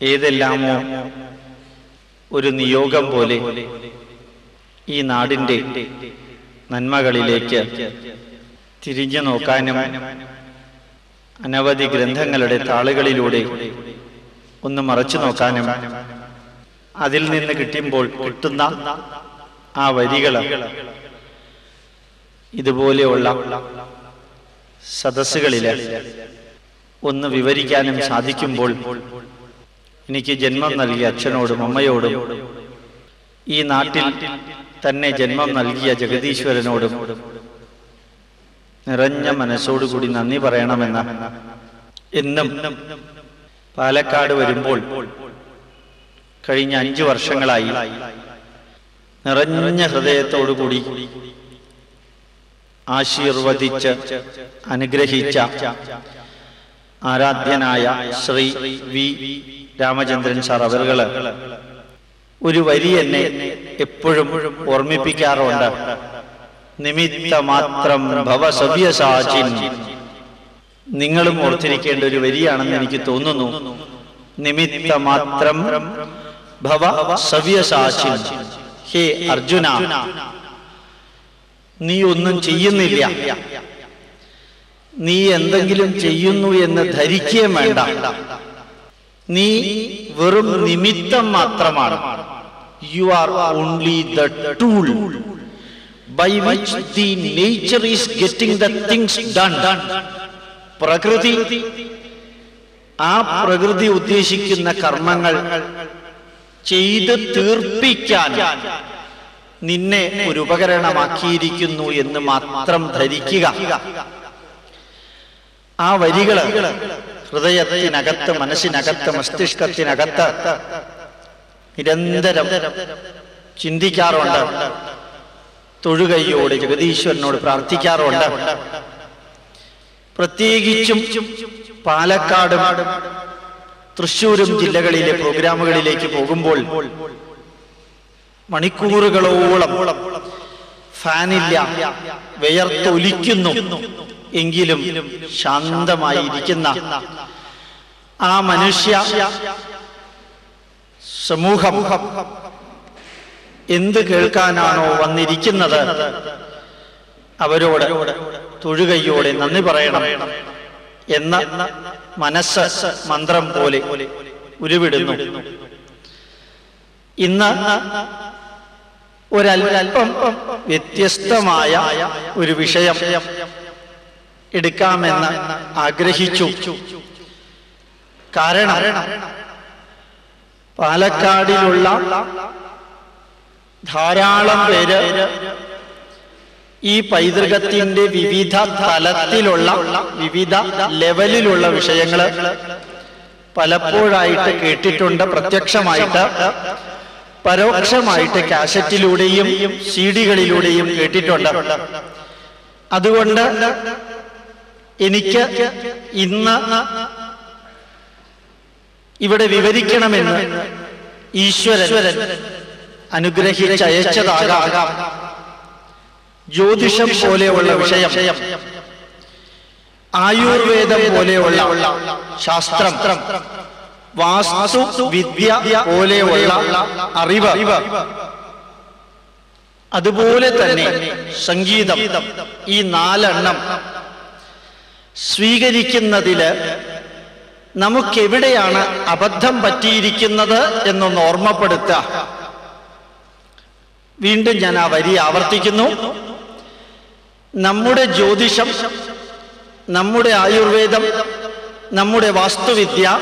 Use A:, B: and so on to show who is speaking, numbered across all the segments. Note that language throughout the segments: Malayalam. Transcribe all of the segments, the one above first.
A: ഏതെല്ലാമോ ഒരു നിയോഗം പോലെ ഈ നാടിന്റെ നന്മകളിലേക്ക് തിരിഞ്ഞു നോക്കാനും അനവധി ഗ്രന്ഥങ്ങളുടെ താളുകളിലൂടെ ഒന്ന് മറച്ചു നോക്കാനും അതിൽ നിന്ന് കിട്ടുമ്പോൾ കിട്ടുന്ന ആ വരികൾ ഇതുപോലെയുള്ള സദസ്സുകളിൽ ഒന്ന് വിവരിക്കാനും സാധിക്കുമ്പോൾ എനിക്ക് ജന്മം നൽകിയ അച്ഛനോടും അമ്മയോടും. ഈ നാട്ടിൽ തന്നെ ജന്മം നൽകിയ ജഗദീശ്വരനോടും നിറഞ്ഞ മനസ്സോടുകൂടി നന്ദി പറയണമെന്ന എന്നും പാലക്കാട് വരുമ്പോൾ കഴിഞ്ഞ അഞ്ചു വർഷങ്ങളായി നിറഞ്ഞ ഹൃദയത്തോടുകൂടി ആശീർവദിച്ച് അനുഗ്രഹിച്ച ആരാധ്യനായ ശ്രീ വി രാമചന്ദ്രൻ സാർ ഒരു വരി എന്നെ എപ്പോഴും ഓർമ്മിപ്പിക്കാറുണ്ട്. നിമിത്ത മാത്രം ഭവസവ്യസാചിൻ നിങ്ങളും ഓർത്തിരിക്കേണ്ട ഒരു വരിയാണെന്ന് എനിക്ക് തോന്നുന്നു. നിമിത്ത മാത്രം ഭവ സവ്യസാചിൻ ഹേ അർജുന നീ ഒന്നും ചെയ്യുന്നില്ല. നീ എന്തെങ്കിലും ചെയ്യുന്നു എന്ന് ധരിക്കുകയും വേണ്ട. നീ വെറും നിമിത്തം മാത്രമാണ്. You are only the tool by which the nature is getting the things done പ്രകൃതി ആ പ്രകൃതി ഉദ്ദേശിക്കുന്ന കർമ്മങ്ങൾ ചെയ്ത് തീർപ്പിക്കാൻ നിന്നെ ഒരു ഉപകരണമാക്കിയിരിക്കുന്നു എന്ന് മാത്രം ധരിക്കുക. ആ വരികൾ ഹൃദയത്തിനകത്ത് മനസ്സിനകത്ത് മസ്തിഷ്കത്തിനകത്ത് നിരന്തരം ചിന്തിക്കാറുണ്ട്. തൊഴുകയോട് ജഗദീശ്വരനോട് പ്രാർത്ഥിക്കാറുണ്ട്. പ്രത്യേകിച്ചും പാലക്കാടും തൃശൂരും ജില്ലകളിലെ പ്രോഗ്രാമുകളിലേക്ക് പോകുമ്പോൾ മണിക്കൂറുകളോളം ഫാനില്ല വിയർത്തൊലിക്കുന്നു. എങ്കിലും ശാന്തമായിരിക്കുന്ന ആ മനുഷ്യ സമൂഹം എന്ത് കേൾക്കാനാണോ വന്നിരിക്കുന്നത്? അവരോട് തൊഴുകയോടെ നന്ദി പറയണം എന്ന മനസ്സ് മന്ത്രം പോലെ ഉരുവിടുന്നു. ഇന്ന് ഒരല്പം വ്യത്യസ്തമായ ഒരു വിഷയം എടുക്കാമെന്ന് ആഗ്രഹിച്ചു. കാരണം പാലക്കാടിലുള്ള ധാരാളം പേര് ഈ പൈതൃകത്തിന്റെ വിവിധ തലത്തിലുള്ള വിവിധ ലെവലിലുള്ള വിഷയങ്ങൾ പലപ്പോഴായിട്ട് കേട്ടിട്ടുണ്ട്. പ്രത്യക്ഷമായിട്ട് പരോക്ഷമായിട്ട് കാസറ്റിലൂടെയും സീഡികളിലൂടെയും കേട്ടിട്ടുണ്ട്. അതുകൊണ്ട് എനിക്ക് ഇന്ന് ഇവിടെ വിവരിക്കണമെന്ന് ഈശ്വരൻ അനുഗ്രഹിച്ചയച്ചതാകാം. ജ്യോതിഷം പോലെയുള്ള വിഷയം ആയുർവേദം പോലെയുള്ള ശാസ്ത്രം വാസ്തു വിദ്യ പോലെയുള്ള അറിവ് അതുപോലെ തന്നെ സംഗീതം ഈ നാലെണ്ണം സ്വീകരിക്കുന്നതിൽ നമുക്കെവിടെയാണ് അബദ്ധം പറ്റിയിരിക്കുന്നത് എന്നൊന്ന് ഓർമ്മപ്പെടുത്തുക. വീണ്ടും ഞാൻ ആ വരി ആവർത്തിക്കുന്നു. നമ്മുടെ ജ്യോതിഷം നമ്മുടെ ആയുർവേദം നമ്മുടെ വാസ്തുവിദ്യ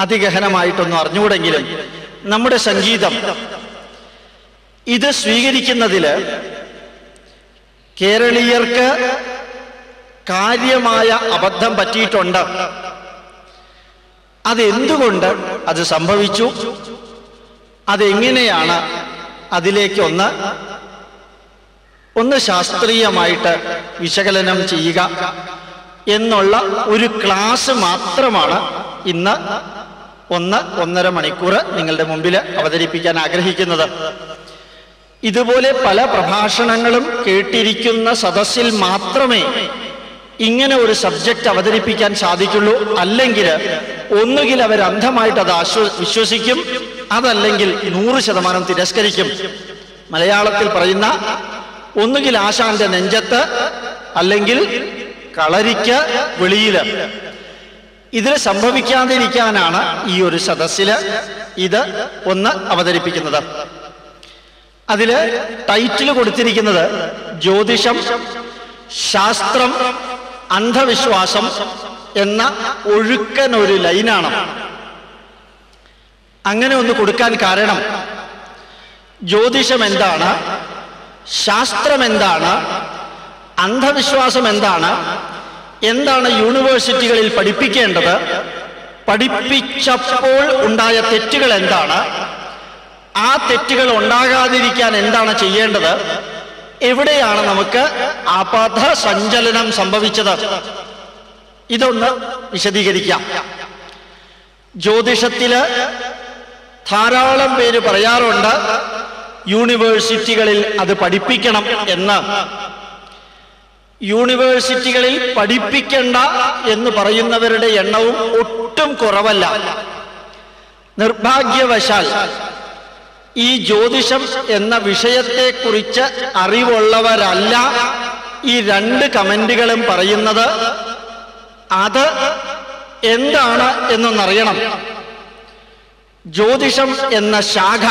A: അതിഗഹനമായിട്ടൊന്നും അറിഞ്ഞുകൂടെങ്കിലും നമ്മുടെ സംഗീതം ഇത് സ്വീകരിക്കുന്നതിൽ കേരളീയർക്ക് കാര്യമായ അബദ്ധം പറ്റിയിട്ടുണ്ട്. അതെന്തുകൊണ്ട് അത് സംഭവിച്ചു? അതെങ്ങനെയാണ് അതിലേക്ക് ഒന്ന് ഒന്ന് ശാസ്ത്രീയമായിട്ട് വിശകലനം ചെയ്യുക എന്നുള്ള ഒരു ക്ലാസ് മാത്രമാണ് ഇന്ന് ഒന്ന് ഒന്നര മണിക്കൂർ നിങ്ങളുടെ മുമ്പിൽ അവതരിപ്പിക്കാൻ ആഗ്രഹിക്കുന്നത്. ഇതുപോലെ പല പ്രഭാഷണങ്ങളും കേട്ടിരിക്കുന്ന സദസ്സിൽ മാത്രമേ ഇങ്ങനെ ഒരു സബ്ജക്റ്റ് അവതരിപ്പിക്കാൻ സാധിക്കുള്ളൂ അല്ലെങ്കിൽ ഒന്നുകിൽ അവർ അന്ധമായിട്ട് അത് ആശ്വ വിശ്വസിക്കും. അതല്ലെങ്കിൽ നൂറ് ശതമാനം തിരസ്കരിക്കും. മലയാളത്തിൽ പറയുന്ന ഒന്നുകിൽ ആശാന്റെ നെഞ്ചത്ത് അല്ലെങ്കിൽ കളരിക്ക് വെളിയിൽ ഇതിൽ സംഭവിക്കാതിരിക്കാനാണ് ഈ ഒരു സദസ്സിൽ ഇത് ഒന്ന് അവതരിപ്പിക്കുന്നത്. അതിൽ ടൈറ്റിൽ കൊടുത്തിരിക്കുന്നത് ജ്യോതിഷം ശാസ്ത്രം അന്ധവിശ്വാസം എന്ന ഒഴുക്കൻ ഒരു ലൈനാണ്. അങ്ങനെ ഒന്ന് കൊടുക്കാൻ കാരണം ജ്യോതിഷം എന്താണ് ശാസ്ത്രം എന്താണ് അന്ധവിശ്വാസം എന്താണ് എന്താണ് യൂണിവേഴ്സിറ്റികളിൽ പഠിപ്പിക്കേണ്ടത് പഠിപ്പിച്ചപ്പോൾ ഉണ്ടായ തെറ്റുകൾ എന്താണ് ആ തെറ്റുകൾ ഉണ്ടാകാതിരിക്കാൻ എന്താണ് ചെയ്യേണ്ടത് എവിടെയാണ് നമുക്ക് അപഥ സഞ്ചലനം സംഭവിച്ചത്? ഇതൊന്ന് വിശദീകരിക്കാം. ജ്യോതിഷത്തിൽ ധാരാളം പേര് പറയാറുണ്ട് യൂണിവേഴ്സിറ്റികളിൽ അത് പഠിപ്പിക്കണം എന്ന്. യൂണിവേഴ്സിറ്റികളിൽ പഠിപ്പിക്കണ്ട എന്ന് പറയുന്നവരുടെ എണ്ണവും ഒട്ടും കുറവല്ല. നിർഭാഗ്യവശാൽ ഈ ജ്യോതിഷം എന്ന വിഷയത്തെക്കുറിച്ച് അറിവുള്ളവരല്ല ഈ രണ്ട് കമന്റുകളും പറയുന്നത്. അത് എന്താണ് എന്നൊന്നറിയണം. ജ്യോതിഷം എന്ന ശാഖ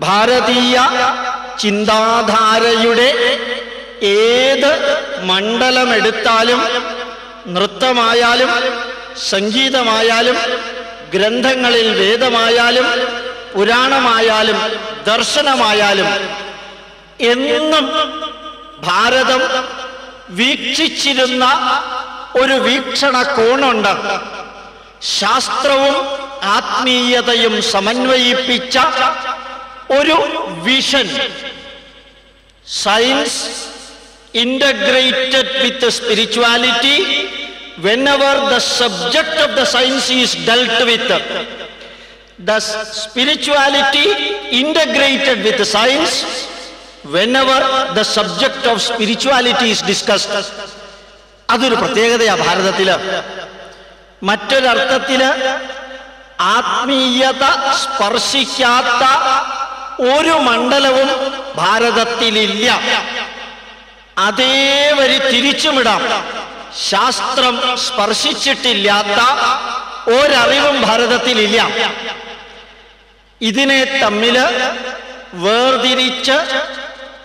A: ഭാരതീയ ചിന്താധാരയുടെ ഏത് മണ്ഡലമെടുത്താലും നൃത്തമായാലും സംഗീതമായാലും ഗ്രന്ഥങ്ങളിൽ വേദമായാലും പുരാണമായാലും ദർശനമായാലും എന്നും ഭാരതം വീക്ഷിച്ചിരുന്ന ഒരു വീക്ഷണ കോണുണ്ട്. ശാസ്ത്രവും ആത്മീയതയും സമന്വയിപ്പിച്ച ഒരു vision. Science integrated with spirituality when our the subject of the science is dealt with the spirituality integrated with science? Whenever the subject of spirituality is discussed അതൊരു പ്രത്യേകതയാ ഭാരതത്തിൽ. മറ്റൊരർത്ഥത്തിൽ ആത്മീയത സ്പർശിക്കാത്ത ഒരു മണ്ഡലവും ഭാരതത്തിലില്ല. അതേ വരി തിരിച്ചുമിടാം. ശാസ്ത്രം സ്പർശിച്ചിട്ടില്ലാത്ത ഒരറിവും ഭാരതത്തിലില്ല. ഇതിനെ തമ്മിൽ വേർതിരിച്ച്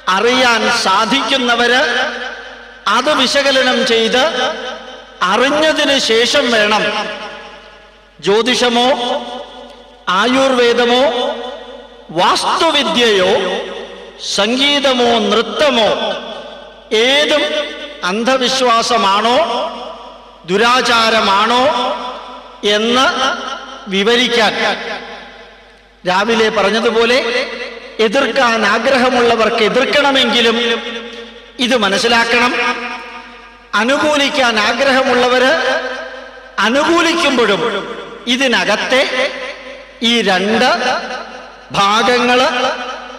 A: അറിയാൻ സാധിക്കുന്നവര് അത് വിശകലനം ചെയ്ത് അറിഞ്ഞതിന് ശേഷം വേണം. ജ്യോതിഷമോ ആയുർവേദമോ വാസ്തുവിദ്യയോ സംഗീതമോ നൃത്തമോ ഏതും അന്ധവിശ്വാസമാണോ ദുരാചാരമാണോ എന്ന് വിവരിക്കാൻ. രാവിലെ പറഞ്ഞതുപോലെ എതിർക്കാൻ ആഗ്രഹമുള്ളവർക്ക് എതിർക്കണമെങ്കിലും ഇത് മനസ്സിലാക്കണം. അനുകൂലിക്കാൻ ആഗ്രഹമുള്ളവര് അനുകൂലിക്കുമ്പോഴും ഇതിനകത്തെ ഈ രണ്ട് ഭാഗങ്ങൾ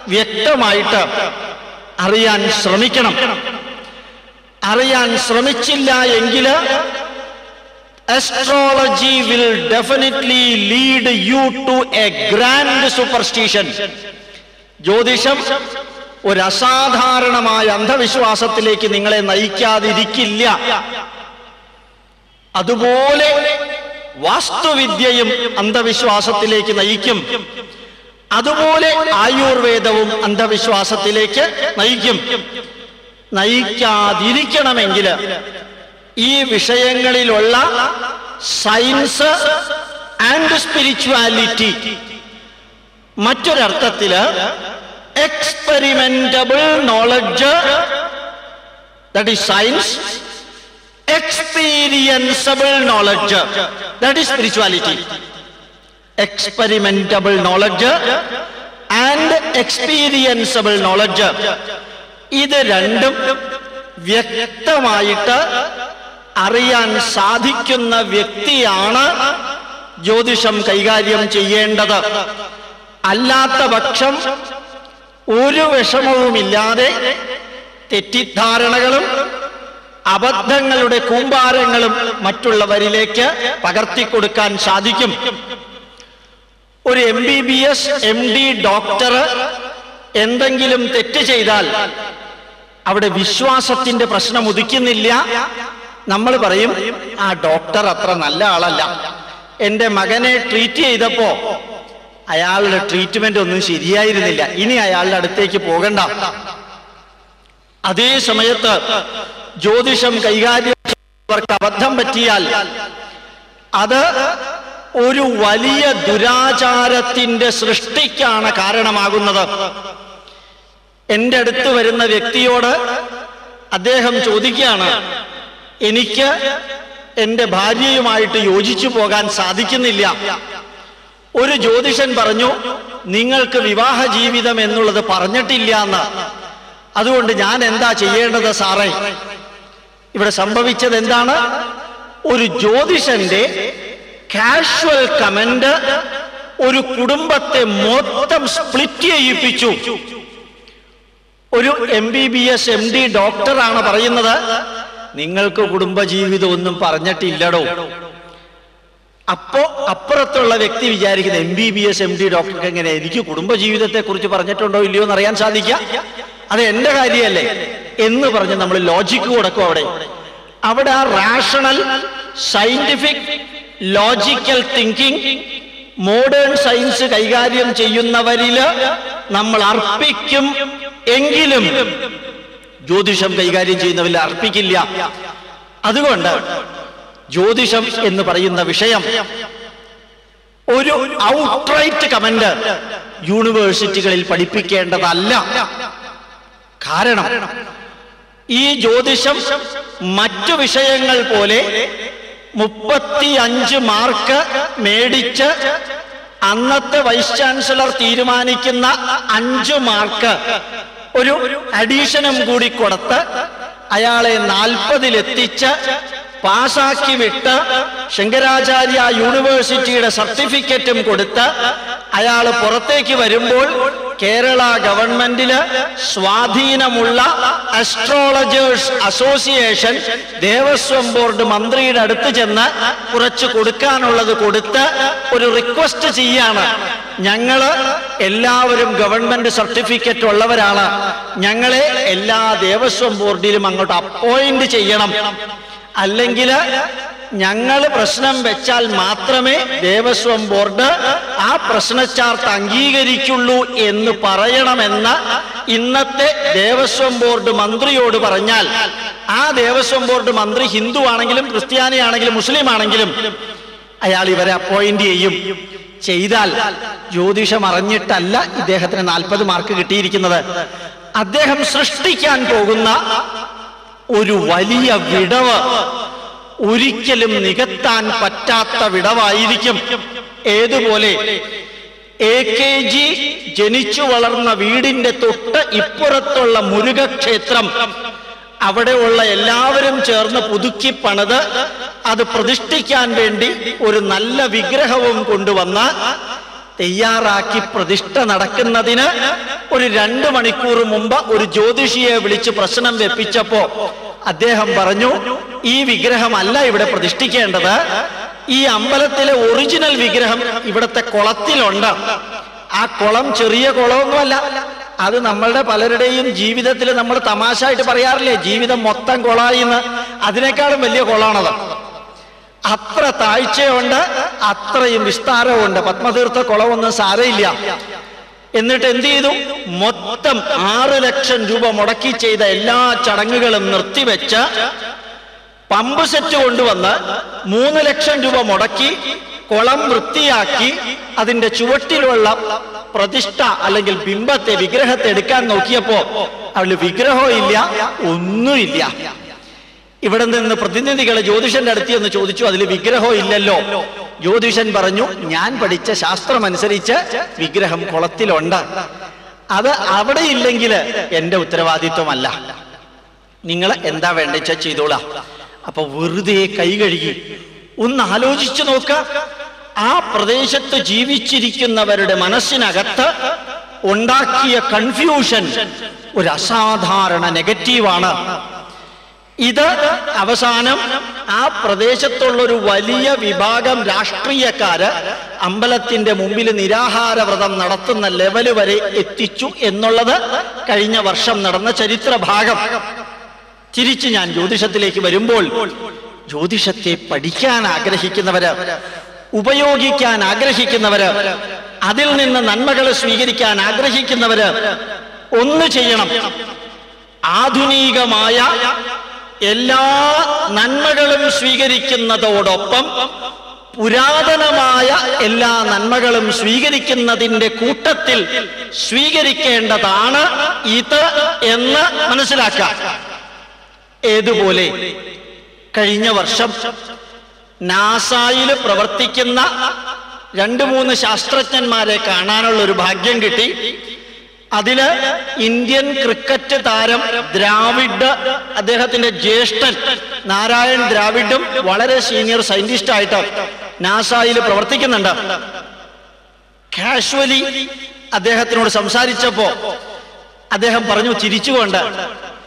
A: വ്യക്തമായിട്ട് അറിയാൻ ശ്രമിക്കണം. അറിയാൻ ശ്രമിച്ചില്ല എങ്കിൽ astrology will definitely lead you to a grand superstition. ജ്യോതിഷം ഒരു അസാധാരണമായ അന്ധവിശ്വാസത്തിലേക്ക് നിങ്ങളെ നയിക്കാതിരിക്കില്ല. അതുപോലെ വാസ്തുവിദ്യയും അന്ധവിശ്വാസത്തിലേക്ക് നയിക്കും. അതുപോലെ ആയുർവേദവും അന്ധവിശ്വാസത്തിലേക്ക് നയിക്കും. നയിക്കാതിരിക്കണമെങ്കിൽ ഈ വിഷയങ്ങളിലുള്ള സയൻസ് ആൻഡ് സ്പിരിച്വാലിറ്റി. മറ്റൊരർത്ഥത്തിൽ experimentable knowledge that is science experienceable knowledge that is spirituality experimentable knowledge and experienceable knowledge ഇത് രണ്ടും വ്യക്തമായിട്ട് അറിയാൻ സാധിക്കുന്ന വ്യക്തിയാണ് ജ്യോതിഷം കൈകാര്യം ചെയ്യേണ്ടത്. അല്ലാത്ത പക്ഷം ഒരു വിഷമവുമില്ലാതെ തെറ്റിദ്ധാരണകളും അബദ്ധങ്ങളുടെ കൂമ്പാരങ്ങളും മറ്റുള്ളവരിലേക്ക് പകർത്തിക്കൊടുക്കാൻ സാധിക്കും. ഒരു M B B S M D doctor എന്തെങ്കിലും തെറ്റ് ചെയ്താൽ അവിടെ വിശ്വാസത്തിന്റെ പ്രശ്നം ഉദിക്കുന്നില്ല. നമ്മൾ പറയും ആ ഡോക്ടർ അത്ര നല്ല ആളല്ല. എന്റെ മകനെ ട്രീറ്റ് ചെയ്തപ്പോ അയാളുടെ ട്രീറ്റ്മെന്റ് ഒന്നും ശരിയായിരുന്നില്ല. ഇനി അയാളുടെ അടുത്തേക്ക് പോകണ്ട. അതേ സമയത്ത് ജ്യോതിഷം കൈകാര്യം അബദ്ധം പറ്റിയാൽ അത് ഒരു വലിയ ദുരാചാരത്തിന്റെ സൃഷ്ടിക്കാണ് കാരണമാകുന്നത്. എന്റെ അടുത്ത് വരുന്ന വ്യക്തിയോട് അദ്ദേഹം ചോദിക്കുകയാണ് എനിക്ക് എന്റെ ഭാര്യയുമായിട്ട് യോജിച്ചു പോകാൻ സാധിക്കുന്നില്ല. ഒരു ജ്യോതിഷൻ പറഞ്ഞു നിങ്ങൾക്ക് വിവാഹ ജീവിതം എന്നുള്ളത് പറഞ്ഞിട്ടില്ല എന്ന്. അതുകൊണ്ട് ഞാൻ എന്താ ചെയ്യേണ്ടത് സാറേ? ഇവിടെ സംഭവിച്ചത് എന്താണ്? ഒരു ജ്യോതിഷന്റെ കാഷ്വൽ കമന്റ് ഒരു കുടുംബത്തെ മൊത്തം സ്പ്ലിറ്റ് ചെയ്യിപ്പിച്ചു. ഒരു M B B S M D ഡോക്ടറാണ് പറയുന്നത്. നിങ്ങൾക്ക് കുടുംബജീവിതം ഒന്നും പറഞ്ഞിട്ടില്ലടോ. അപ്പോ അപ്പുറത്തുള്ള വ്യക്തി വിചാരിക്കുന്ന M B B S M D ഡോക്ടർക്ക് എങ്ങനെ എനിക്ക് കുടുംബജീവിതത്തെ കുറിച്ച് പറഞ്ഞിട്ടുണ്ടോ ഇല്ലയോ എന്ന് അറിയാൻ സാധിക്ക അത് എന്റെ കാര്യമല്ലേ എന്ന് പറഞ്ഞ് നമ്മൾ ലോജിക്ക് കൊടുക്കും അവിടെ. അവിടെ ആ rational scientific logical thinking modern science കൈകാര്യം ചെയ്യുന്നവരിൽ നമ്മൾ അർപ്പിക്കും എങ്കിലും ജ്യോതിഷം കൈകാര്യം ചെയ്യുന്നവരിൽ അർപ്പിക്കില്ല. അതുകൊണ്ട് ജ്യോതിഷം എന്ന് പറയുന്ന വിഷയം ഒരു ഔട്ട്റൈറ്റ് കമന്റ് യൂണിവേഴ്സിറ്റികളിൽ പഠിപ്പിക്കേണ്ടതല്ല. കാരണം ഈ ജ്യോതിഷം മറ്റു വിഷയങ്ങൾ പോലെ മുപ്പത്തി അഞ്ച് മാർക്ക് മേടിച്ച് അന്നത്തെ വൈസ് ചാൻസലർ തീരുമാനിക്കുന്ന അഞ്ച് മാർക്ക് ഒരു അഡീഷനും കൂടി കൊടുത്ത് അയാളെ നാൽപ്പതിലെത്തിച്ച് പാസാക്കി വിട്ട് ശങ്കരാചാര്യ യൂണിവേഴ്സിറ്റിയുടെ സർട്ടിഫിക്കറ്റും കൊടുത്ത് അയാൾ പുറത്തേക്ക് വരുമ്പോൾ കേരള ഗവൺമെന്റിൽ സ്വാധീനമുള്ള അസ്ട്രോളജേഴ്സ് അസോസിയേഷൻ ദേവസ്വം ബോർഡ് മന്ത്രിയുടെ അടുത്ത് ചെന്ന് കുറച്ച് കൊടുക്കാനുള്ളത് കൊടുത്ത് ഒരു റിക്വസ്റ്റ് ചെയ്യാണ്. ഞങ്ങൾ എല്ലാവരും ഗവൺമെന്റ് സർട്ടിഫിക്കറ്റ് ഉള്ളവരാണ്. ഞങ്ങളെ എല്ലാ ദേവസ്വം ബോർഡിലും അങ്ങോട്ട് അപ്പോയിന്റ് ചെയ്യണം. അല്ലെങ്കിൽ ഞങ്ങൾ പ്രശ്നം വെച്ചാൽ മാത്രമേ ദേവസ്വം ബോർഡ് ആ പ്രശ്നച്ചാർത്ത് അംഗീകരിക്കുള്ളൂ എന്ന് പറയണമെന്ന ഇന്നത്തെ ദേവസ്വം ബോർഡ് മന്ത്രിയോട് പറഞ്ഞാൽ ആ ദേവസ്വം ബോർഡ് മന്ത്രി ഹിന്ദു ആണെങ്കിലും ക്രിസ്ത്യാനി ആണെങ്കിലും മുസ്ലിം ആണെങ്കിലും അയാൾ ഇവരെ അപ്പോയിന്റ് ചെയ്യും. ചെയ്താൽ ജ്യോതിഷം അറിഞ്ഞിട്ടല്ല ഇദ്ദേഹത്തിന് നാൽപ്പത് മാർക്ക് കിട്ടിയിരിക്കുന്നത്. അദ്ദേഹം സൃഷ്ടിക്കാൻ പോകുന്ന ഒരു വലിയ വിടവ് ഒരിക്കലും നികത്താൻ പറ്റാത്ത വിടവായിരിക്കും. ഏതുപോലെ? എ കെ ജി ജനിച്ചു വളർന്ന വീടിന്റെ തൊട്ട് ഇപ്പുറത്തുള്ള മുരുകക്ഷേത്രം. അവിടെയുള്ള എല്ലാവരും ചേർന്ന് പുതുക്കി പണിത് അത് പ്രതിഷ്ഠിക്കാൻ വേണ്ടി ഒരു നല്ല വിഗ്രഹവും കൊണ്ടുവന്ന് തയ്യാറാക്കി പ്രതിഷ്ഠ നടക്കുന്നതിന് ഒരു രണ്ട് മണിക്കൂർ മുമ്പ് ഒരു ജ്യോതിഷിയെ വിളിച്ച് പ്രശ്നം വെപ്പിച്ചപ്പോ അദ്ദേഹം പറഞ്ഞു ഈ വിഗ്രഹമല്ല ഇവിടെ പ്രതിഷ്ഠിക്കേണ്ടത്. ഈ അമ്പലത്തിലെ ഒറിജിനൽ വിഗ്രഹം ഇവിടുത്തെ കുളത്തിലുണ്ട്. ആ കുളം ചെറിയ കുളമൊന്നുമല്ല. അത് നമ്മളുടെ പലരുടെയും ജീവിതത്തിൽ നമ്മൾ തമാശ ആയിട്ട് പറയാറില്ലേ ജീവിതം മൊത്തം കുളായിന്ന് അതിനേക്കാളും വലിയ കുളമാണത്. അത്ര താഴ്ചയുണ്ട് അത്രയും വിസ്താരമുണ്ട് പത്മതീർത്ഥ കുളമൊന്നും സാരയില്ല. എന്നിട്ട് എന്ത് ചെയ്തു? മൊത്തം ആറ് ലക്ഷം രൂപ മുടക്കി ചെയ്ത എല്ലാ ചടങ്ങുകളും നിർത്തിവെച്ച് പമ്പ് സെറ്റ് കൊണ്ടുവന്ന് മൂന്ന് ലക്ഷം രൂപ മുടക്കി കുളം വൃത്തിയാക്കി അതിന്റെ ചുവട്ടിലുള്ള പ്രതിഷ്ഠ അല്ലെങ്കിൽ ബിംബത്തെ വിഗ്രഹത്തെ എടുക്കാൻ നോക്കിയപ്പോ അവിടെ വിഗ്രഹവും ഇല്ല ഒന്നുമില്ല. ഇവിടെ നിന്ന് പ്രതിനിധികളെ ജ്യോതിഷന്റെ അടുത്ത് എന്ന് ചോദിച്ചു അതിൽ വിഗ്രഹം ഇല്ലല്ലോ. ജ്യോതിഷൻ പറഞ്ഞു ഞാൻ പഠിച്ച ശാസ്ത്രമനുസരിച്ച് വിഗ്രഹം കുളത്തിലുണ്ട്. അത് അവിടെ ഇല്ലെങ്കിൽ എന്റെ ഉത്തരവാദിത്വമല്ല. നിങ്ങൾ എന്താ വേണ്ടെച്ച ചെയ്തോളാം. അപ്പൊ വെറുതെ കൈ കഴുകി ഒന്ന് ആലോചിച്ചു നോക്ക. ആ പ്രദേശത്ത് ജീവിച്ചിരിക്കുന്നവരുടെ മനസ്സിനകത്ത് ഉണ്ടാക്കിയ കൺഫ്യൂഷൻ ഒരു അസാധാരണ നെഗറ്റീവാണ് ഇത് അവസാനം ആ പ്രദേശത്തുള്ളൊരു വലിയ വിഭാഗം രാഷ്ട്രീയക്കാര് അമ്പലത്തിന്റെ മുമ്പിൽ നിരാഹാര വ്രതം നടത്തുന്ന ലെവൽ വരെ എത്തിച്ചു എന്നുള്ളത് കഴിഞ്ഞ വർഷം നടന്ന ചരിത്ര ഭാഗം തിരിച്ച് ഞാൻ ജ്യോതിഷത്തിലേക്ക് വരുമ്പോൾ ജ്യോതിഷത്തെ പഠിക്കാൻ ആഗ്രഹിക്കുന്നവര് ഉപയോഗിക്കാൻ ആഗ്രഹിക്കുന്നവര് അതിൽ നിന്ന് നന്മകൾ സ്വീകരിക്കാൻ ആഗ്രഹിക്കുന്നവര് ഒന്ന് ചെയ്യണം. ആധുനികമായ എല്ലാ നന്മകളും സ്വീകരിക്കുന്നതോടൊപ്പം പുരാതനമായ എല്ലാ നന്മകളും സ്വീകരിക്കുന്നതിന്റെ കൂട്ടത്തിൽ സ്വീകരിക്കേണ്ടതാണ് ഇത് എന്ന് മനസ്സിലാക്കാം ഏതുപോലെ കഴിഞ്ഞ വർഷം നാസായിൽ പ്രവർത്തിക്കുന്ന രണ്ട് മൂന്ന് ശാസ്ത്രജ്ഞന്മാരെ കാണാനുള്ള ഒരു ഭാഗ്യം കിട്ടി. അതിൽ ഇന്ത്യൻ ക്രിക്കറ്റ് താരം ദ്രാവിഡ് അദ്ദേഹത്തിന്റെ ജ്യേഷ്ഠൻ നാരായൺ ദ്രാവിഡും വളരെ സീനിയർ സയന്റിസ്റ്റ് ആയിട്ട് നാസായിൽ പ്രവർത്തിക്കുന്നുണ്ട്. കാഷ്വലി അദ്ദേഹത്തിനോട് സംസാരിച്ചപ്പോ അദ്ദേഹം പറഞ്ഞു ചിരിച്ചുകൊണ്ട്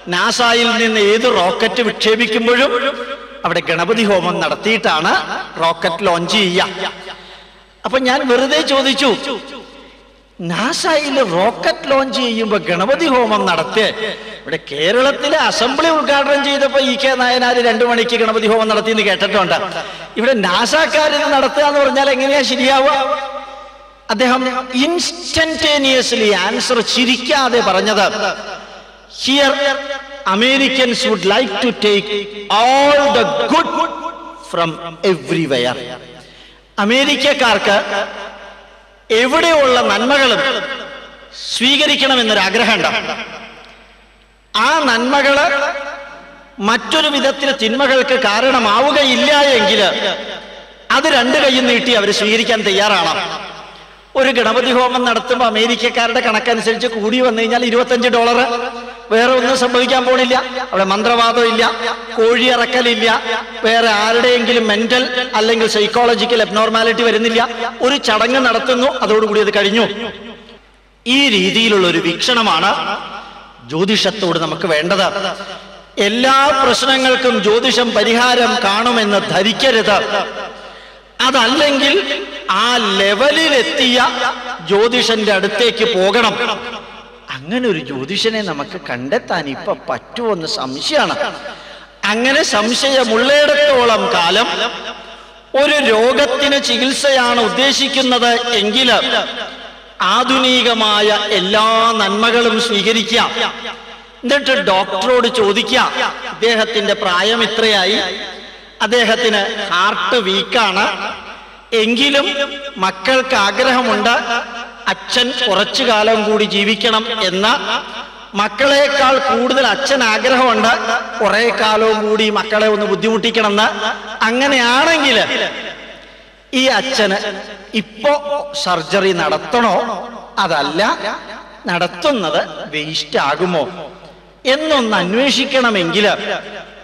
A: നാസായിൽ നിന്ന് ഏത് റോക്കറ്റ് വിക്ഷേപിക്കുമ്പോഴും അവിടെ ഗണപതി ഹോമം നടത്തിയിട്ടാണ് റോക്കറ്റ് ലോഞ്ച് ചെയ്യുക. അപ്പൊ ഞാൻ വെറുതെ ചോദിച്ചു നാസായിൽ റോക്കറ്റ് ലോഞ്ച് ചെയ്യുമ്പോൾ ഗണപതി ഹോമം നടത്തി. ഇവിടെ കേരളത്തിലെ അസംബ്ലി ഉദ്ഘാടനം ചെയ്തപ്പോൾ ഇ കെ നായനാര് രണ്ടു മണിക്ക് ഗണപതി ഹോമം നടത്തി എന്ന് കേട്ടിട്ടുണ്ട്. ഇവിടെ നാസാക്കാരിത് നടത്തുക എന്ന് പറഞ്ഞാൽ എങ്ങനെയാ ശരിയാവുക? അദ്ദേഹം ഇൻസ്റ്റന്റേനിയസ്ലി ആൻസർ ചിരിക്കാതെ പറഞ്ഞത് here Americans would like to take all the good from everywhere അമേരിക്കക്കാർക്ക് എവിടെയുള്ള നന്മകളും സ്വീകരിക്കണമെന്നൊരു എന്നൊരാഗ്രഹം ആ നന്മകൾ മറ്റൊരു വിധത്തിൽ തിന്മകൾക്ക് കാരണമാവുകയില്ല എങ്കിൽ അത് രണ്ട് കൈയും നീട്ടി അവർ സ്വീകരിക്കാൻ തയ്യാറാണ്? ഒരു ഗണപതി ഹോമം നടത്തുമ്പോൾ അമേരിക്കക്കാരുടെ കണക്കനുസരിച്ച് കൂടി വന്നു കഴിഞ്ഞാൽ ഇരുപത്തഞ്ച് ഡോളർ. വേറെ ഒന്നും സംഭവിക്കാൻ പോണില്ല. അവിടെ മന്ത്രവാദം ഇല്ല. കോഴി ഇറക്കലില്ല വേറെ ആരുടെയെങ്കിലും മെന്റൽ അല്ലെങ്കിൽ സൈക്കോളജിക്കൽ അബ്നോർമാലിറ്റി വരുന്നില്ല. ഒരു ചടങ്ങ് നടത്തുന്നു. അതോടുകൂടി അത് കഴിഞ്ഞു. ഈ രീതിയിലുള്ള ഒരു വീക്ഷണമാണ് ജ്യോതിഷത്തോട് നമുക്ക് വേണ്ടത്. എല്ലാ പ്രശ്നങ്ങൾക്കും ജ്യോതിഷം പരിഹാരം കാണുമെന്ന് ധരിക്കരുത്. അതല്ലെങ്കിൽ ആ ലെവലിലെത്തിയ ജ്യോതിഷന്റെ അടുത്തേക്ക് പോകണം. അങ്ങനെ ഒരു ജ്യോതിഷനെ നമുക്ക് കണ്ടെത്താൻ ഇപ്പൊ പറ്റുമെന്ന് സംശയമാണ് അങ്ങനെ സംശയമുള്ളിടത്തോളം കാലം ഒരു രോഗത്തിന് ചികിത്സയാണ് ഉദ്ദേശിക്കുന്നത് എങ്കിൽ ആധുനികമായ എല്ലാ നന്മകളും സ്വീകരിക്കുക. എന്നിട്ട് ഡോക്ടറോട് ചോദിക്കുക അദ്ദേഹത്തിന്റെ പ്രായം ഇത്രയായി അദ്ദേഹത്തിന് ഹാർട്ട് വീക്കാണ്. എങ്കിലും മക്കൾക്ക് ആഗ്രഹമുണ്ട് അച്ഛൻ കുറച്ചു കാലം കൂടി ജീവിക്കണം എന്ന. മക്കളെക്കാൾ കൂടുതൽ അച്ഛൻ ആഗ്രഹമുണ്ട് കുറെ കാലവും കൂടി മക്കളെ ഒന്ന് ബുദ്ധിമുട്ടിക്കണമെന്ന് അങ്ങനെയാണെങ്കിൽ ഈ അച്ഛന് ഇപ്പോ സർജറി നടത്തണോ? അതല്ല നടത്തുന്നത് വേസ്റ്റ് ആകുമോ? എന്നൊന്ന് അന്വേഷിക്കണമെങ്കിൽ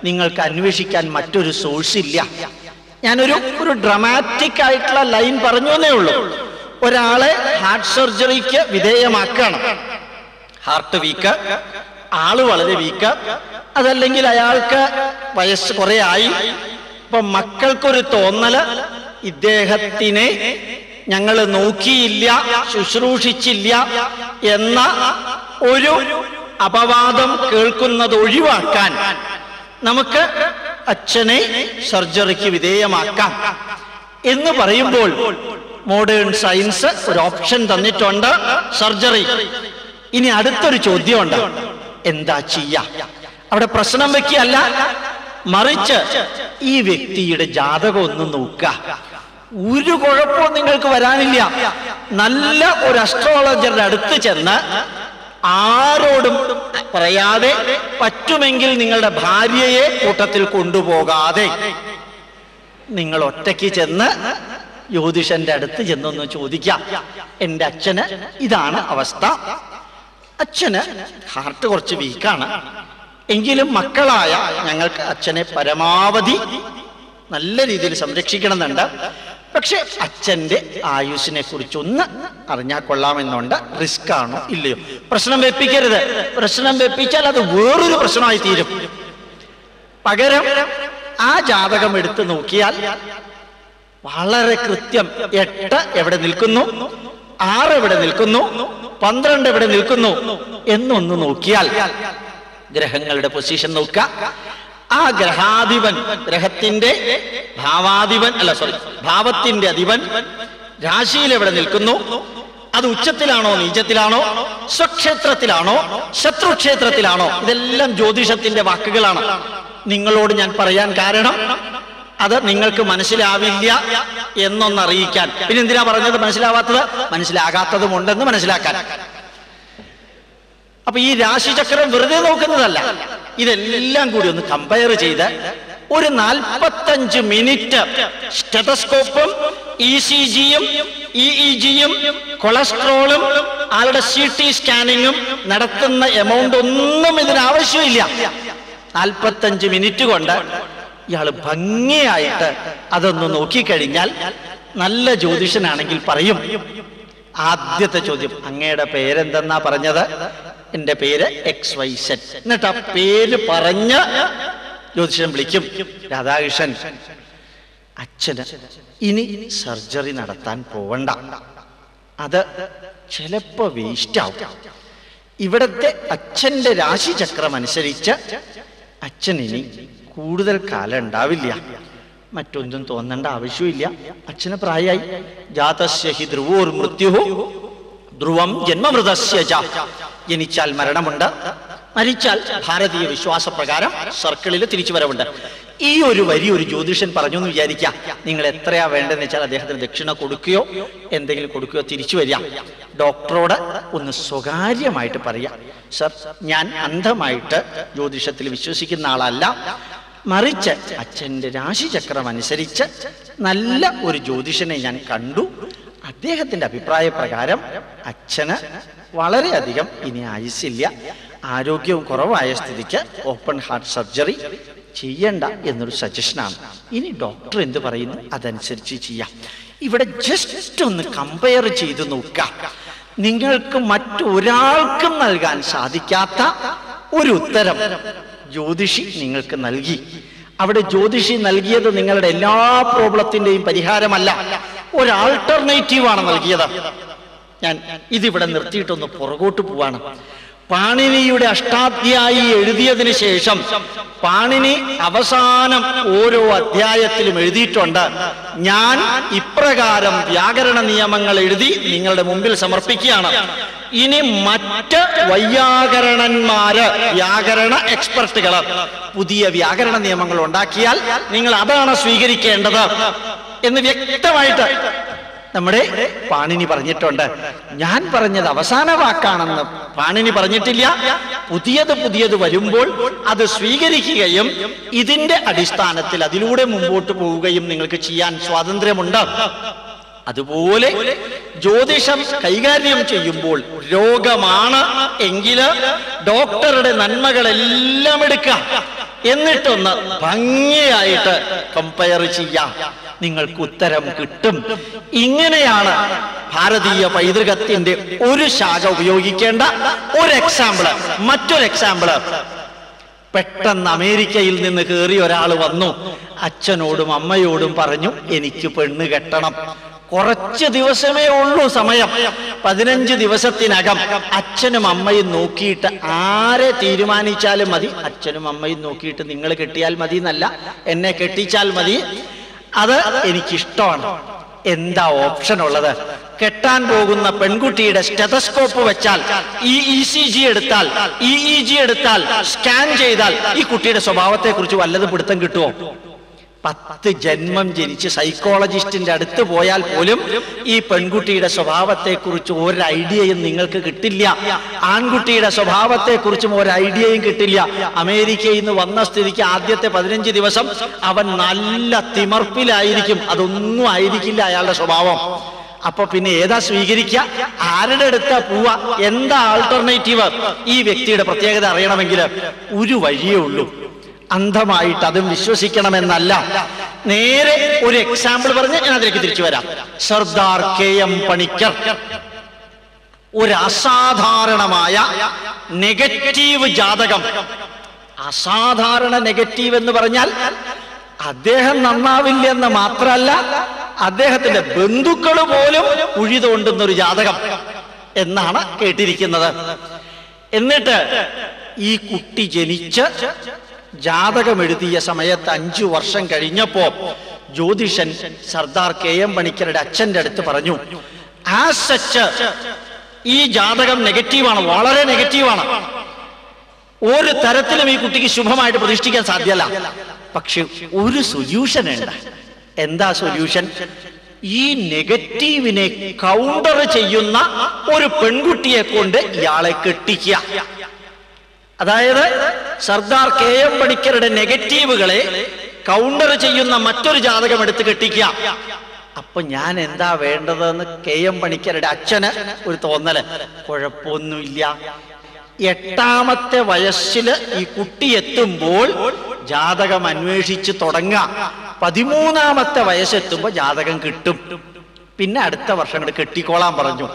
A: നിങ്ങൾക്ക് അന്വേഷിക്കാൻ മറ്റൊരു സോഴ്സ് ഇല്ല. ഞാനൊരു ഒരു ഡ്രമാറ്റിക് ആയിട്ടുള്ള ലൈൻ പറഞ്ഞു എന്നേ ഉള്ളൂ. ഒരാളെ ഹാർട്ട് സർജറിക്ക് വിധേയമാക്കണം. ഹാർട്ട് വീക്ക് ആൾ വളരെ വീക്ക് അതല്ലെങ്കിൽ അയാൾക്ക് വയസ്സ് കുറെ ആയി. ഇപ്പൊ മക്കൾക്കൊരു തോന്നൽ ഇദ്ദേഹത്തിനെ ഞങ്ങൾ നോക്കിയില്ല ശുശ്രൂഷിച്ചില്ല എന്ന ഒരു അപവാദം കേൾക്കുന്നത് ഒഴിവാക്കാൻ നമുക്ക് അച്ഛനെ സർജറിക്ക് വിധേയമാക്കാം. എന്ന് പറയുമ്പോൾ മോഡേൺ സയൻസ് ഒരു ഓപ്ഷൻ തന്നിട്ടുണ്ട് സർജറി ഇനി അടുത്തൊരു ചോദ്യമുണ്ട്. എന്താ ചെയ്യ? അവിടെ പ്രശ്നം വെക്കിയല്ല മറിച്ച് ഈ വ്യക്തിയുടെ ജാതകം ഒന്ന് നോക്കുക. ഒരു കുഴപ്പവും നിങ്ങൾക്ക് വരാനില്ല. നല്ല ഒരു അസ്ട്രോളജറുടെ അടുത്ത് ചെന്ന് ആരോടും പറയാതെ പറ്റുമെങ്കിൽ നിങ്ങളുടെ ഭാര്യയെ കൂട്ടത്തിൽ കൊണ്ടുപോകാതെ നിങ്ങൾ ഒറ്റയ്ക്ക് ചെന്ന് ജ്യോതിഷന്റെ അടുത്ത് ചെന്നൊന്ന് ചോദിക്കാം. എന്റെ അച്ഛന് ഇതാണ് അവസ്ഥ. അച്ഛന് ഹാർട്ട് കുറച്ച് വീക്കാണ് എങ്കിലും മക്കളായ ഞങ്ങൾക്ക് അച്ഛനെ പരമാവധി നല്ല രീതിയിൽ സംരക്ഷിക്കണമെന്നുണ്ട്. പക്ഷെ അച്ഛന്റെ ആയുസിനെ കുറിച്ചൊന്ന് അറിഞ്ഞാൽ കൊള്ളാമെന്നുണ്ട്. റിസ്ക് ആണോ ഇല്ലയോ? പ്രശ്നം വെപ്പിക്കരുത്. പ്രശ്നം വെപ്പിച്ചാൽ അത് വേറൊരു പ്രശ്നമായി തീരും. പകരം ആ ജാതകം എടുത്തു നോക്കിയാൽ വളരെ കൃത്യം എട്ട് എവിടെ നിൽക്കുന്നു? ആറ് എവിടെ നിൽക്കുന്നു? പന്ത്രണ്ട് എവിടെ നിൽക്കുന്നു? എന്നൊന്ന് നോക്കിയാൽ ഗ്രഹങ്ങളുടെ പൊസിഷൻ നോക്കുക. ആ ഗ്രഹാധിപൻ ഗ്രഹത്തിന്റെ ഭാവാധിപൻ അല്ല സോറി ഭാവത്തിന്റെ അധിപൻ രാശിയിൽ എവിടെ നിൽക്കുന്നു? അത് ഉച്ചത്തിലാണോ നീചത്തിലാണോ സ്വക്ഷേത്രത്തിലാണോ ശത്രുക്ഷേത്രത്തിലാണോ? ഇതെല്ലാം ജ്യോതിഷത്തിന്റെ വാക്കുകളാണ്. നിങ്ങളോട് ഞാൻ പറയാൻ കാരണം അത് നിങ്ങൾക്ക് മനസ്സിലാവില്ല എന്നൊന്നറിയിക്കാൻ. പിന്നെ എന്തിനാ പറഞ്ഞത് മനസ്സിലാവാത്തത്? മനസ്സിലാകാത്തതുമുണ്ടെന്ന് മനസ്സിലാക്കാൻ. അപ്പൊ ഈ രാശിചക്രം വെറുതെ നോക്കുന്നതല്ല. ഇതെല്ലാം കൂടി ഒന്ന് കമ്പയർ ചെയ്ത് ഒരു നാൽപ്പത്തഞ്ച് മിനിറ്റ് സ്റ്റെതസ്കോപ്പും ഇ സി ജിയും ഇ ഇ ജിയും കൊളസ്ട്രോളും ആളുടെ സി ടി സ്കാനിങ്ങും നടത്തുന്ന എമൗണ്ട് ഒന്നും ഇതിന് ആവശ്യമില്ല. നാൽപ്പത്തഞ്ച് മിനിറ്റ് കൊണ്ട് ഇയാൾ ഭംഗിയായിട്ട് അതൊന്ന് നോക്കിക്കഴിഞ്ഞാൽ നല്ല ജ്യോതിഷനാണെങ്കിൽ പറയും. ആദ്യത്തെ ചോദ്യം അങ്ങയുടെ പേരെന്തെന്നാ പറഞ്ഞത്? എന്റെ പേര് എക്സ് വൈ സെറ്റ് എന്നിട്ട് ആ പേര് പറഞ്ഞ ജ്യോതിഷൻ വിളിക്കും രാധാകൃഷ്ണൻ അച്ഛന് ഇനി സർജറി നടത്താൻ പോവണ്ട. അത് ചിലപ്പോ വേസ്റ്റ് ആവും. ഇവിടത്തെ അച്ഛന്റെ രാശിചക്രം അനുസരിച്ച് അച്ഛൻ ഇനി കൂടുതൽ കാലം ഉണ്ടാവില്ല. മറ്റൊന്നും തോന്നേണ്ട ആവശ്യമില്ല അച്ഛന് പ്രായമായി ജാതസ്യ ഹി ധ്രുവോർ മൃത്യു ധ്രുവം ജന്മമൃതസ്യ. ജനിച്ചാൽ മരണമുണ്ട്. മരിച്ചാൽ ഭാരതീയ വിശ്വാസപ്രകാരം സർക്കിളിൽ തിരിച്ചു വരവുണ്ട് ഈ ഒരു വരി ഒരു ജ്യോതിഷൻ പറഞ്ഞു എന്ന് വിചാരിക്കാം. നിങ്ങൾ എത്രയാ വേണ്ടതെന്ന് വെച്ചാൽ അദ്ദേഹത്തിന് ദക്ഷിണ കൊടുക്കുകയോ എന്തെങ്കിലും കൊടുക്കുകയോ തിരിച്ചു വരിക. ഡോക്ടറോട് ഒന്ന് സ്വകാര്യമായിട്ട് പറയാം. സർ ഞാൻ അന്ധമായിട്ട് ജ്യോതിഷത്തിൽ വിശ്വസിക്കുന്ന ആളല്ല. മറിച്ച് അച്ഛന്റെ രാശിചക്രം അനുസരിച്ച് നല്ല ഒരു ജ്യോതിഷനെ ഞാൻ കണ്ടു. അദ്ദേഹത്തിന്റെ അഭിപ്രായ പ്രകാരം അച്ഛന് വളരെയധികം ഇനി ആയുസില്ല ആരോഗ്യവും കുറവായ സ്ഥിതിക്ക് ഓപ്പൺ ഹാർട്ട് സർജറി ചെയ്യണ്ട എന്നൊരു സജഷനാണ്. ഇനി ഡോക്ടർ എന്ത് പറയുന്നു? അതനുസരിച്ച് ചെയ്യാം. ഇവിടെ ജസ്റ്റ് ഒന്ന് കമ്പയർ ചെയ്ത് നോക്കാം നിങ്ങൾക്ക് മറ്റൊരാൾക്കും നൽകാൻ സാധിക്കാത്ത ഒരു ഉത്തരം ജ്യോതിഷി നിങ്ങൾക്ക് നൽകി. അവിടെ ജ്യോതിഷി നൽകിയത് നിങ്ങളുടെ എല്ലാ പ്രോബ്ലത്തിന്റെയും പരിഹാരമല്ല. ഒരു ആണ് നൽകിയത്. ഞാൻ ഇതിവിടെ നിർത്തിയിട്ടൊന്ന് പുറകോട്ട് പോവാണ്. പാണിനിയുടെ അഷ്ടാധ്യായി എഴുതിയതിനു ശേഷം പാണിനി അവസാനം ഓരോ അധ്യായത്തിലും എഴുതിയിട്ടുണ്ട്. ഞാൻ ഇപ്രകാരം വ്യാകരണ നിയമങ്ങൾ എഴുതി നിങ്ങളുടെ മുമ്പിൽ സമർപ്പിക്കുകയാണ്. ഇനി മറ്റ് വൈയാകരണന്മാര് വ്യാകരണ എക്സ്പെർട്ടുകൾ പുതിയ വ്യാകരണ നിയമങ്ങൾ ഉണ്ടാക്കിയാൽ നിങ്ങൾ അതാണ് സ്വീകരിക്കേണ്ടത് എന്ന് വ്യക്തമായിട്ട് നമ്മുടെ പാണിനി പറഞ്ഞിട്ടുണ്ട്. ഞാൻ പറഞ്ഞത് അവസാന വാക്കാണെന്ന് പാണിനി പറഞ്ഞിട്ടില്ല. പുതിയത് പുതിയത് വരുമ്പോൾ അത് സ്വീകരിക്കുകയും ഇതിന്റെ അടിസ്ഥാനത്തിൽ അതിലൂടെ മുമ്പോട്ട് പോവുകയും നിങ്ങൾക്ക് ചെയ്യാൻ സ്വാതന്ത്ര്യമുണ്ട്. അതുപോലെ ജ്യോതിഷം കൈകാര്യം ചെയ്യുമ്പോൾ രോഗമാണ് എങ്കിൽ ഡോക്ടറുടെ നന്മകളെല്ലാം എടുക്കാം എന്നിട്ടൊന്ന് ഭംഗിയായിട്ട് കമ്പയർ ചെയ്യാം. നിങ്ങൾക്ക് ഉത്തരം കിട്ടും. ഇങ്ങനെയാണ് ഭാരതീയ പൈതൃകത്തിന്റെ ഒരു ശാഖ ഉപയോഗിക്കേണ്ട ഒരു എക്സാമ്പിൾ മറ്റൊരു എക്സാമ്പിൾ പെട്ടെന്ന് അമേരിക്കയിൽ നിന്ന് കയറി ഒരാൾ വന്നു. അച്ഛനോടും അമ്മയോടും പറഞ്ഞു എനിക്ക് പെണ്ണ് കെട്ടണം. കുറച്ച് ദിവസമേ ഉള്ളൂ സമയം. പതിനഞ്ച് ദിവസത്തിനകം അച്ഛനും അമ്മയും നോക്കിയിട്ട് ആരെ തീരുമാനിച്ചാലും മതി. അച്ഛനും അമ്മയും നോക്കിയിട്ട് നിങ്ങൾ കെട്ടിയാൽ മതി എന്നല്ല എന്നെ കെട്ടിച്ചാൽ മതി. അത് എനിക്കിഷ്ടമാണ്. എന്താ ഓപ്ഷൻ ഉള്ളത്? കെട്ടാൻ പോകുന്ന പെൺകുട്ടിയുടെ സ്റ്റെതസ്കോപ്പ് വെച്ചാൽ ഈ ഇ സി ജി എടുത്താൽ ഇ ഇ ജി എടുത്താൽ സ്കാൻ ചെയ്താൽ ഈ കുട്ടിയുടെ സ്വഭാവത്തെ കുറിച്ച് വല്ലതും പിടുത്തം കിട്ടുമോ പത്ത് ജന്മം ജനിച്ച് സൈക്കോളജിസ്റ്റിന്റെ അടുത്ത് പോയാൽ പോലും ഈ പെൺകുട്ടിയുടെ സ്വഭാവത്തെക്കുറിച്ച് ഒരു ഐഡിയയും നിങ്ങൾക്ക് കിട്ടില്ല. ആൺകുട്ടിയുടെ സ്വഭാവത്തെക്കുറിച്ചും ഒരു ഐഡിയയും കിട്ടില്ല. അമേരിക്കയിൽ നിന്ന് വന്ന സ്ഥിതിക്ക് ആദ്യത്തെ പതിനഞ്ച് ദിവസം അവൻ നല്ല തിമർപ്പിലായിരിക്കും. അതൊന്നും ആയിരിക്കില്ല അയാളുടെ സ്വഭാവം. അപ്പൊ പിന്നെ ഏതാ സ്വീകരിക്കുക? ആരുടെ അടുത്താ പോവാ എന്താ ആൾട്ടർനേറ്റീവ് ഈ വ്യക്തിയുടെ പ്രത്യേകത അറിയണമെങ്കിൽ ഒരു വഴിയേ ഉള്ളൂ. അന്ധമായിട്ട് അതും വിശ്വസിക്കണമെന്നല്ല. നേരെ ഒരു എക്സാമ്പിൾ പറഞ്ഞ് ഞാൻ അതിലേക്ക് തിരിച്ചു വരാം. സർദാർ കെ എം പണിക്കർ. ഒരു അസാധാരണമായ നെഗറ്റീവ് ജാതകം. അസാധാരണ നെഗറ്റീവ് എന്ന് പറഞ്ഞാൽ അദ്ദേഹം നന്നാവില്ല എന്ന് മാത്രമല്ല അദ്ദേഹത്തിന്റെ ബന്ധുക്കൾ പോലും കുഴി തോണ്ടുന്ന ഒരു ജാതകം എന്നാണ് കേട്ടിരിക്കുന്നത്. എന്നിട്ട് ഈ കുട്ടി ജനിച്ച് ജാതകം എഴുതിയ സമയത്ത് അഞ്ചു വർഷം കഴിഞ്ഞപ്പോ ജ്യോതിഷൻ സർദാർ കെ എം പണിക്കരുടെ അച്ഛന്റെ അടുത്ത് പറഞ്ഞു ആ സച്ച് ഈ ജാതകം നെഗറ്റീവാണ് വളരെ നെഗറ്റീവാണ്. ഒരു തരത്തിലും ഈ കുട്ടിക്ക് ശുഭമായിട്ട് പ്രതിഷ്ഠിക്കാൻ സാധ്യല്ല. പക്ഷെ ഒരു സൊല്യൂഷൻ ഉണ്ട്. എന്താ സൊല്യൂഷൻ ഈ നെഗറ്റീവിനെ കൗണ്ടർ ചെയ്യുന്ന ഒരു പെൺകുട്ടിയെ കൊണ്ട് ഇയാളെ കെട്ടിക്കുക. അതായത് സർദാർ കെ എം പണിക്കരുടെ നെഗറ്റീവുകളെ കൗണ്ടർ ചെയ്യുന്ന മറ്റൊരു ജാതകം എടുത്ത് കെട്ടിക്കുക. അപ്പൊ ഞാൻ എന്താ വേണ്ടതെന്ന് കെ എം പണിക്കരുടെ അച്ഛന് ഒരു തോന്നൽ. കുഴപ്പമൊന്നുമില്ല. എട്ടാമത്തെ വയസ്സിൽ ഈ കുട്ടി എത്തുമ്പോൾ ജാതകം അന്വേഷിച്ച് തുടങ്ങുക. പതിമൂന്നാമത്തെ വയസ്സെത്തുമ്പോ ജാതകം കിട്ടും. പിന്നെ അടുത്ത വർഷം കെട്ടിക്കോളാൻ പറഞ്ഞു.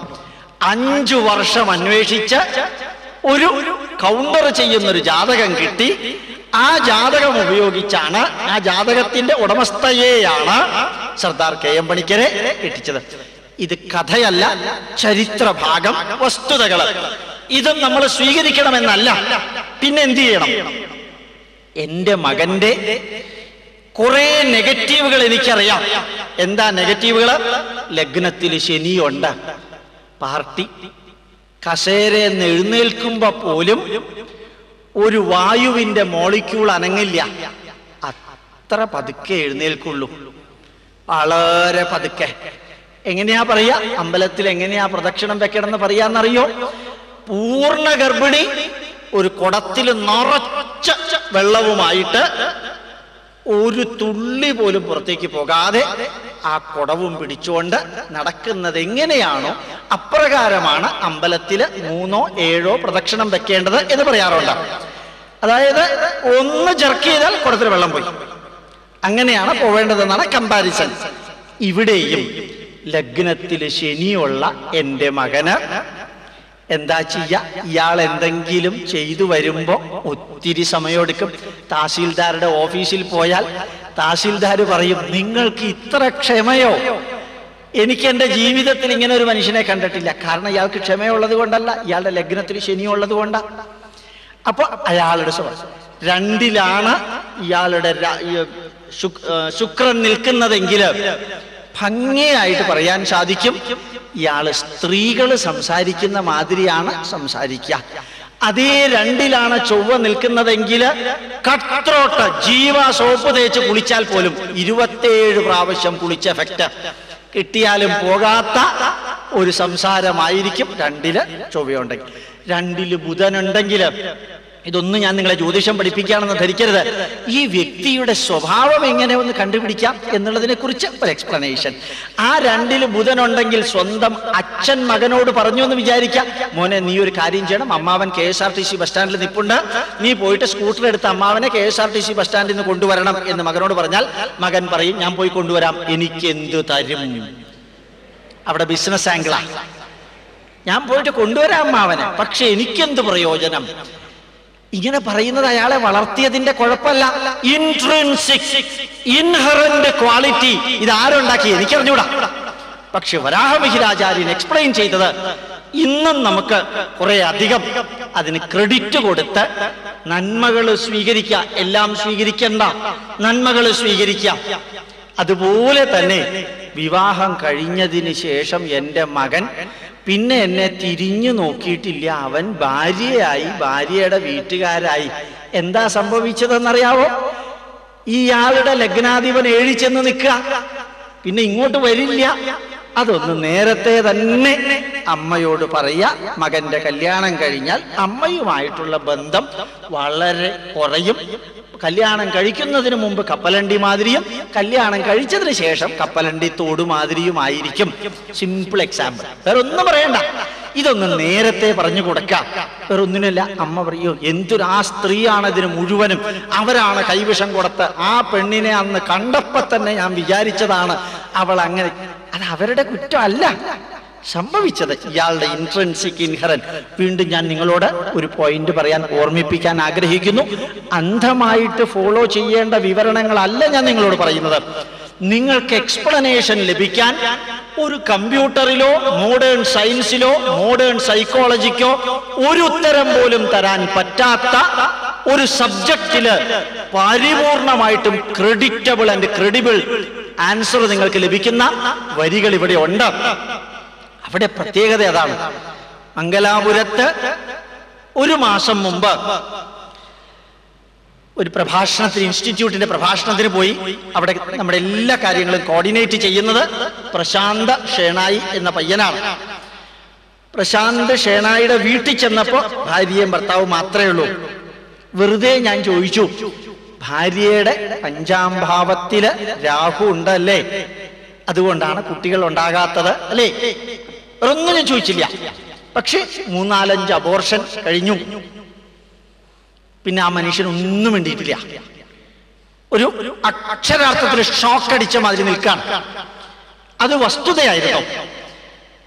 A: അഞ്ചു വർഷം അന്വേഷിച്ച് ഒരു കൗണ്ടർ ചെയ്യുന്ന ഒരു ജാതകം കിട്ടി. ആ ജാതകം ഉപയോഗിച്ചാണ് ആ ജാതകത്തിന്റെ ഉടമസ്ഥയെയാണ് സർദാർ കെ എം പണിക്കരെ കെട്ടിച്ചത്. ഇത് കഥയല്ല ചരിത്ര ഭാഗം വസ്തുതകൾ. ഇതും നമ്മൾ സ്വീകരിക്കണമെന്നല്ല. പിന്നെ എന്ത് ചെയ്യണം? എന്റെ മകന്റെ കുറെ നെഗറ്റീവുകൾ എനിക്കറിയാം. എന്താ നെഗറ്റീവുകൾ? ലഗ്നത്തിൽ ശനിയുണ്ട്. പാർട്ടി കസേരയെന്ന് എഴുന്നേൽക്കുമ്പോ പോലും ഒരു വായുവിന്റെ മോളിക്യൂൾ അനങ്ങില്ല. അത്ര പതുക്കെ എഴുന്നേൽക്കുള്ളൂ. വളരെ പതുക്കെ. എങ്ങനെയാ പറയാ? അമ്പലത്തിൽ എങ്ങനെയാ പ്രദക്ഷിണം വെക്കണമെന്ന് പറയാന്നറിയോ? പൂർണ ഗർഭിണി ഒരു കുടത്തിൽ നിറച്ച വെള്ളവുമായിട്ട് ഒരു തുള്ളി പോലും പുറത്തേക്ക് പോകാതെ ആ കുടവും പിടിച്ചുകൊണ്ട് നടക്കുന്നത് എങ്ങനെയാണോ അപ്രകാരമാണ് അമ്പലത്തിൽ മൂന്നോ ഏഴോ പ്രദക്ഷിണം വെക്കേണ്ടത് എന്ന് പറയാറുണ്ട്. അതായത് ഒന്ന് ജർക്ക് ചെയ്താൽ കുടത്തിൽ വെള്ളം പോയി. അങ്ങനെയാണ് പോവേണ്ടതെന്നാണ് കമ്പാരിസൺ ഇവിടെയും ലഗ്നത്തിൽ ശനിയുള്ള എന്റെ മകന് എന്താ ചെയ്യ? ഇയാൾ എന്തെങ്കിലും ചെയ്തു വരുമ്പോ ഒത്തിരി സമയമെടുക്കും. തഹസീൽദാരുടെ ഓഫീസിൽ പോയാൽ തഹസീൽദാർ പറയും നിങ്ങൾക്ക് ഇത്ര ക്ഷമയോ? എനിക്ക് എന്റെ ജീവിതത്തിൽ ഇങ്ങനെ ഒരു മനുഷ്യനെ കണ്ടിട്ടില്ല. കാരണം ഇയാൾക്ക് ക്ഷമയുള്ളത് കൊണ്ടല്ല ഇയാളുടെ ലഗ്നത്തിൽ ശനിയുള്ളത് കൊണ്ടാ. അപ്പൊ അയാളുടെ സ്വഭാവം. രണ്ടിലാണ് ഇയാളുടെ ശുക്രൻ നിൽക്കുന്നതെങ്കിൽ ഭംഗിയായിട്ട് പറയാൻ സാധിക്കും. ഇയാൾ സ്ത്രീകൾ സംസാരിക്കുന്ന മാതിരിയാണ് സംസാരിക്കുക. അതേ രണ്ടിലാണ് ചൊവ്വ നിൽക്കുന്നതെങ്കിൽ കട്ട്രോട്ട് ജീവ സോപ്പ് തേച്ച് കുളിച്ചാൽ പോലും ഇരുപത്തേഴ് പ്രാവശ്യം കുളിച്ച എഫക്റ്റ്. കിട്ടിയാലും പോകാത്ത ഒരു സംസാരമായിരിക്കും രണ്ടിൽ ചൊവ്വയുണ്ടെങ്കിൽ. രണ്ടിൽ ബുധനുണ്ടെങ്കിൽ ഇതൊന്നും ഞാൻ നിങ്ങളെ ജ്യോതിഷം പഠിപ്പിക്കുകയാണെന്ന് ധരിക്കരുത്. ഈ വ്യക്തിയുടെ സ്വഭാവം എങ്ങനെ ഒന്ന് കണ്ടുപിടിക്കാം എന്നുള്ളതിനെ കുറിച്ച് ഒരു എക്സ്പ്ലനേഷൻ ആ രണ്ടിൽ ബുധനുണ്ടെങ്കിൽ സ്വന്തം അച്ഛൻ മകനോട് പറഞ്ഞു എന്ന് വിചാരിക്കാം. മോനെ നീ ഒരു കാര്യം ചെയ്യണം. അമ്മാവൻ K S R T C bus സ്റ്റാൻഡിൽ നിൽപ്പുണ്ട് നീ പോയിട്ട് സ്കൂട്ടർ എടുത്ത് അമ്മാവനെ K S R T C bus സ്റ്റാൻഡിൽ നിന്ന് കൊണ്ടുവരണം എന്ന് മകനോട് പറഞ്ഞാൽ മകൻ പറയും ഞാൻ പോയി കൊണ്ടുവരാം. എനിക്ക് എന്ത് തരും? അവിടെ ബിസിനസ് ആംഗിളാണ് ഞാൻ പോയിട്ട് കൊണ്ടുവരാം അമ്മാവനെ പക്ഷെ എനിക്കെന്ത് പ്രയോജനം? ഇങ്ങനെ പറയുന്നത് അയാളെ വളർത്തിയതിന്റെ കുഴപ്പമല്ല. ഇൻട്രൻസിക് ഇൻഹറന്റ് ക്വാളിറ്റി ഇത് ആരുണ്ടാക്കി എനിക്കറിഞ്ഞൂടാ. പക്ഷെ വരാഹമിഹിരാചാര്യൻ എക്സ്പ്ലെയിൻ ചെയ്തത് ഇന്നും നമുക്ക് കുറെ അധികം അതിന് ക്രെഡിറ്റ് കൊടുത്ത് നന്മകൾ സ്വീകരിക്കുക. എല്ലാം സ്വീകരിക്കണ്ട. നന്മകൾ സ്വീകരിക്ക അതുപോലെ തന്നെ വിവാഹം കഴിഞ്ഞതിന് ശേഷം എന്റെ മകൻ പിന്നെ എന്നെ തിരിഞ്ഞു നോക്കിയിട്ടില്ല. അവൻ ഭാര്യയായി ഭാര്യയുടെ വീട്ടുകാരായി. എന്താ സംഭവിച്ചതെന്നറിയാവോ? ഇയാളുടെ ലഗ്നാധിപൻ എഴുതിച്ചെന്ന് ചെന്ന് നിൽക്കുക. പിന്നെ ഇങ്ങോട്ട് വരില്ല. അതൊന്ന് നേരത്തെ തന്നെ അമ്മയോട് പറയാ മകന്റെ കല്യാണം കഴിഞ്ഞാൽ അമ്മയുമായിട്ടുള്ള ബന്ധം വളരെ കുറയും. കല്യാണം കഴിക്കുന്നതിന് മുമ്പ് കപ്പലണ്ടി മാതിരിയും കല്യാണം കഴിച്ചതിന് ശേഷം കപ്പലണ്ടി തോട് മാതിരിയുമായിരിക്കും. സിമ്പിൾ എക്സാമ്പിൾ വേറെ ഒന്നും പറയണ്ട. ഇതൊന്ന് നേരത്തെ പറഞ്ഞു കൊടുക്കാം. വേറെ ഒന്നിനല്ല അമ്മ പറയോ എന്തൊരു ആ സ്ത്രീയാണ് ഇതിന് മുഴുവനും. അവരാണ് കൈവിഷം കൊടുത്ത് ആ പെണ്ണിനെ അന്ന് കണ്ടപ്പോ തന്നെ ഞാൻ വിചാരിച്ചതാണ് അവൾ അങ്ങനെ അത് അവരുടെ കുറ്റമല്ല. സംഭവിച്ചത്. ഇയാളുടെ ഇൻട്രൻസിക് ഇൻഹറൻ വീണ്ടും ഞാൻ നിങ്ങളോട് ഒരു പോയിന്റ് പറയാൻ ഓർമ്മിപ്പിക്കാൻ ആഗ്രഹിക്കുന്നു. അന്ധമായിട്ട് ഫോളോ ചെയ്യേണ്ട വിവരണങ്ങളല്ല ഞാൻ നിങ്ങളോട് പറയുന്നത്. നിങ്ങൾക്ക് എക്സ്പ്ലനേഷൻ ലഭിക്കാൻ ഒരു കമ്പ്യൂട്ടറിലോ മോഡേൺ സയൻസിലോ മോഡേൺ സൈക്കോളജിക്കോ ഒരു ഉത്തരം പോലും തരാൻ പറ്റാത്ത ഒരു സബ്ജക്റ്റിൽ പരിപൂർണമായിട്ടും ക്രെഡിറ്റബിൾ ആൻഡ് ക്രെഡിബിൾ ആൻസർ നിങ്ങൾക്ക് ലഭിക്കുന്ന വരികൾ ഇവിടെ ഉണ്ട്. അവിടെ പ്രത്യേകത അതാണ്. മംഗലാപുരത്ത് ഒരു മാസം മുമ്പ് ഒരു പ്രഭാഷണത്തിന് ഇൻസ്റ്റിറ്റ്യൂട്ടിന്റെ പ്രഭാഷണത്തിന് പോയി. അവിടെ നമ്മുടെ എല്ലാ കാര്യങ്ങളും കോർഡിനേറ്റ് ചെയ്യുന്നത് പ്രശാന്ത ഷേണായി എന്ന പയ്യനാണ്. പ്രശാന്ത് ഷേണായിയുടെ വീട്ടിൽ ചെന്നപ്പോ ഭാര്യയും ഭർത്താവും മാത്രമേ ഉള്ളൂ. വെറുതെ ഞാൻ ചോദിച്ചു ഭാര്യയുടെ അഞ്ചാം ഭാവത്തിൽ രാഹു ഉണ്ടല്ലേ? അതുകൊണ്ടാണ് കുട്ടികൾ ഉണ്ടാകാത്തത് അല്ലേ? ഞാൻ ചോദിച്ചില്ല. പക്ഷെ മൂന്നാലഞ്ച് അബോർഷൻ കഴിഞ്ഞു. പിന്നെ ആ മനുഷ്യൻ ഒന്നും വേണ്ടിയിട്ടില്ല ഒരു അക്ഷരാർത്ഥത്തിൽ ഷോക്ക് അടിച്ച മാതിരി നിൽക്കാണ്. അത് വസ്തുതയായിരുന്നു.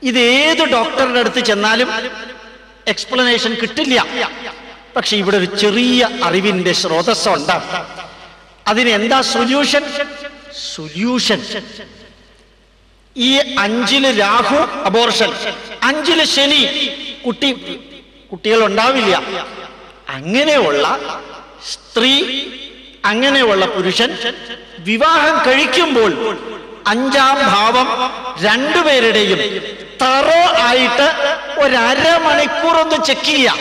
A: ഇത് ഏത് ഡോക്ടറുടെ അടുത്ത് ചെന്നാലും എക്സ്പ്ലനേഷൻ കിട്ടില്ല. പക്ഷെ ഇവിടെ ഒരു ചെറിയ അറിവിന്റെ സ്രോതസ്സുണ്ട്. അതിന് എന്താ സൊല്യൂഷൻ സൊല്യൂഷൻ ഈ അഞ്ചിൽ രാഹു അബോർഷൻ അഞ്ചിൽ ശനി കുട്ടി കുട്ടികൾ ഉണ്ടാവില്ല അങ്ങനെയുള്ള സ്ത്രീ അങ്ങനെയുള്ള പുരുഷൻ വിവാഹം കഴിക്കുമ്പോൾ അഞ്ചാം ഭാവം രണ്ടുപേരുടെയും തറോ ആയിട്ട് ഒരമണിക്കൂർ ഒന്ന് ചെക്ക് ചെയ്യാം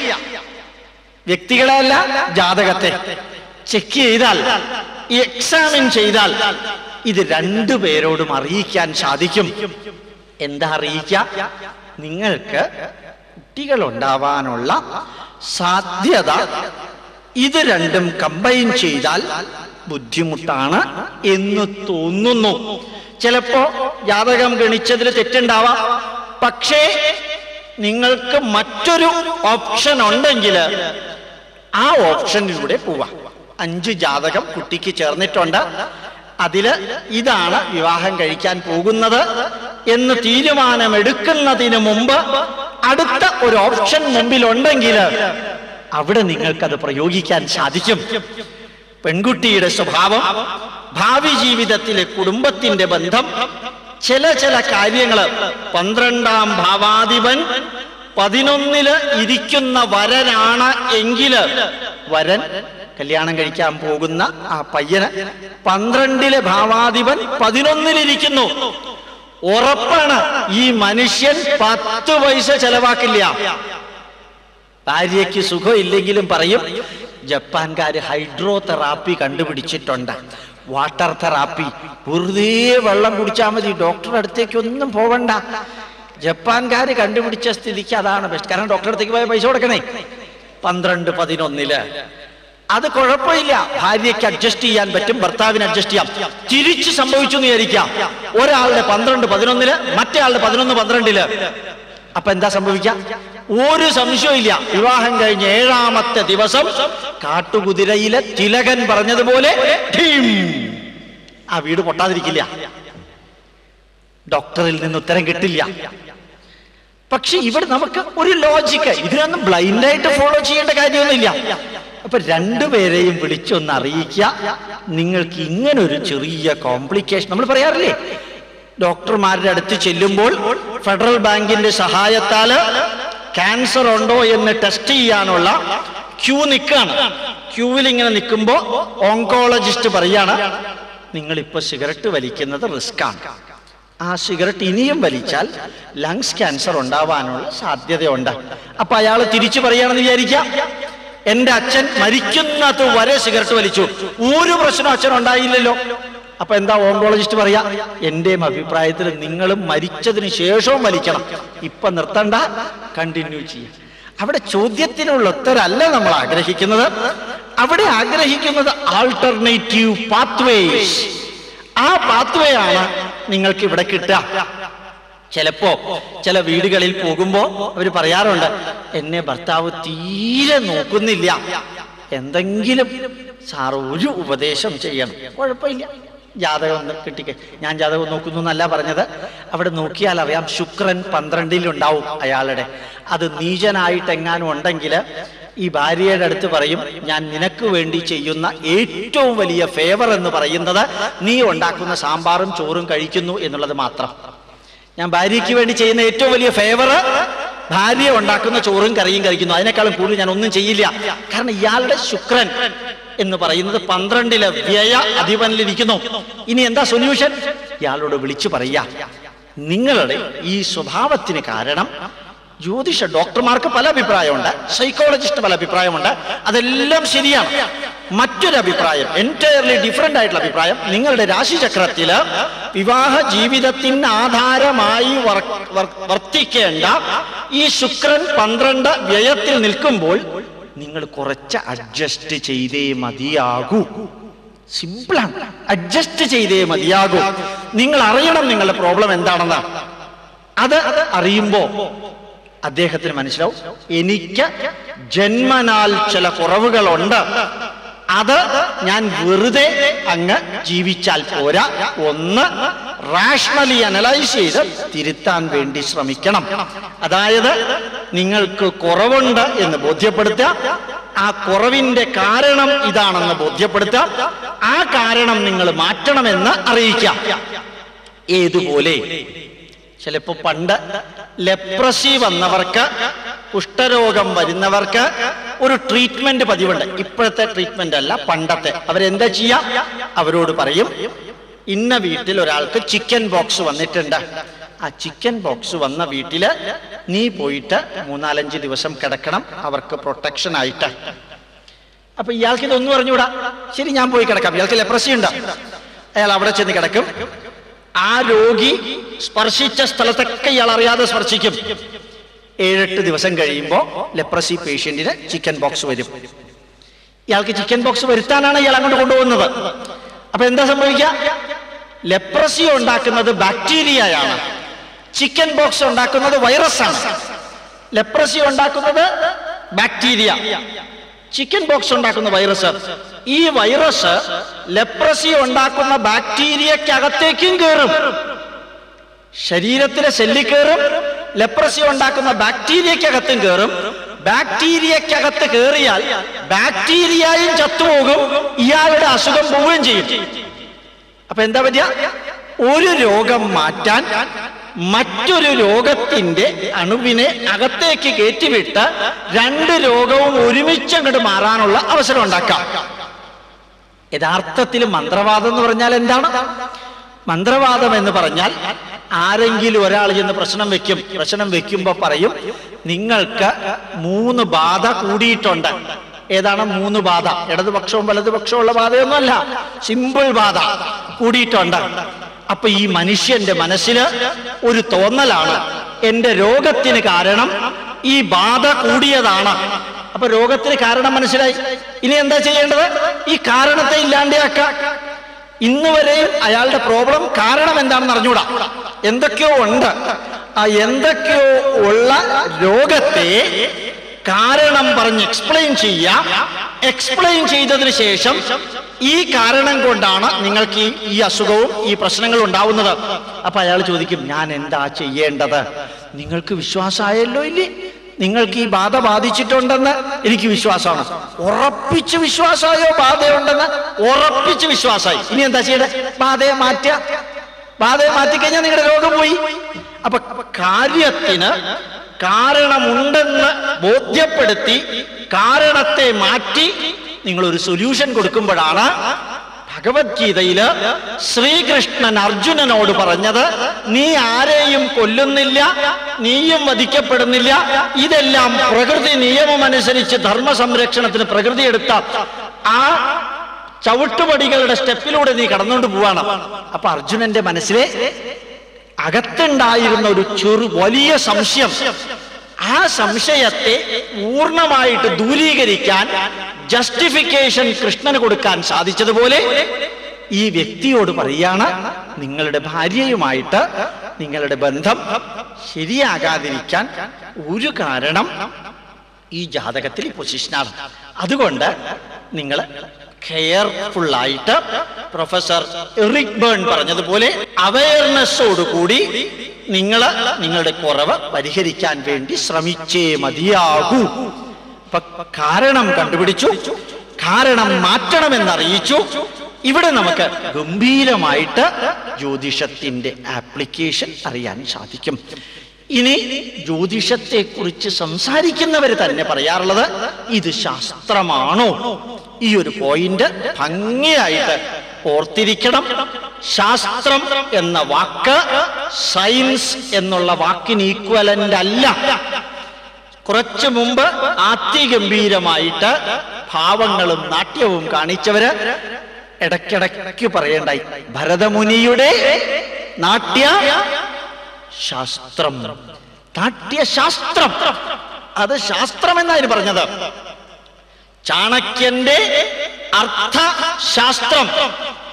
A: വ്യക്തികളെയല്ല ജാതകത്തെ ചെക്ക് ചെയ്താൽ എക്സാമിൻ ചെയ്താൽ ഇത് രണ്ടു പേരോടും അറിയിക്കാൻ സാധിക്കും. എന്താ അറിയിക്ക നിങ്ങൾക്ക് കുട്ടികൾ ഉണ്ടാവാനുള്ള സാധ്യത ഇത് രണ്ടും കമ്പൈൻ ചെയ്താൽ ബുദ്ധിമുട്ടാണ് എന്ന് തോന്നുന്നു. ചിലപ്പോ ജാതകം ഗണിച്ചതിൽ തെറ്റുണ്ടാവാം. പക്ഷേ നിങ്ങൾക്ക് മറ്റൊരു ഓപ്ഷൻ ഉണ്ടെങ്കിൽ ആ ഓപ്ഷനിലൂടെ പോവാം. അഞ്ച് ജാതകം കുട്ടിക്ക് ചേർന്നിട്ടുണ്ട്. അതിൽ ഇതാണ് വിവാഹം കഴിക്കാൻ പോകുന്നത് എന്ന് തീരുമാനമെടുക്കുന്നതിന് മുമ്പ് അടുത്ത ഒരു ഓപ്ഷൻ മുമ്പിലുണ്ടെങ്കിൽ അവിടെ നിങ്ങൾക്കത് പ്രയോഗിക്കാൻ സാധിക്കും. പെൺകുട്ടിയുടെ സ്വഭാവം ഭാവി ജീവിതത്തിലെ കുടുംബത്തിന്റെ ബന്ധം ചില ചില കാര്യങ്ങൾ പന്ത്രണ്ടാം ഭാവാധിപൻ പതിനൊന്നിൽ ഇരിക്കുന്ന വരനാണ് എങ്കിൽ വരൻ കല്യാണം കഴിക്കാൻ പോകുന്ന ആ പയ്യന് പന്ത്രണ്ടിലെ ഭാവാധിപൻ പതിനൊന്നിലിരിക്കുന്നു. ഉറപ്പാണ് ഈ മനുഷ്യൻ പത്ത് പൈസ ചെലവാക്കില്ല. ഭാര്യയ്ക്ക് സുഖമില്ലെങ്കിലും പറയും ജപ്പാൻകാര് ഹൈഡ്രോ തെറാപ്പി കണ്ടുപിടിച്ചിട്ടുണ്ട്. Water therapy. വെറുതെ വെള്ളം കുടിച്ചാൽ മതി. ഡോക്ടറുടെ അടുത്തേക്ക് ഒന്നും പോവണ്ട. ജപ്പാൻകാര് കണ്ടുപിടിച്ച സ്ഥിതിക്ക് അതാണ് ബെസ്റ്റ് കാരണം ഡോക്ടറെ അടുത്തേക്ക് പോയ പൈസ കൊടുക്കണേ. പന്ത്രണ്ട് പതിനൊന്നിൽ. അത് കുഴപ്പമില്ല. ഭാര്യയ്ക്ക് അഡ്ജസ്റ്റ് ചെയ്യാൻ പറ്റും ഭർത്താവിന് അഡ്ജസ്റ്റ് ചെയ്യാം. തിരിച്ചു സംഭവിച്ചു എന്ന് വിചാരിക്കാം. ഒരാളുടെ പന്ത്രണ്ട് പതിനൊന്നിൽ മറ്റേ ആളുടെ പതിനൊന്ന് പന്ത്രണ്ടിൽ. അപ്പൊ എന്താ സംഭവിക്കാം? ഒരു സംശയമില്ല വിവാഹം കഴിഞ്ഞ ഏഴാമത്തെ ദിവസം കാട്ടുകുതിരയിലെ തിലകൻ പറഞ്ഞതുപോലെ. ആ വീട് പൊട്ടാതിരിക്കില്ല. ഡോക്ടറിൽ നിന്ന് ഉത്തരം കിട്ടില്ല. പക്ഷെ ഇവിടെ നമുക്ക് ഒരു ലോജിക്ക് ഇതിനൊന്നും ബ്ലൈൻഡായിട്ട് ഫോളോ ചെയ്യേണ്ട കാര്യമൊന്നുമില്ല. അപ്പൊ രണ്ടുപേരെയും വിളിച്ചൊന്ന് അറിയിക്ക. നിങ്ങൾക്ക് ഇങ്ങനെ ഒരു ചെറിയ കോംപ്ലിക്കേഷൻ നമ്മൾ പറയാറില്ലേ? ഡോക്ടർമാരുടെ അടുത്ത് ചെല്ലുമ്പോൾ ഫെഡറൽ ബാങ്കിന്റെ സഹായത്താൽ ക്യാൻസർ ഉണ്ടോ എന്ന് ടെസ്റ്റ് ചെയ്യാനുള്ള ക്യൂ നിൽക്കാണ് ക്യൂവിൽ ഇങ്ങനെ നിൽക്കുമ്പോൾ ഓങ്കോളജിസ്റ്റ് പറയാണ് നിങ്ങൾ ഇപ്പൊ സിഗരറ്റ് വലിക്കുന്നത് റിസ്ക് ആണ്. ആ സിഗരറ്റ് ഇനിയും വലിച്ചാൽ ലങ്സ് ക്യാൻസർ ഉണ്ടാവാനുള്ള സാധ്യതയുണ്ട്. അപ്പൊ അയാൾ തിരിച്ചു പറയുകയാണെന്ന് വിചാരിക്കാം. എന്റെ അച്ഛൻ മരിക്കുന്നത് വരെ സിഗരറ്റ് വലിച്ചു. ഒരു പ്രശ്നം അച്ഛൻ ഉണ്ടായില്ലല്ലോ. അപ്പൊ എന്താ ഓങ്കോളജിസ്റ്റ് പറയാ? എന്റെയും അഭിപ്രായത്തിൽ നിങ്ങൾ മരിച്ചതിന് ശേഷവും വലിക്കണം ഇപ്പൊ നിർത്തണ്ട കണ്ടിന്യൂ ചെയ്യാം. അവിടെ ചോദ്യത്തിനുള്ള ഉത്തരല്ല നമ്മൾ ആഗ്രഹിക്കുന്നത്. അവിടെ ആഗ്രഹിക്കുന്നത് ആൾട്ടർനേറ്റീവ് പാത്വേസ് ആ പാത്വേ ആണ് നിങ്ങൾക്ക് ഇവിടെ കിട്ടുക. ചിലപ്പോ ചില വീടുകളിൽ പോകുമ്പോ അവർ പറയാറുണ്ട് എന്നെ ഭർത്താവ് തീരെ നോക്കുന്നില്ല. എന്തെങ്കിലും സാർ ഒരു ഉപദേശം ചെയ്യണം. കുഴപ്പമില്ല. ജാതകം കിട്ടിക്കെ. ഞാൻ ജാതകം നോക്കുന്നു എന്നല്ല പറഞ്ഞത്. അവിടെ നോക്കിയാൽ അറിയാം ശുക്രൻ പന്ത്രണ്ടിലുണ്ടാവും അയാളുടെ. അത് നീചനായിട്ട് എങ്ങാനും ഉണ്ടെങ്കിൽ ഈ ഭാര്യയുടെ അടുത്ത് പറയും ഞാൻ നിനക്ക് വേണ്ടി ചെയ്യുന്ന ഏറ്റവും വലിയ ഫേവർ എന്ന് പറയുന്നത് നീ ഉണ്ടാക്കുന്ന സാമ്പാറും ചോറും കഴിക്കുന്നു എന്നുള്ളത് മാത്രം. ഞാൻ ഭാര്യയ്ക്ക് വേണ്ടി ചെയ്യുന്ന ഏറ്റവും വലിയ ഫേവർ ഭാര്യ ഉണ്ടാക്കുന്ന ചോറും കറിയും കഴിക്കുന്നു. അതിനേക്കാളും കൂടുതൽ ഞാൻ ഒന്നും ചെയ്യില്ല. കാരണം ഇയാളുടെ ശുക്രൻ എന്ന് പറയുന്നത് പന്ത്രണ്ടിലെ വ്യയ അധിപനിലിരിക്കുന്നു ഇനി എന്താ സൊല്യൂഷൻ ഇയാളോട് വിളിച്ചു പറയുക നിങ്ങളുടെ ഈ സ്വഭാവത്തിന് കാരണം ജ്യോതിഷ ഡോക്ടർമാർക്ക് പല അഭിപ്രായമുണ്ട് സൈക്കോളജിസ്റ്റ് പല അഭിപ്രായമുണ്ട്. അതെല്ലാം ശരിയാണ്. മറ്റൊരു അഭിപ്രായം എന്റയർലി ഡിഫറെന്റ് ആയിട്ടുള്ള അഭിപ്രായം നിങ്ങളുടെ രാശിചക്രത്തിൽ വിവാഹ ജീവിതത്തിന് ആധാരമായി വർ- വർ- വർത്തിക്കേണ്ട ഈ ശുക്രൻ പന്ത്രണ്ട് വ്യയത്തിൽ നിൽക്കുമ്പോൾ നിങ്ങൾ കുറച്ച് അഡ്ജസ്റ്റ് ചെയ്തേ മതിയാകൂ. സിമ്പിളാണ് അഡ്ജസ്റ്റ് ചെയ്തേ മതിയാകൂ. നിങ്ങൾ അറിയണം നിങ്ങളുടെ പ്രോബ്ലം എന്താണെന്ന്. അത് അറിയുമ്പോ അദ്ദേഹത്തിന് മനസ്സിലാവും. എനിക്ക് ജന്മനാൽ ചില കുറവുകളുണ്ട്. അത് ഞാൻ വെറുതെ അങ്ങ് ജീവിച്ചാൽ പോരാ. ഒന്ന് റാഷണലി അനലൈസ് ചെയ്ത് തിരുത്താൻ വേണ്ടി ശ്രമിക്കണം. അതായത് നിങ്ങൾക്ക് കുറവുണ്ട് എന്ന് ബോധ്യപ്പെടുത്തുക. ആ കുറവിന്റെ കാരണം ഇതാണെന്ന് ബോധ്യപ്പെടുത്തുക. ആ കാരണം നിങ്ങൾ മാറ്റണമെന്ന് അറിയിക്കാം ഏതുപോലെ? ചിലപ്പോ പണ്ട് ലെപ്രസി വന്നവർക്ക് കുഷ്ഠരോഗം വരുന്നവർക്ക് ഒരു ട്രീറ്റ്മെന്റ് പതിവുണ്ട്. ഇപ്പോഴത്തെ ട്രീറ്റ്മെന്റ് അല്ല പണ്ടത്തെ. അവരെന്താ ചെയ്യാ? അവരോട് പറയും ഇന്ന വീട്ടിൽ ഒരാൾക്ക് ചിക്കൻ ബോക്സ് വന്നിട്ടുണ്ട്. ആ ചിക്കൻ ബോക്സ് വന്ന വീട്ടിൽ നീ പോയിട്ട് മൂന്നാലഞ്ച് ദിവസം കിടക്കണം അവർക്ക് പ്രൊട്ടക്ഷൻ ആയിട്ട്. അപ്പൊ ഇയാൾക്ക് ഇതൊന്നും പറഞ്ഞുകൂടാ ശരി ഞാൻ പോയി കിടക്കാം. ഇയാൾക്ക് ലെപ്രസി ഉണ്ടാവും അയാൾ അവിടെ ചെന്ന് കിടക്കും. ആ രോഗി സ്പർശിച്ച സ്ഥലത്തൊക്കെ ഇയാൾ അറിയാതെ സ്പർശിക്കും. ഏഴെട്ട് ദിവസം കഴിയുമ്പോൾ ലെപ്രസി പേഷ്യന്റിന് ചിക്കൻ ബോക്സ് വരും. ഇയാൾക്ക് ചിക്കൻ ബോക്സ് വരുത്താനാണ് ഇയാൾ അങ്ങോട്ട് കൊണ്ടുപോകുന്നത്. അപ്പൊ എന്താ സംഭവിക്കുക? ലെപ്രസി ഉണ്ടാക്കുന്നത് ബാക്ടീരിയയാണ്. ചിക്കൻ ബോക്സ് ഉണ്ടാക്കുന്നത് വൈറസ് ആണ് ലെപ്രസി ഉണ്ടാക്കുന്നത് ബാക്ടീരിയ. ചിക്കൻ ബോക്സ് ഉണ്ടാക്കുന്ന വൈറസ്. ഈ വൈറസ് ലെപ്രസി ഉണ്ടാക്കുന്ന ബാക്ടീരിയക്കകത്തേക്കും കയറും ശരീരത്തിലെ സെല്ലി കയറും ലെപ്രസി ഉണ്ടാക്കുന്ന ബാക്ടീരിയക്കകത്തും കയറും ബാക്ടീരിയക്കകത്ത് കയറിയാൽ ബാക്ടീരിയയും ചത്തുപോകും ഇയാളുടെ അസുഖം പോവുകയും ചെയ്യും. അപ്പൊ എന്താ പറ്റിയ? ഒരു രോഗം മാറ്റാൻ മറ്റൊരു രോഗത്തിന്റെ അണുവിനെ അകത്തേക്ക് കയറ്റിവിട്ട് രണ്ട് രോഗവും ഒരുമിച്ച് അങ്ങോട്ട് മാറാനുള്ള അവസരം ഉണ്ടാക്കാം. യഥാർത്ഥത്തിൽ മന്ത്രവാദം എന്ന് പറഞ്ഞാൽ എന്താണ്? മന്ത്രവാദം എന്ന് പറഞ്ഞാൽ ആരെങ്കിലും ഒരാൾ ചെന്ന് പ്രശ്നം വെക്കും പ്രശ്നം വെക്കുമ്പോ പറയും നിങ്ങൾക്ക് മൂന്ന് ബാധ കൂടിയിട്ടുണ്ട്. ഏതാണ്? മൂന്ന് ബാധ. ഇടതുപക്ഷവും വലതുപക്ഷവും ഉള്ള ബാധയൊന്നുമല്ല. സിമ്പിൾ ബാധ. കൂടിയിട്ടുണ്ട്. അപ്പൊ ഈ മനുഷ്യന്റെ മനസ്സിൽ ഒരു തോന്നലാണ്. എന്റെ രോഗത്തിന് കാരണം ഈ ബാധ കൂടിയതാണ്. അപ്പൊ രോഗത്തിന് കാരണം മനസ്സിലായി. ഇനി എന്താ ചെയ്യേണ്ടത്? ഈ കാരണത്തെ ഇല്ലാണ്ടാക്ക ഇന്ന് വരെയും അയാളുടെ പ്രോബ്ലം കാരണം എന്താണെന്ന് അറിഞ്ഞൂടാ. എന്തൊക്കെയോ ഉണ്ട്. ആ എന്തൊക്കെയോ ഉള്ള രോഗത്തെ കാരണം പറഞ്ഞ് എക്സ്പ്ലെയിൻ ചെയ്യാം എക്സ്പ്ലെയിൻ ചെയ്തതിന് ശേഷം ഈ കാരണം കൊണ്ടാണ് നിങ്ങൾക്ക് ഈ അസുഖവും ഈ പ്രശ്നങ്ങളും ഉണ്ടാവുന്നത്. അപ്പൊ അയാൾ ചോദിക്കും ഞാൻ എന്താ ചെയ്യേണ്ടത്? നിങ്ങൾക്ക് വിശ്വാസമായല്ലോ ഇല്ലേ? നിങ്ങൾക്ക് ഈ ബാധ ബാധിച്ചിട്ടുണ്ടെന്ന് എനിക്ക് വിശ്വാസമാണ്. ഉറപ്പിച്ച് വിശ്വാസമായോ ബാധയുണ്ടെന്ന് ഉറപ്പിച്ച് വിശ്വാസമായി. ഇനി എന്താ ചെയ്യേണ്ടത്? ബാധയെ മാറ്റുക. ബാധയെ മാറ്റിക്കഴിഞ്ഞാൽ നിങ്ങളുടെ രോഗം പോയി. അപ്പൊ കാര്യത്തിന് കാരണമുണ്ടെന്ന് ബോധ്യപ്പെടുത്തി കാരണത്തെ മാറ്റി നിങ്ങൾ ഒരു സൊല്യൂഷൻ കൊടുക്കുമ്പോഴാണ് ഭഗവത്ഗീതയിൽ ശ്രീകൃഷ്ണൻ അർജുനനോട് പറഞ്ഞത് നീ ആരെയും കൊല്ലുന്നില്ല നീയും വധിക്കപ്പെടുന്നില്ല. ഇതെല്ലാം പ്രകൃതി നിയമം അനുസരിച്ച് ധർമ്മ സംരക്ഷണത്തിന് പ്രകൃതി എടുത്ത ആ ചവിട്ടുപടികളുടെ സ്റ്റെപ്പിലൂടെ നീ കടന്നുകൊണ്ട് പോവാണ്. അപ്പൊ അർജുനന്റെ മനസ്സിലെ അകത്തുണ്ടായിരുന്ന ഒരു ചെറു വലിയ സംശയം. ആ സംശയത്തെ പൂർണമായിട്ട് ദൂരീകരിക്കാൻ ജസ്റ്റിഫിക്കേഷൻ കൃഷ്ണന് കൊടുക്കാൻ സാധിച്ചതുപോലെ ഈ വ്യക്തിയോട് പറയാണ് നിങ്ങളുടെ ഭാര്യയുമായിട്ട് നിങ്ങളുടെ ബന്ധം ശരിയാകാതിരിക്കാൻ ഒരു കാരണം ഈ ജാതകത്തിൽ പൊസിഷനാണ് അതുകൊണ്ട് നിങ്ങൾ കെയർഫുൾ ആയിട്ട് പ്രൊഫസർ എറിക് ബേൺ പറഞ്ഞതുപോലെ അവയർനെസ്സോടുകൂടി നിങ്ങൾ നിങ്ങളുടെ കുറവ് പരിഹരിക്കാൻ വേണ്ടി ശ്രമിച്ചേ മതിയാകൂ. കാരണം കണ്ടുപിടിച്ചു. കാരണം മാറ്റണമെന്ന് അറിയിച്ചു ഇവിടെ നമുക്ക് ഗംഭീരമായിട്ട് ജ്യോതിഷത്തിന്റെ ആപ്ലിക്കേഷൻ അറിയാൻ സാധിക്കും. ഇനി ജ്യോതിഷത്തെ കുറിച്ച് സംസാരിക്കുന്നവർ തന്നെ പറയാറുള്ളത് ഇത് ശാസ്ത്രമാണോ? ഈ ഒരു പോയിന്റ് ഭംഗിയായിട്ട് ഓർത്തിരിക്കണം. ശാസ്ത്രം എന്ന വാക്ക് സയൻസ് എന്നുള്ള വാക്കിന് ഈക്വലന്റ് അല്ല. കുറച്ചു മുമ്പ് ആത്യഗംഭീരമായിട്ട് ഭാവങ്ങളും നാട്യവും കാണിച്ചവര് ഇടയ്ക്കിടയ്ക്ക് പറയണ്ടായി ഭരതമുനിയുടെ നാട്യ ശാസ്ത്രം. നാട്യശാസ്ത്രം അത് ശാസ്ത്രം എന്നായിരുന്നു പറഞ്ഞത്. ചാണക്യന്റെ അർത്ഥ അർത്ഥശാസ്ത്രം.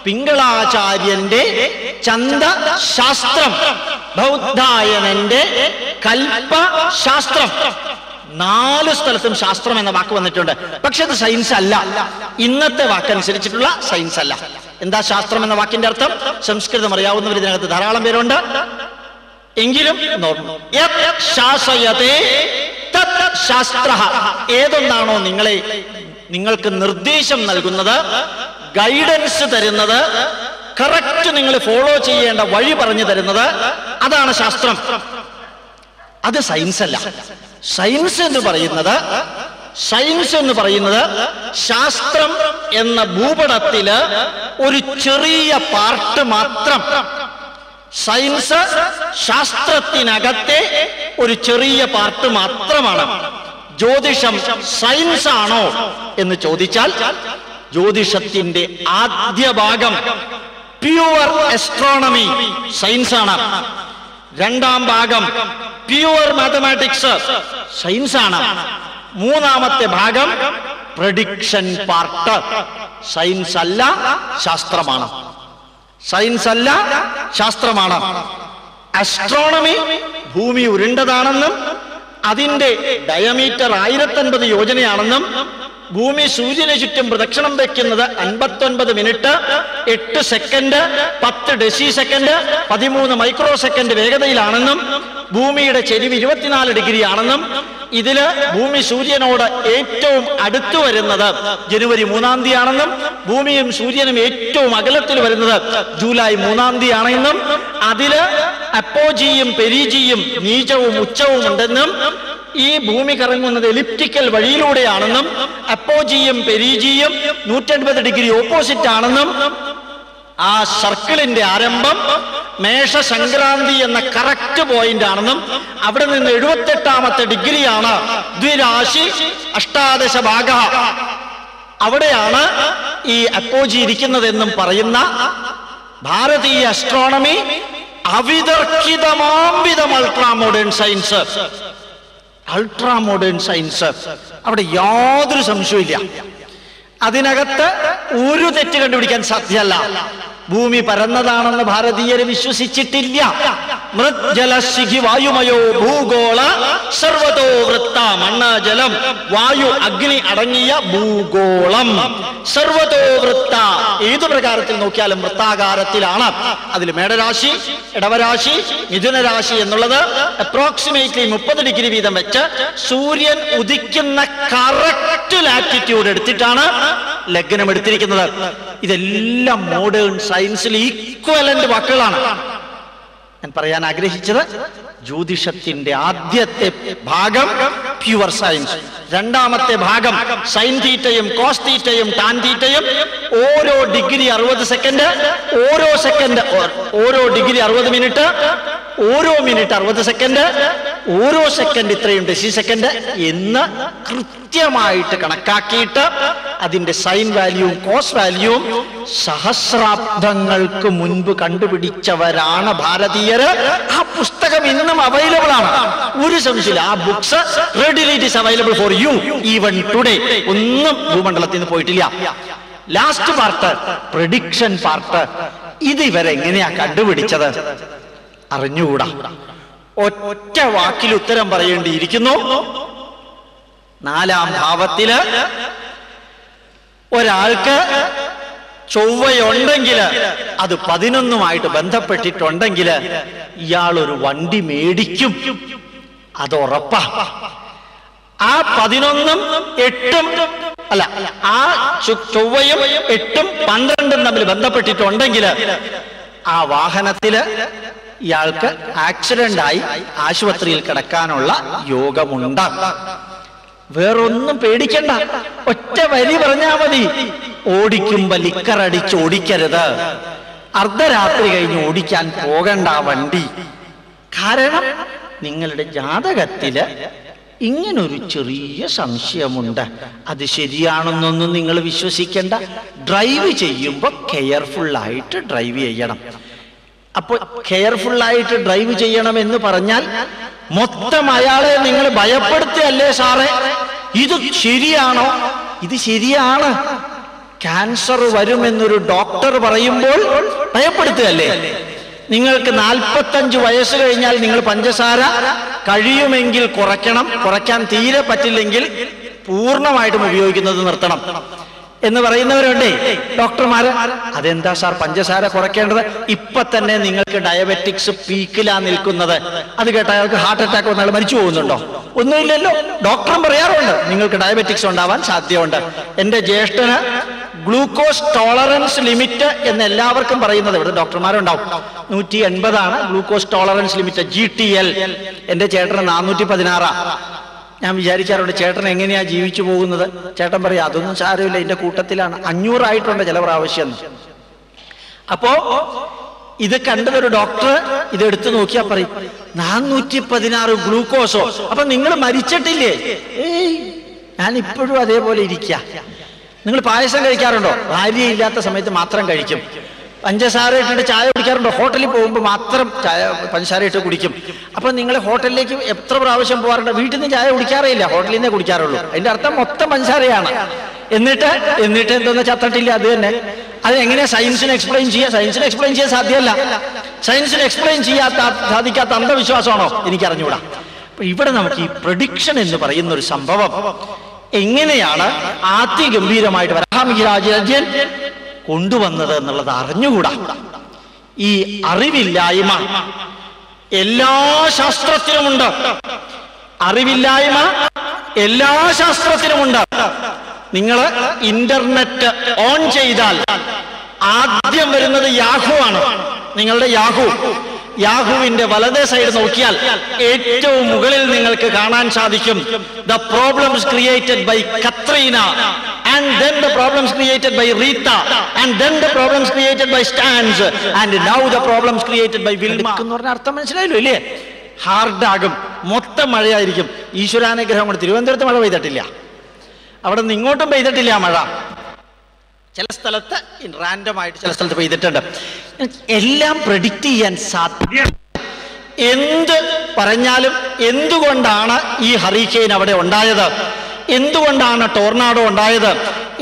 A: പിങ്കളാചാര്യന്റെ ചന്ദശാസ്ത്രം. ബൗദ്ധായനന്റെ കൽപ്പശാസ്ത്രം നാല് സ്ഥലത്തും ശാസ്ത്രം എന്ന വാക്ക് വന്നിട്ടുണ്ട്. പക്ഷെ അത് സയൻസ് അല്ല. ഇന്നത്തെ വാക്കനുസരിച്ചിട്ടുള്ള സയൻസ് അല്ല. എന്താ ശാസ്ത്രം എന്ന വാക്കിന്റെ അർത്ഥം? സംസ്കൃതം അറിയാവുന്നവർ ഇതിനകത്ത് ധാരാളം പേരുണ്ട്. എങ്കിലും ശാസ്ത്ര. ഏതൊന്നാണോ നിങ്ങളെ നിങ്ങൾക്ക് നിർദ്ദേശം നൽകുന്നത് ഗൈഡൻസ് തരുന്നത് കറക്റ്റ് നിങ്ങൾ ഫോളോ ചെയ്യേണ്ട വഴി പറഞ്ഞു തരുന്നത് അതാണ് ശാസ്ത്രം. അത് സയൻസ് അല്ല. സയൻസ് എന്ന് പറയുന്നത് സയൻസ് എന്ന് പറയുന്നത് ശാസ്ത്രം എന്ന ഭൂപടത്തിൽ ഒരു ചെറിയ പാർട്ട് മാത്രം സയൻസ് ശാസ്ത്രത്തിനകത്തെ ഒരു ചെറിയ പാർട്ട് മാത്രമാണ്. ജ്യോതിഷം സയൻസ് ആണോ എന്ന് ചോദിച്ചാൽ ജ്യോതിഷത്തിന്റെ ആദ്യ ഭാഗം പ്യുവർ എസ്ട്രോണമി സയൻസ് ആണ് രണ്ടാം ഭാഗം പ്യുവർ മാത്തമാറ്റിക്സ് സയൻസ് ആണ് മൂന്നാമത്തെ ഭാഗം പ്രഡിക്ഷൻ പാർട്ട് സയൻസ് അല്ല ശാസ്ത്രമാണ്. സയൻസ് അല്ല ശാസ്ത്രമാണ്. അസ്ട്രോണമി ഭൂമി ഉരുണ്ടതാണെന്നും അതിന്റെ ഡയമീറ്റർ ആയിരത്തൻപത് യോജനയാണെന്നും ഭൂമി സൂര്യന് ചുറ്റും പ്രദക്ഷിണം വെക്കുന്നത് അൻപത്തൊൻപത് മിനിറ്റ് എട്ട് സെക്കൻഡ് പത്ത് ഡെസി സെക്കൻഡ് പതിമൂന്ന് മൈക്രോ സെക്കൻഡ് വേഗതയിലാണെന്നും ഭൂമിയുടെ ചെരിവ് ഇരുപത്തിനാല് ഡിഗ്രി ആണെന്നും ഇതിൽ ഭൂമി സൂര്യനോട് ഏറ്റവും അടുത്തു വരുന്നത് ജനുവരി മൂന്നാം തീയതി ആണെന്നും ഭൂമിയും സൂര്യനും ഏറ്റവും അകലത്തിൽ വരുന്നത് ജൂലൈ മൂന്നാം തീയതി ആണെന്നും അതിൽ അപ്പോജിയും പെരീജിയും നീചവും ഉച്ചവും ഉണ്ടെന്നും ഈ ഭൂമി കറങ്ങുന്നത് എലിപ്റ്റിക്കൽ വഴിയിലൂടെയാണെന്നും അപ്പോജിയും പെരീജിയും നൂറ്റൻപത് ഡിഗ്രി ഓപ്പോസിറ്റ് ആണെന്നും ആ സർക്കിളിന്റെ ആരംഭം മേഷ സംക്രാന്തി എന്ന കറക്റ്റ് പോയിന്റ് ആണെന്നും അവിടെ നിന്ന് എഴുപത്തെട്ടാമത്തെ ഡിഗ്രിയാണ് ദ്വിരാശി അഷ്ടാദശ ഭാഗ. അവിടെയാണ് ഈ അപ്പോജി ഇരിക്കുന്നതെന്നും പറയുന്ന ഭാരതീയ astronomy അവിതർക്കിതമാംവിധം ultra modern science ultra modern science അവിടെ യാതൊരു സംശയമില്ല അതിനകത്ത് ഒരു തെറ്റ് കണ്ടുപിടിക്കാൻ സാധ്യമല്ല ഭൂമി പരന്നതാണെന്ന് ഭാരതീയർ വിശ്വസിച്ചിട്ടില്ല. മൃജലശിഖി വായുമയോ ഭൂഗോള സർവതോ വൃത്ത മണ്ണ് ജലം വായു അഗ്നി അടങ്ങിയ ഭൂഗോളം. സർവതോ വൃത്ത. ഏതു പ്രകാരത്തിൽ നോക്കിയാലും വൃത്താകാരത്തിലാണ്. അതിൽ മേടരാശി ഇടവരാശി മിഥുനരാശി എന്നുള്ളത് അപ്രോക്സിമേറ്റ്ലി മുപ്പത് ഡിഗ്രി വീതം വെച്ച് സൂര്യൻ ഉദിക്കുന്ന കറക്റ്റ് ലാറ്റിറ്റ്യൂഡ് എടുത്തിട്ടാണ് ലഗ്നം എടുത്തിരിക്കുന്നത്. ഇതെല്ലാം മോഡേൺ സയൻസിൽ ഈക്വലന്റ് വാക്കുകളാണ് ഞാൻ പറയാൻ ആഗ്രഹിച്ചത് ജ്യോതിഷത്തിന്റെ ആദ്യത്തെ ഭാഗം പ്യുവർ സയൻസ് രണ്ടാമത്തെ ഭാഗം സൈൻ തീറ്റയും കോസ് തീറ്റയും ടാൻ തീറ്റയും ഓരോ ഡിഗ്രി അറുപത് സെക്കൻഡ് ഓരോ സെക്കൻഡ് ഓരോ ഡിഗ്രി അറുപത് മിനിറ്റ് ഓരോ മിനിറ്റ് അറുപത് സെക്കൻഡ് ഓരോ സെക്കൻഡ് ഇത്രയും ഡെസി സെക്കൻഡ് എന്ന് കൃത്യമായിട്ട് കണക്കാക്കിയിട്ട് അതിന്റെ സൈൻ വാല്യൂവും കോസ് വാല്യൂവും സഹസ്രാബ്ദങ്ങൾക്ക് മുൻപ് കണ്ടുപിടിച്ചവരാണ് ഭാരതീയര്. ആ പുസ്തകം ഇന്നും അവൈലബിൾ ആണ്. ഒരു സംശയമില്ല. ആ books readily is available for you even today ഒന്നും ഭൂമണ്ഡലത്തിൽ നിന്ന് പോയിട്ടില്ല. ലാസ്റ്റ് പാർട്ട് പ്രഡിക്ഷൻ പാർട്ട് ഇത് ഇവരെങ്ങനെയാ കണ്ടുപിടിച്ചത്? അറിഞ്ഞുകൂടാ. ഒറ്റ വാക്കിൽ ഉത്തരം പറയേണ്ടിയിരിക്കുന്നു. നാലാം ഭാവത്തിൽ ഒരാൾക്ക് ചൊവ്വയുണ്ടെങ്കിൽ അത് പതിനൊന്നുമായിട്ട് ബന്ധപ്പെട്ടിട്ടുണ്ടെങ്കിൽ ഇയാൾ ഒരു വണ്ടി മേടിക്കും. അത് ഉറപ്പാ. ആ പതിനൊന്നും എട്ടും അല്ല ആ ചൊവ്വയും എട്ടും പന്ത്രണ്ടും തമ്മിൽ ബന്ധപ്പെട്ടിട്ടുണ്ടെങ്കിൽ ആ വാഹനത്തിൽ ഇയാൾക്ക് ആക്സിഡന്റ് ആയി ആശുപത്രിയിൽ കിടക്കാനുള്ള യോഗമുണ്ട്. വേറൊന്നും പേടിക്കണ്ട. ഒറ്റ വരി പറഞ്ഞാ മതി. ഓടിക്കുമ്പോ ലിക്കറടിച്ച് ഓടിക്കരുത്. അർദ്ധരാത്രി കഴിഞ്ഞ് ഓടിക്കാൻ പോകണ്ട വണ്ടി. കാരണം നിങ്ങളുടെ ജാതകത്തിൽ ഇങ്ങനൊരു ചെറിയ സംശയമുണ്ട്. അത് ശരിയാണെന്നൊന്നും നിങ്ങൾ വിശ്വസിക്കേണ്ട. ഡ്രൈവ് ചെയ്യുമ്പോൾ കെയർഫുൾ ആയിട്ട് ഡ്രൈവ് ചെയ്യണം. അപ്പോൾ ആയിട്ട് ഡ്രൈവ് ചെയ്യണം എന്ന് പറഞ്ഞാൽ മൊത്തം അയാളെ നിങ്ങൾ ഭയപ്പെടുത്തിയല്ലേ സാറേ? ഇത് ശരിയാണോ? ഇത് ശരിയാണ്. ക്യാൻസർ വരുമെന്നൊരു ഡോക്ടർ പറയുമ്പോൾ ഭയപ്പെടുത്തുകയല്ലേ? നിങ്ങൾക്ക് നാൽപ്പത്തഞ്ച് വയസ്സ് കഴിഞ്ഞാൽ നിങ്ങൾ പഞ്ചസാര കഴിയുമെങ്കിൽ കുറയ്ക്കണം. കുറയ്ക്കാൻ തീരെ പറ്റില്ലെങ്കിൽ പൂർണമായിട്ടും ഉപയോഗിക്കുന്നത് നിർത്തണം. എന്ന് പറയുന്നവരുണ്ടേ. ഡോക്ടർമാര് അതെന്താ സാർ പഞ്ചസാര കുറയ്ക്കേണ്ടത്? ഇപ്പൊ തന്നെ നിങ്ങൾക്ക് ഡയബറ്റിക്സ് പീക്കിലാ നിൽക്കുന്നത്. അത് കേട്ട അയാൾക്ക് ഹാർട്ട് അറ്റാക്ക് വന്നാൽ മരിച്ചു പോകുന്നുണ്ടോ? ഒന്നുമില്ലല്ലോ. ഡോക്ടറും പറയാറുണ്ട് നിങ്ങൾക്ക് ഡയബറ്റിക്സ് ഉണ്ടാവാൻ സാധ്യതയുണ്ട്. എന്റെ ജ്യേഷ്ഠന് ഗ്ലൂക്കോസ് ടോളറൻസ് ലിമിറ്റ് എന്ന് എല്ലാവർക്കും പറയുന്നത് ഇവിടെ ഡോക്ടർമാരുണ്ടാവും. നൂറ്റി എൺപതാണ് glucose tolerance limit G T L എന്റെ ചേട്ടന് നാനൂറ്റി പതിനാറാ. ഞാൻ വിചാരിക്കാറുണ്ട് ചേട്ടൻ എങ്ങനെയാ ജീവിച്ചു പോകുന്നത്? ചേട്ടൻ പറയാം അതൊന്നും സാരമില്ല എന്റെ കൂട്ടത്തിലാണ്. അഞ്ഞൂറായിട്ടുണ്ട് ചില പ്രാവശ്യം അപ്പോ ഇത് കണ്ടതൊരു ഡോക്ടർ ഇത് എടുത്തു നോക്കിയാ പറയും നാനൂറ്റി പതിനാറ് ഗ്ലൂക്കോസോ. അപ്പൊ നിങ്ങൾ മരിച്ചിട്ടില്ലേ? ഏയ് ഞാൻ ഇപ്പോഴും അതേപോലെ ഇരിക്ക. നിങ്ങൾ പായസം കഴിക്കാറുണ്ടോ? ഭാര്യയില്ലാത്ത സമയത്ത് മാത്രം കഴിക്കും. പഞ്ചസാര ഇട്ടിട്ട് ചായ കുടിക്കാറുണ്ടോ? ഹോട്ടലിൽ പോകുമ്പോൾ മാത്രം ചായ പഞ്ചസാര ഇട്ട് കുടിക്കും. അപ്പൊ നിങ്ങൾ ഹോട്ടലിലേക്ക് എത്ര പ്രാവശ്യം പോകാറുണ്ട് വീട്ടിൽ നിന്ന് ചായ കുടിക്കാറേയില്ല. ഹോട്ടലിൽ നിന്നേ കുടിക്കാറുള്ളൂ. അതിന്റെ അർത്ഥം മൊത്തം പഞ്ചസാരയാണ്. എന്നിട്ട് എന്നിട്ട് എന്തോന്ന് ചത്തട്ടില്ല അത് തന്നെ. അത് എങ്ങനെ സയൻസിന് എക്സ്പ്ലെയിൻ ചെയ്യുക സയൻസിന് എക്സ്പ്ലെയിൻ ചെയ്യാൻ സാധ്യമല്ല സയൻസിന് എക്സ്പ്ലെയിൻ ചെയ്യാത്ത സാധിക്കാത്ത അന്ധവിശ്വാസമാണോ? എനിക്ക് അറിഞ്ഞുകൂടാ അപ്പൊ ഇവിടെ നമുക്ക് ഈ പ്രഡിക്ഷൻ എന്ന് പറയുന്ന ഒരു സംഭവം. എങ്ങനെയാണ് ആത്യഗംഭീരമായിട്ട് വരാഹമിരാജൻ കൊണ്ടുവന്നത് എന്നുള്ളത് അറിഞ്ഞുകൂടാ. ഈ അറിവില്ലായ്മ എല്ലാ ശാസ്ത്രത്തിലുമുണ്ട്. അറിവില്ലായ്മ എല്ലാ ശാസ്ത്രത്തിലുമുണ്ട്. നിങ്ങൾ ഇന്റർനെറ്റ് ഓൺ ചെയ്താൽ ആദ്യം വരുന്നത് യാഹു ആണ്. നിങ്ങളുടെ യാഹു. യാഹുവിന്റെ വലതേ സൈഡ് നോക്കിയാൽ ഏറ്റവും മുകളിൽ നിങ്ങൾക്ക് കാണാൻ സാധിക്കും. The problems created by Katrina and then the problems created by Rita and then the problems created by Stan and now the problems created by Wilma എന്ന് പറഞ്ഞ അർത്ഥം മനസ്സിലായല്ലോ ഇല്ലേ? ഹാർഡാകും മൊത്തം മഴയായിരിക്കും. ഈശ്വരാനുഗ്രഹം കൊണ്ട് തിരുവനന്തപുരത്ത് മഴ പെയ്തിട്ടില്ല. അവിടെ നിന്ന് ഇങ്ങോട്ടും പെയ്തിട്ടില്ല മഴ. ചില സ്ഥലത്ത് റാൻഡമായിട്ട് ചില സ്ഥലത്ത് പെയ്തിട്ടുണ്ട്. എല്ലാം പ്രഡിക്റ്റ് ചെയ്യാൻ സാധ്യ എന്ത് പറഞ്ഞാലും എന്തുകൊണ്ടാണ് ഈ ഹറിക്കെയിൻ അവിടെ ഉണ്ടായത്? എന്തുകൊണ്ടാണ് ടോർണാഡോ ഉണ്ടായത്?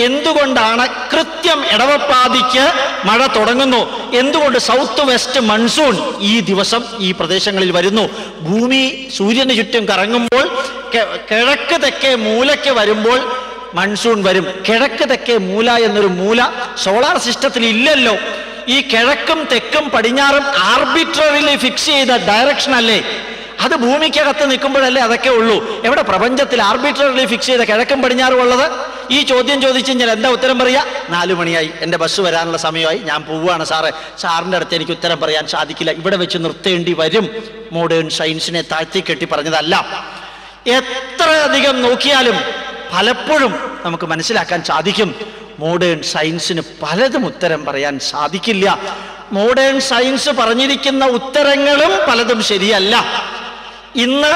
A: എന്തുകൊണ്ടാണ് കൃത്യം ഇടവപ്പാതിക്ക് മഴ തുടങ്ങുന്നു? എന്തുകൊണ്ട് സൗത്ത് വെസ്റ്റ് മൺസൂൺ ഈ ദിവസം ഈ പ്രദേശങ്ങളിൽ വരുന്നു? ഭൂമി സൂര്യന് ചുറ്റും കറങ്ങുമ്പോൾ കിഴക്ക് തെക്കേ മൂലയ്ക്ക് വരുമ്പോൾ മൺസൂൺ വരും. കിഴക്ക് തെക്കേ മൂല എന്നൊരു മൂല സോളാർ സിസ്റ്റത്തിൽ ഇല്ലല്ലോ. ഈ കിഴക്കും തെക്കും പടിഞ്ഞാറും ആർബിട്രറിലി ഫിക്സ് ചെയ്ത ഡയറക്ഷൻ അല്ലേ? അത് ഭൂമിക്കകത്ത് നിൽക്കുമ്പോഴല്ലേ അതൊക്കെ ഉള്ളൂ. എവിടെ പ്രപഞ്ചത്തിൽ ആർബിട്രറിലി ഫിക്സ് ചെയ്ത കിഴക്കും പടിഞ്ഞാറും ഉള്ളത്? ഈ ചോദ്യം ചോദിച്ചു കഴിഞ്ഞാൽ എന്താ ഉത്തരം പറയാ? നാലു മണിയായി. എന്റെ ബസ് വരാനുള്ള സമയമായി. ഞാൻ പോവുകയാണ് സാറ്. സാറിന്റെ അടുത്ത് എനിക്ക് ഉത്തരം പറയാൻ സാധിക്കില്ല. ഇവിടെ വെച്ച് നിർത്തേണ്ടി വരും. മോഡേൺ സയൻസിനെ താഴ്ത്തി കെട്ടി പറഞ്ഞതല്ല. എത്ര അധികം നോക്കിയാലും പലപ്പോഴും നമുക്ക് മനസ്സിലാക്കാൻ സാധിക്കും. മോഡേൺ സയൻസിന് പലതും ഉത്തരം പറയാൻ സാധിക്കില്ല. മോഡേൺ സയൻസ് പറഞ്ഞിരിക്കുന്ന ഉത്തരങ്ങളും പലതും ശരിയല്ല. ഇന്ന്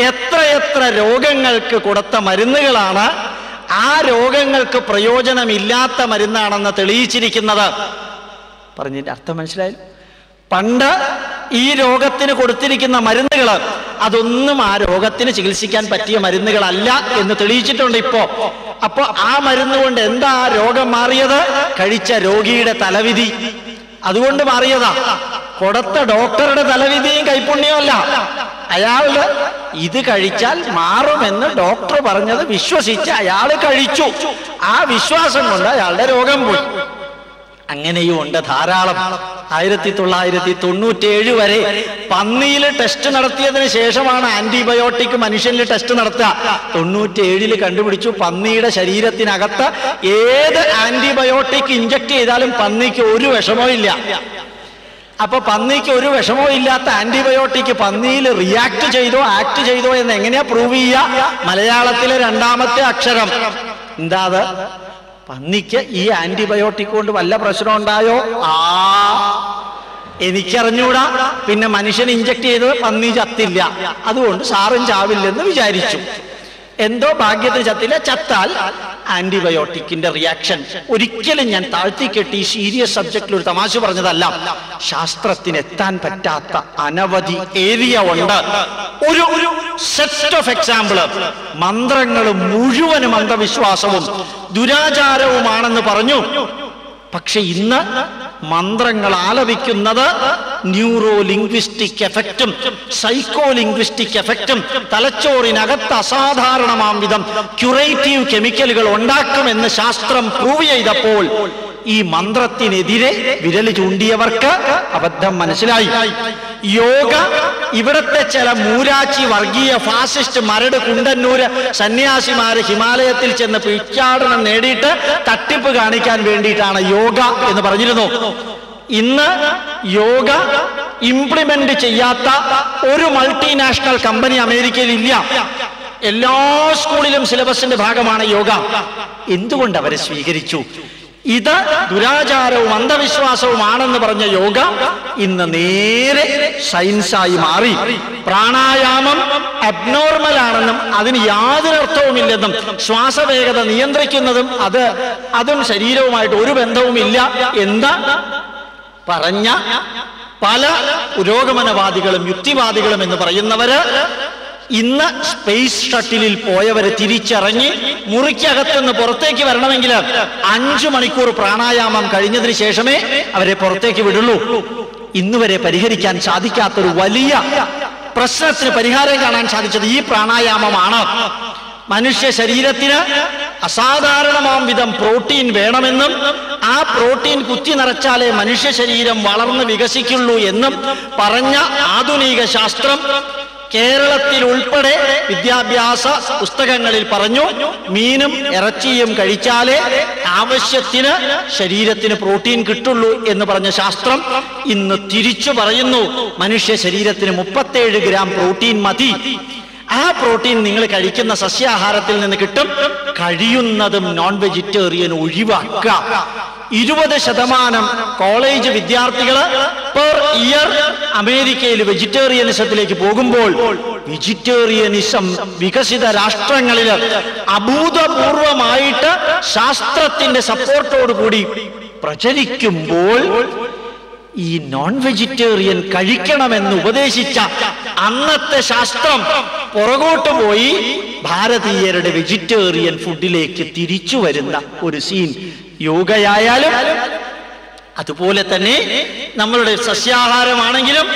A: എത്രയെത്ര രോഗങ്ങൾക്ക് കൊടുത്ത മരുന്നുകളാണ് ആ രോഗങ്ങൾക്ക് പ്രയോജനമില്ലാത്ത മരുന്നാണെന്ന് തെളിയിച്ചിരിക്കുന്നത്. പറഞ്ഞതിന്റെ അർത്ഥം മനസ്സിലായാലും പണ്ട് ഈ രോഗത്തിന് കൊടുത്തിരിക്കുന്ന മരുന്നുകൾ അതൊന്നും ആ രോഗത്തിന് ചികിത്സിക്കാൻ പറ്റിയ മരുന്നുകളല്ല എന്ന് തെളിയിച്ചിട്ടുണ്ട് ഇപ്പോ. അപ്പോ ആ മരുന്ന് കൊണ്ട് എന്താ ആ രോഗം മാറിയത്? കഴിച്ച രോഗിയുടെ തലവിധി. അതുകൊണ്ട് മാറിയതാ. കൊടുത്ത ഡോക്ടറുടെ തലവിധിയും കൈപ്പുണ്യവും അല്ല ഇത് കഴിച്ചാൽ മാറുമെന്ന് ഡോക്ടർ പറഞ്ഞത് വിശ്വസിച്ച് അയാൾ കഴിച്ചു. ആ വിശ്വാസം കൊണ്ട് അയാളുടെ രോഗം പോയി. അങ്ങനെയും ഉണ്ട് ധാരാളം. ആയിരത്തി തൊള്ളായിരത്തി തൊണ്ണൂറ്റേഴ് വരെ പന്നിയിൽ ടെസ്റ്റ് നടത്തിയതിനു ശേഷമാണ് ആന്റിബയോട്ടിക് മനുഷ്യനിൽ ടെസ്റ്റ് നടത്തുക. തൊണ്ണൂറ്റേഴിൽ കണ്ടുപിടിച്ചു പന്നിയുടെ ശരീരത്തിനകത്ത് ഏത് ആന്റിബയോട്ടിക് ഇഞ്ചക്ട് ചെയ്താലും പന്നിക്ക് ഒരു വിഷമവും ഇല്ല. അപ്പൊ പന്നിക്ക് ഒരു വിഷമവും ഇല്ലാത്ത ആന്റിബയോട്ടിക് പന്നിയിൽ റിയാക്ട് ചെയ്തോ ആക്ട് ചെയ്തോ എന്ന് എങ്ങനെയാ പ്രൂവ് ചെയ്യുക? മലയാളത്തിലെ രണ്ടാമത്തെ അക്ഷരം. എന്താ പന്നിക്ക് ഈ ആന്റിബയോട്ടിക് കൊണ്ട് വല്ല പ്രശ്നം ഉണ്ടായോ? ആ. എനിക്കറിഞ്ഞൂടാ. പിന്നെ മനുഷ്യൻ ഇഞ്ചക്ട് ചെയ്തത് പന്നി ചത്തില്ല. അതുകൊണ്ട് സാറും ചാവില്ലെന്ന് വിചാരിച്ചു. എന്തോ ഭാഗ്യത്തിന് ചത്തില്ല. ചത്താൽ ആന്റിബയോട്ടിക്കിന്റെ റിയാക്ഷൻ ഒരിക്കലും ഞാൻ താഴ്ത്തിക്കെട്ടി കെട്ടി സീരിയസ് സബ്ജക്റ്റിൽ ഒരു തമാശ പറഞ്ഞതല്ല. ശാസ്ത്രത്തിന് എത്താൻ പറ്റാത്ത അനവധി ഏരിയ ഉണ്ട്. ഒരു സെറ്റ് ഓഫ് എക്സാമ്പിൾ മന്ത്രങ്ങൾ മുഴുവനും അന്ധവിശ്വാസവും ദുരാചാരവുമാണെന്ന് പറഞ്ഞു. പക്ഷെ ഇന്ന് മന്ത്രങ്ങൾ ആലപിക്കുന്നത് ന്യൂറോ ലിംഗ്വിസ്റ്റിക് എഫക്റ്റും സൈക്കോ ലിംഗ്വിസ്റ്റിക് എഫക്റ്റും തലച്ചോറിനകത്ത് അസാധാരണമാം വിധം ക്യുറേറ്റീവ് കെമിക്കലുകൾ ഉണ്ടാക്കുമെന്ന് ശാസ്ത്രം പ്രൂവ് ചെയ്തപ്പോൾ ഈ മന്ത്രത്തിനെതിരെ വിരൽ ചൂണ്ടിയവർക്ക് അബദ്ധം മനസ്സിലായി. യോഗ ഇവിടത്തെ ചില മൂരാച്ചി വർഗീയ ഫാസിസ്റ്റ് മരട് കുണ്ടന്നൂര് സന്യാസിമാര് ഹിമാലയത്തിൽ ചെന്ന് പിച്ചാടനം നേടിയിട്ട് തട്ടിപ്പ് കാണിക്കാൻ വേണ്ടിയിട്ടാണ് യോഗ എന്ന് പറഞ്ഞിരുന്നു. ഇന്ന് യോഗ ഇംപ്ലിമെന്റ് ചെയ്യാത്ത ഒരു മൾട്ടിനാഷണൽ കമ്പനി അമേരിക്കയിൽ ഇല്ല എല്ലാ സ്കൂളിലും സിലബസിന്റെ ഭാഗമാണ് യോഗ. എന്തുകൊണ്ട് അവരെ സ്വീകരിച്ചു? ഇത് ദുരാചാരവും അന്ധവിശ്വാസവുമാണെന്ന് പറഞ്ഞ യോഗ ഇന്ന് നേരെ സയൻസായി മാറി. പ്രാണായാമം അബ്നോർമൽ ആണെന്നും അതിന് യാതൊരു അർത്ഥവുമില്ലെന്നും ശ്വാസവേഗത നിയന്ത്രിക്കുന്നതും അത് അതും ശരീരവുമായിട്ട് ഒരു ബന്ധവുമില്ല എന്താ പറഞ്ഞ പല പുരോഗമനവാദികളും യുക്തിവാദികളും എന്ന് പറയുന്നവര് ഇന്ന് സ്പേസ് ഷട്ടിലിൽ പോയവര് തിരിച്ചിറങ്ങി മുറിക്കകത്തുനിന്ന് പുറത്തേക്ക് വരണമെങ്കിൽ അഞ്ചു മണിക്കൂർ പ്രാണായാമം കഴിഞ്ഞതിന് ശേഷമേ അവരെ പുറത്തേക്ക് വിടുള്ളൂ. ഇന്ന് വരെ പരിഹരിക്കാൻ സാധിക്കാത്തൊരു വലിയ പ്രശ്നത്തിന് പരിഹാരം കാണാൻ സാധിച്ചത് ഈ പ്രാണായാമമാണ്. മനുഷ്യ ശരീരത്തിന് അസാധാരണമാം വിധം പ്രോട്ടീൻ വേണമെന്നും ആ പ്രോട്ടീൻ കുത്തി നിറച്ചാലേ മനുഷ്യ ശരീരം വളർന്ന് വികസിക്കുള്ളൂ എന്നും പറഞ്ഞ ആധുനിക ശാസ്ത്രം കേരളത്തിൽ ഉൾപ്പെടെ വിദ്യാഭ്യാസ പുസ്തകങ്ങളിൽ പറഞ്ഞു മീനും ഇറച്ചിയും കഴിച്ചാലേ ആവശ്യത്തിന് ശരീരത്തിന് പ്രോട്ടീൻ കിട്ടുള്ളൂ എന്ന് പറഞ്ഞ ശാസ്ത്രം ഇന്ന് തിരിച്ചു പറയുന്നു. മനുഷ്യ ശരീരത്തിന് മുപ്പത്തേഴ് ഗ്രാം പ്രോട്ടീൻ മതി. ആ പ്രോട്ടീൻ നിങ്ങൾ കഴിക്കുന്ന സസ്യാഹാരത്തിൽ നിന്ന് കിട്ടും. കഴിയുന്നതും നോൺ വെജിറ്റേറിയൻ ഒഴിവാക്കുക. ഇരുപത് ശതമാനം കോളേജ് വിദ്യാർത്ഥികൾ പെർ ഇയർ അമേരിക്കയിൽ വെജിറ്റേറിയനിസത്തിലേക്ക് പോകുമ്പോൾ വെജിറ്റേറിയനിസം വികസിത രാഷ്ട്രങ്ങളിൽ അഭൂതപൂർവമായിട്ട് ശാസ്ത്രത്തിന്റെ സപ്പോർട്ടോടു കൂടി പ്രചരിക്കുമ്പോൾ ഈ നോൺ വെജിറ്റേറിയൻ കഴിക്കണമെന്ന് ഉപദേശിച്ച അന്നത്തെ ശാസ്ത്രം പുറകോട്ട് പോയി ഭാരതീയരുടെ വെജിറ്റേറിയൻ ഫുഡിലേക്ക് തിരിച്ചു വരുന്ന ഒരു സീൻ യോഗയായാലും അതുപോലെ തന്നെ നമ്മളുടെ സസ്യാഹാരമാണെങ്കിലും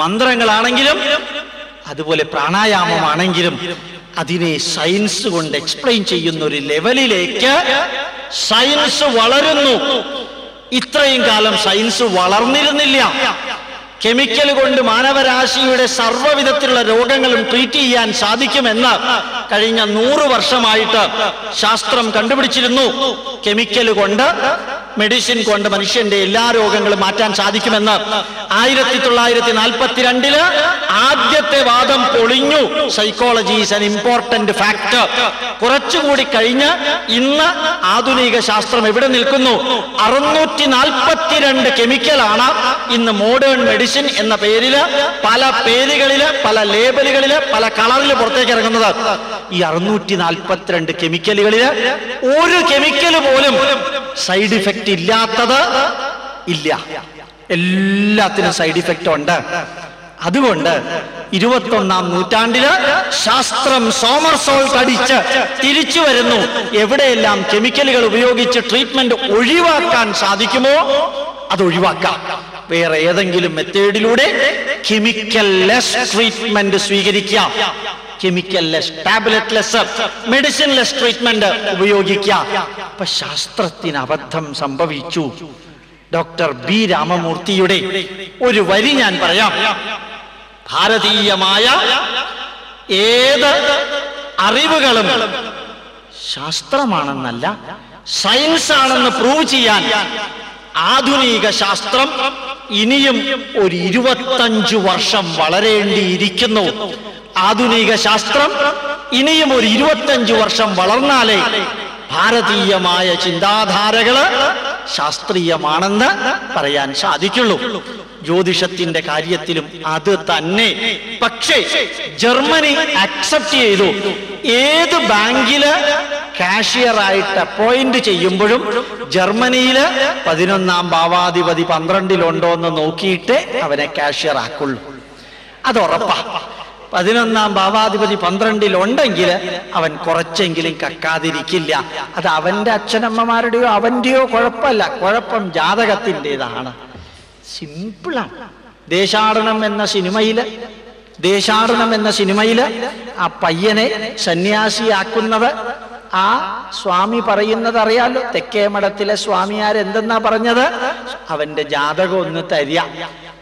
A: മന്ത്രങ്ങളാണെങ്കിലും അതുപോലെ പ്രാണായാമമാണെങ്കിലും അതിനെ സയൻസ് കൊണ്ട് എക്സ്പ്ലെയിൻ ചെയ്യുന്ന ഒരു ലെവലിലേക്ക് സയൻസ് വളരുന്നു. ഇത്രയും കാലം സയൻസ് വളർന്നിരുന്നില്ല. കെമിക്കൽ കൊണ്ട് മാനവരാശിയുടെ സർവവിധത്തിലുള്ള രോഗങ്ങളും ട്രീറ്റ് ചെയ്യാൻ സാധിക്കുമെന്ന് കഴിഞ്ഞ നൂറ് വർഷമായിട്ട് ശാസ്ത്രം കണ്ടുപിടിച്ചിരുന്നു. കെമിക്കൽ കൊണ്ട് മെഡിസിൻ കൊണ്ട് മനുഷ്യന്റെ എല്ലാ രോഗങ്ങളും മാറ്റാൻ സാധിക്കുമെന്ന് ആയിരത്തി തൊള്ളായിരത്തി നാൽപ്പത്തിരണ്ടിൽ ആദ്യത്തെ വാദം പൊളിഞ്ഞു. Psychology is an important factor കുറച്ചുകൂടി കഴിഞ്ഞ് ഇന്ന് ആധുനിക ശാസ്ത്രം എവിടെ നിൽക്കുന്നു? അറുന്നൂറ്റി നാൽപ്പത്തിരണ്ട് കെമിക്കലാണ് ഇന്ന് മോഡേൺ മെഡിസിൻ എന്ന പേരിൽ പല പേരുകളിൽ പല ലേബലുകളിൽ പല കളറിൽ പുറത്തേക്ക് ഇറങ്ങുന്നത്. ഈ അറുന്നൂറ്റി നാൽപ്പത്തിരണ്ട് കെമിക്കലുകളിൽ ഒരു കെമിക്കൽ പോലും സൈഡ് ഇഫക്റ്റ് ഇല്ലാത്തത് ഇല്ല. എല്ലാത്തിനും സൈഡ് ഇഫക്റ്റ് ഉണ്ട്. അതുകൊണ്ട് ഇരുപത്തൊന്നാം നൂറ്റാണ്ടിൽ ശാസ്ത്രം സോമർ സോൾട്ട് അടിച്ച് തിരിച്ചു വരുന്നു. എവിടെയെല്ലാം കെമിക്കലുകൾ ഉപയോഗിച്ച് ട്രീറ്റ്മെന്റ് ഒഴിവാക്കാൻ സാധിക്കുമോ അത് ഒഴിവാക്കാം. വേറെ ഏതെങ്കിലും മെത്തേഡിലൂടെ കെമിക്കൽ ലെസ് ട്രീറ്റ്മെന്റ് സ്വീകരിക്കാം. Chemical less tablet less medicine less treatment ഉപയോഗിക്കാം. അപ്പൊ ശാസ്ത്രത്തിന് അബദ്ധം സംഭവിച്ചു. ഡോക്ടർ ബി രാമമൂർത്തിയുടെ ഒരു വരി ഞാൻ പറയാം. ഭാരതീയമായ ഏത് അറിവുകളും ശാസ്ത്രമാണെന്നല്ല സയൻസ് ആണെന്ന് പ്രൂവ് ചെയ്യാൻ ആധുനിക ശാസ്ത്രം ഇനിയും ഒരു ഇരുപത്തഞ്ചു വർഷം വളരേണ്ടിയിരിക്കുന്നു. ആധുനിക ശാസ്ത്രം ഇനിയും ഒരു ഇരുപത്തഞ്ചു വർഷം വളർന്നാലേ ഭാരതീയമായ ചിന്താധാരകൾ ശാസ്ത്രീയമാണെന്ന് പറയാൻ സാധിക്കുള്ളൂ. ജ്യോതിഷത്തിന്റെ കാര്യത്തിലും അത് തന്നെ. പക്ഷേ ജർമ്മനി അക്സെപ്റ്റ് ചെയ്തു. ഏത് ബാങ്കിൽ കാഷ്യറായിട്ട് അപ്പോയിന്റ് ചെയ്യുമ്പോഴും ജർമ്മനിയിൽ പതിനൊന്നാം ഭാവാധിപതി പന്ത്രണ്ടിലുണ്ടോ എന്ന് നോക്കിയിട്ട് അവനെ കാഷ്യർ ആക്കുള്ളൂ. അത് ഉറപ്പാ പതിനൊന്നാം ഭാവാധിപതി പന്ത്രണ്ടിലുണ്ടെങ്കിൽ അവൻ കുറച്ചെങ്കിലും കക്കാതിരിക്കില്ല. അത് അവന്റെ അച്ഛനമ്മമാരുടെയോ അവന്റെയോ കുഴപ്പമല്ല. കുഴപ്പം ജാതകത്തിന്റെതാണ്. സിമ്പിളാണ്. ദേശാടനം എന്ന സിനിമയിൽ ദേശാടനം എന്ന സിനിമയിൽ ആ പയ്യനെ സന്യാസിയാക്കുന്നത് ആ സ്വാമി പറയുന്നത് അറിയാലോ? തെക്കേ മഠത്തിലെ സ്വാമിയാർ എന്തെന്നാ പറഞ്ഞത്? അവന്റെ ജാതകം ഒന്ന് തരിക.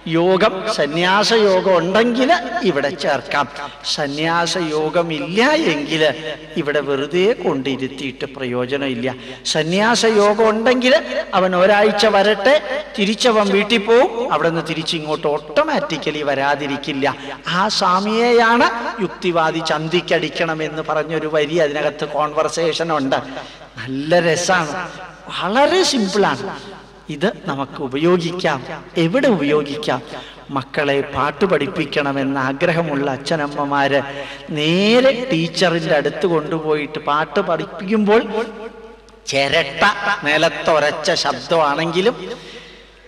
A: യോഗം സന്യാസ യോഗം ഉണ്ടെങ്കിൽ ഇവിടെ ചേർക്കാം. സന്യാസ യോഗം ഇല്ല എങ്കിൽ ഇവിടെ വെറുതെ കൊണ്ടിരുത്തിയിട്ട് പ്രയോജനമില്ല. സന്യാസ യോഗം ഉണ്ടെങ്കിൽ അവൻ ഒരാഴ്ച വരട്ടെ തിരിച്ചവൻ വീട്ടിൽ പോവും അവിടെ നിന്ന് തിരിച്ചിങ്ങോട്ട് ഓട്ടോമാറ്റിക്കലി വരാതിരിക്കില്ല. ആ സ്വാമിയെയാണ് യുക്തിവാദി ചന്തിക്കടിക്കണം എന്ന് പറഞ്ഞൊരു വരി അതിനകത്ത് കോൺവെർസേഷൻ ഉണ്ട്. നല്ല രസമാണ് വളരെ സിമ്പിളാണ് ഇത് നമുക്ക് ഉപയോഗിക്കാം. എവിടെ ഉപയോഗിക്കാം? മക്കളെ പാട്ട് പഠിപ്പിക്കണമെന്ന് ആഗ്രഹമുള്ള അച്ഛനമ്മമാര് നേരെ ടീച്ചറിന്റെ അടുത്ത് കൊണ്ടുപോയിട്ട് പാട്ട് പഠിപ്പിക്കുമ്പോൾ ചിരട്ട നിലത്തൊരച്ച ശബ്ദമാണെങ്കിലും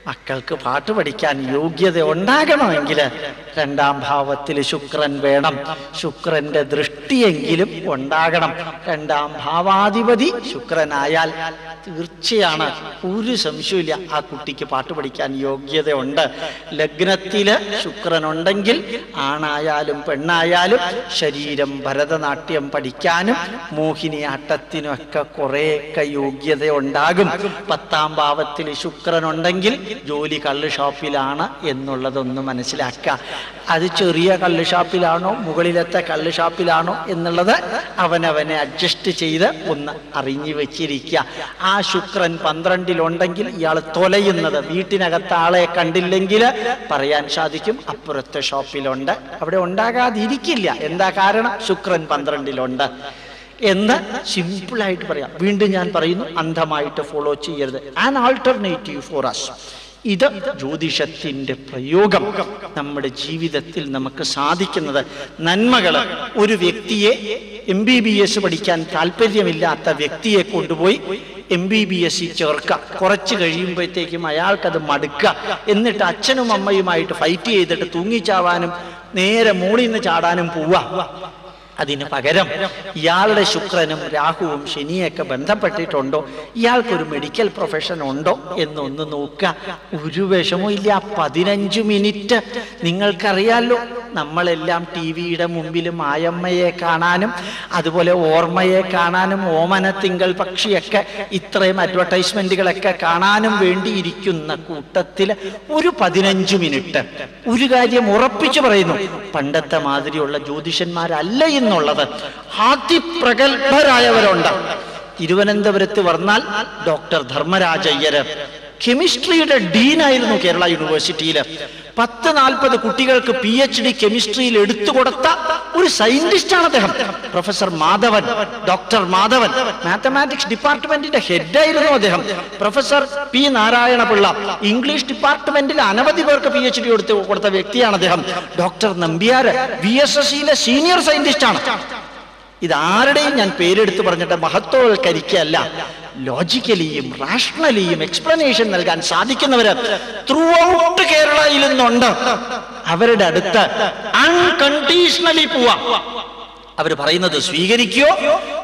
A: മക്കൾക്ക് പാട്ട് പഠിക്കാൻ യോഗ്യത ഉണ്ടാകണമെങ്കിൽ രണ്ടാം ഭാവത്തിൽ ശുക്രൻ വേണം. ശുക്രന്റെ ദൃഷ്ടിയെങ്കിലും ഉണ്ടാകണം. രണ്ടാം ഭാവാധിപതി ശുക്രനായാൽ തീർച്ചയാണ്. ഒരു സംശയമില്ല ആ കുട്ടിക്ക് പാട്ട് പഠിക്കാൻ യോഗ്യതയുണ്ട്. ലഗ്നത്തിൽ ശുക്രനുണ്ടെങ്കിൽ ആണായാലും പെണ്ണായാലും ശരീരം ഭരതനാട്യം പഠിക്കാനും മോഹിനിയാട്ടത്തിനും ഒക്കെ കുറേയൊക്കെ യോഗ്യത ഉണ്ടാകും പത്താം ഭാവത്തിൽ ശുക്രനുണ്ടെങ്കിൽ ജോലി കള്ള് ഷോപ്പിലാണ് എന്നുള്ളതൊന്ന് മനസ്സിലാക്കുക. അത് ചെറിയ കള്ള് ഷോപ്പിലാണോ മുകളിലത്തെ കള്ള് ഷോപ്പിലാണോ എന്നുള്ളത് അവനവനെ അഡ്ജസ്റ്റ് ചെയ്ത് ഒന്ന് അറിഞ്ഞു വെച്ചിരിക്കുക. ആ ശുക്രൻ പന്ത്രണ്ടിലുണ്ടെങ്കിൽ ഇയാൾ തൊലയുന്നത് വീട്ടിനകത്ത് ആളെ കണ്ടില്ലെങ്കിൽ പറയാൻ സാധിക്കും അപ്പുറത്തെ ഷോപ്പിലുണ്ട് അവിടെ ഉണ്ടാകാതിരിക്കില്ല. എന്താ കാരണം? ശുക്രൻ പന്ത്രണ്ടിലുണ്ട്. എന്ന് സിമ്പിളായിട്ട് പറയാം. വീണ്ടും ഞാൻ പറയുന്നു അന്ധമായിട്ട് ഫോളോ ചെയ്യരുത്. ആൻ ആൾട്ടർനേറ്റീവ് ഫോർ അസ് ഇത് ജ്യോതിഷത്തിന്റെ പ്രയോഗം. നമ്മുടെ ജീവിതത്തിൽ നമുക്ക് സാധിക്കുന്നത് നന്മകൾ ഒരു വ്യക്തിയെ എം ബി ബി എസ് പഠിക്കാൻ താല്പര്യമില്ലാത്ത വ്യക്തിയെ കൊണ്ടുപോയി എം ബി ബി എസ് ചേർക്കുക. കുറച്ച് കഴിയുമ്പോഴത്തേക്കും അയാൾക്കത് മടുക്കുക. എന്നിട്ട് അച്ഛനും അമ്മയുമായിട്ട് ഫൈറ്റ് ചെയ്തിട്ട് തൂങ്ങിച്ചാവാനും നേരെ മോളിൽ നിന്ന് ചാടാനും പോവുക. അതിന് പകരം ഇയാളുടെ ശുക്രനും രാഹുവും ശനിയൊക്കെ ബന്ധപ്പെട്ടിട്ടുണ്ടോ? ഇയാൾക്കൊരു മെഡിക്കൽ പ്രൊഫഷൻ ഉണ്ടോ എന്നൊന്ന് നോക്കുക. ഒരു വിഷമവും ഇല്ല. പതിനഞ്ച് മിനിറ്റ് നിങ്ങൾക്കറിയാലോ നമ്മളെല്ലാം ടി വിയുടെ മുമ്പിൽ മായമ്മയെ കാണാനും അതുപോലെ ഓർമ്മയെ കാണാനും ഓമന തിങ്കൾ പക്ഷിയൊക്കെ ഇത്രയും അഡ്വർടൈസ്മെന്റുകളൊക്കെ കാണാനും വേണ്ടിയിരിക്കുന്ന കൂട്ടത്തിൽ ഒരു പതിനഞ്ച് മിനിറ്റ് ഒരു കാര്യം ഉറപ്പിച്ചു പറയുന്നു. പണ്ടത്തെ മാതിരിയുള്ള ജ്യോതിഷന്മാരല്ല എന്നുള്ളത്. അതിപ്രഗത്ഭരായവരുണ്ട് തിരുവനന്തപുരത്ത് വന്നാൽ ഡോക്ടർ ധർമ്മരാജയ്യര്. കെമിസ്ട്രിയുടെ ഡീനായിരുന്നു കേരള യൂണിവേഴ്സിറ്റിയിൽ പത്ത് നാൽപ്പത് കുട്ടികൾക്ക് പി എച്ച് ഡി കെമിസ്ട്രിയിൽ എടുത്തു കൊടുത്ത ഒരു സയന്റിസ്റ്റ് ആണ് അദ്ദേഹം. Professor Madhavan doctor Madhavan. Mathematics ഡിപ്പാർട്ട്മെന്റിന്റെ ഹെഡായിരുന്നു അദ്ദേഹം. പ്രൊഫസർ പി നാരായണപിള്ള ഇംഗ്ലീഷ് ഡിപ്പാർട്ട്മെന്റിൽ അനവധി പേർക്ക് പി എച്ച് ഡി എടുത്ത് കൊടുത്ത വ്യക്തിയാണ് അദ്ദേഹം. Doctor Nambiar V S S സിയിലെ സീനിയർ സയന്റിസ്റ്റ് ആണ്. ഇതാരുടെയും ഞാൻ പേരെടുത്ത് പറഞ്ഞിട്ട് മഹത്വവൽക്കരിക്കല്ല ലോജിക്കലിയും റാഷണലിയും എക്സ്പ്ലനേഷൻ നൽകാൻ സാധിക്കുന്നവര് ത്രൂ ഔട്ട് കേരളയിൽ നിന്നുണ്ട് അവരുടെ അടുത്ത് അൺകണ്ടീഷണലി പോവാം. അവർ പറയുന്നത് സ്വീകരിക്കുകയോ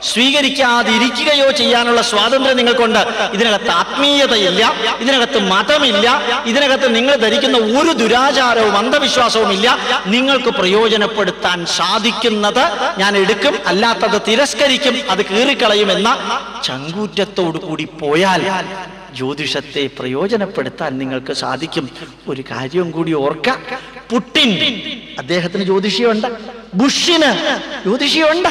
A: സ്വീകരിക്കാതിരിക്കുകയോ ചെയ്യാനുള്ള സ്വാതന്ത്ര്യം നിങ്ങൾക്കുണ്ട്. ഇതിനകത്ത് ആത്മീയതയില്ല ഇതിനകത്ത് മതമില്ല ഇതിനകത്ത് നിങ്ങൾ ധരിക്കുന്ന ഒരു ദുരാചാരവും അന്ധവിശ്വാസവും ഇല്ല. നിങ്ങൾക്ക് പ്രയോജനപ്പെടുത്താൻ സാധിക്കുന്നത് ഞാൻ എടുക്കും അല്ലാത്തത് തിരസ്കരിക്കും അത് കീറിക്കളയുമെന്ന ചങ്കൂറ്റത്തോടു കൂടി പോയാൽ ജ്യോതിഷത്തെ പ്രയോജനപ്പെടുത്താൻ നിങ്ങൾക്ക് സാധിക്കും. ഒരു കാര്യം കൂടി ഓർക്ക. പുട്ടിൻ അദ്ദേഹത്തിന് ജ്യോതിഷിയുണ്ട് ബുഷിന് ജ്യോതിഷിയുണ്ട്.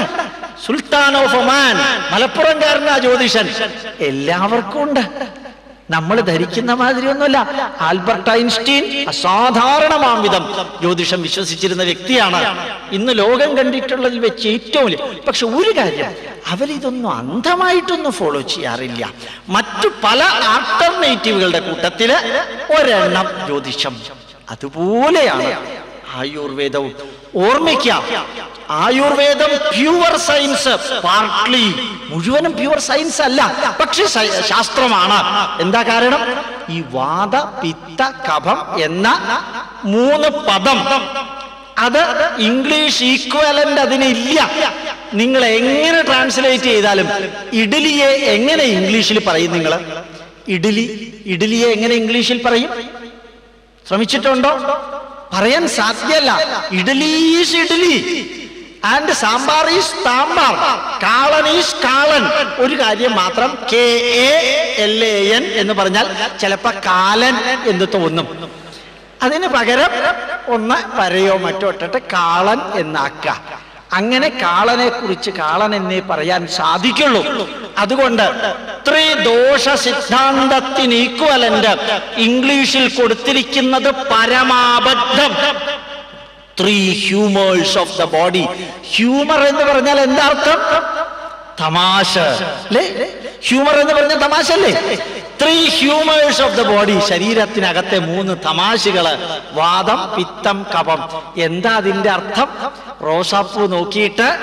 A: Sultan of Oman. മലപ്പുറംകാരനാ ജ്യോതിഷൻ. എല്ലാവർക്കും ഉണ്ട്. നമ്മൾ ധരിക്കുന്ന മാതിരി ഒന്നുമല്ല ആൽബർട്ട് ഐൻസ്റ്റീൻ അസാധാരണമാം വിധം ജ്യോതിഷം വിശ്വസിച്ചിരുന്ന വ്യക്തിയാണ്. ഇന്ന് ലോകം കണ്ടിട്ടുള്ളതിൽ വെച്ച് ഏറ്റവും വലിയ പക്ഷെ ഒരു കാര്യം അവരിതൊന്നും അന്ധമായിട്ടൊന്നും ഫോളോ ചെയ്യാറില്ല. മറ്റു പല ആൾട്ടർനേറ്റീവുകളുടെ കൂട്ടത്തിൽ ഒരെണ്ണം ജ്യോതിഷം. അതുപോലെയാണ് ആയുർവേദവും ഓർമ്മിക്കാം. ആയുർവേദം പ്യുവർ സയൻസ്. പാർട്ട്ലി. മുഴുവനും പ്യുവർ സയൻസ് അല്ല പക്ഷെ ശാസ്ത്രമാണ്. എന്താ കാരണം? ഈ വാദ പിത്ത കഫം എന്ന മൂന്ന് പദം. അത് ഇംഗ്ലീഷ് ഈക്വലന്റ് അതിനില്ല നിങ്ങൾ എങ്ങനെ ട്രാൻസ്ലേറ്റ് ചെയ്താലും ഇഡലിയെ എങ്ങനെ ഇംഗ്ലീഷിൽ പറയും നിങ്ങൾ ഇഡലി ഇഡലിയെ എങ്ങനെ ഇംഗ്ലീഷിൽ പറയും? ശ്രമിച്ചിട്ടുണ്ടോ? പറയാൻ സാധ്യല്ല. Idli is idli and sambar is sambar. Kalan is kalan. ഒരു കാര്യം മാത്രം K A L A N എന്ന് പറഞ്ഞാൽ ചിലപ്പോ കാലൻ എന്ന് തോന്നും. അതിന് പകരം ഒന്ന് വരയോ മറ്റോ ഇട്ടിട്ട് കാളൻ എന്നാക്ക അങ്ങനെ കാളനെ കുറിച്ച് കാളൻ എന്നേ പറയാൻ സാധിക്കുള്ളൂ. അതുകൊണ്ട് ത്രിദോഷ സിദ്ധാന്തത്തിന് ഈക്വലന്റ് ഇംഗ്ലീഷിൽ കൊടുത്തിരിക്കുന്നത് പരമാബദ്ധം. Three humours of the body humour എന്ന് പറഞ്ഞാൽ എന്താർത്ഥം? തമാശ. അല്ലേ? ഹ്യൂമർ എന്ന് പറഞ്ഞാൽ തമാശ അല്ലേ? Three humours of the body ശരീരത്തിനകത്തെ മൂന്ന് തമാശകൾ. വാദം പിത്തം കപം. എന്താ അതിന്റെ അർത്ഥം? റോസാപ്പൂ നോക്കിയിട്ട്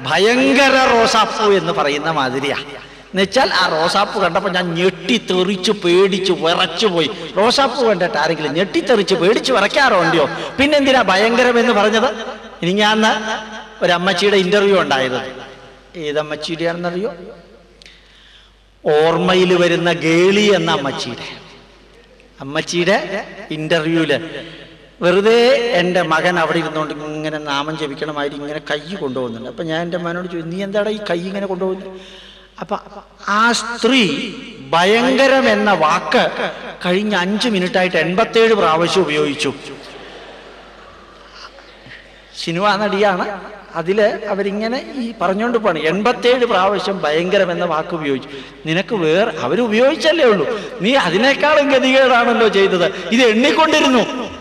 A: ഭയങ്കര റോസാപ്പൂ എന്ന് പറയുന്ന മാതിരിയാ. എന്നുവെച്ചാൽ ആ റോസാപ്പൂ കണ്ടപ്പോൾ ഞാൻ ഞെട്ടിത്തെറിച്ച് പേടിച്ച് വിറച്ചു പോയി. റോസാപ്പൂ കണ്ടിട്ട് ആരെങ്കിലും ഞെട്ടിത്തെറിച്ച് പേടിച്ച് വിറയ്ക്കാറുണ്ടോ പിന്നെന്തിനാ ഭയങ്കരം എന്ന് പറഞ്ഞത്? ഇനി ഞാൻ ഒരമ്മച്ചിയുടെ ഇന്റർവ്യൂ ഉണ്ടായത് ഏതമ്മച്ചിയുടെയാണെന്നറിയോ? ഓർമ്മയിൽ വരുന്ന ഗേളി എന്ന അമ്മച്ചിയുടെ. അമ്മച്ചിയുടെ ഇന്റർവ്യൂൽ വെറുതെ എന്റെ മകൻ അവിടെ ഇരുന്നുകൊണ്ട് ഇങ്ങനെ നാമം ജപിക്കണമാതിരി ഇങ്ങനെ കൈ കൊണ്ടുപോകുന്നുണ്ട്. അപ്പൊ ഞാൻ എന്റെ മകനോട് ചോദിച്ചു നീ എന്താടാ ഈ കൈ ഇങ്ങനെ കൊണ്ടുപോകുന്നത് അപ്പൊ ആ സ്ത്രീ ഭയങ്കരം എന്ന വാക്ക് കഴിഞ്ഞ അഞ്ചു മിനിറ്റ് ആയിട്ട് എൺപത്തേഴ് പ്രാവശ്യം ഉപയോഗിച്ചു. സിനിമ നടിയാണ്. അതിൽ അവരിങ്ങനെ ഈ പറഞ്ഞുകൊണ്ട് പോണ് എൺപത്തേഴ് പ്രാവശ്യം ഭയങ്കരം എന്ന വാക്ക് ഉപയോഗിച്ചു. നിനക്ക് വേറെ അവർ ഉപയോഗിച്ചല്ലേ ഉള്ളൂ. നീ അതിനേക്കാളും ഗതികേടാണല്ലോ ചെയ്തത്. ഇത് എണ്ണിക്കൊണ്ടിരുന്നു.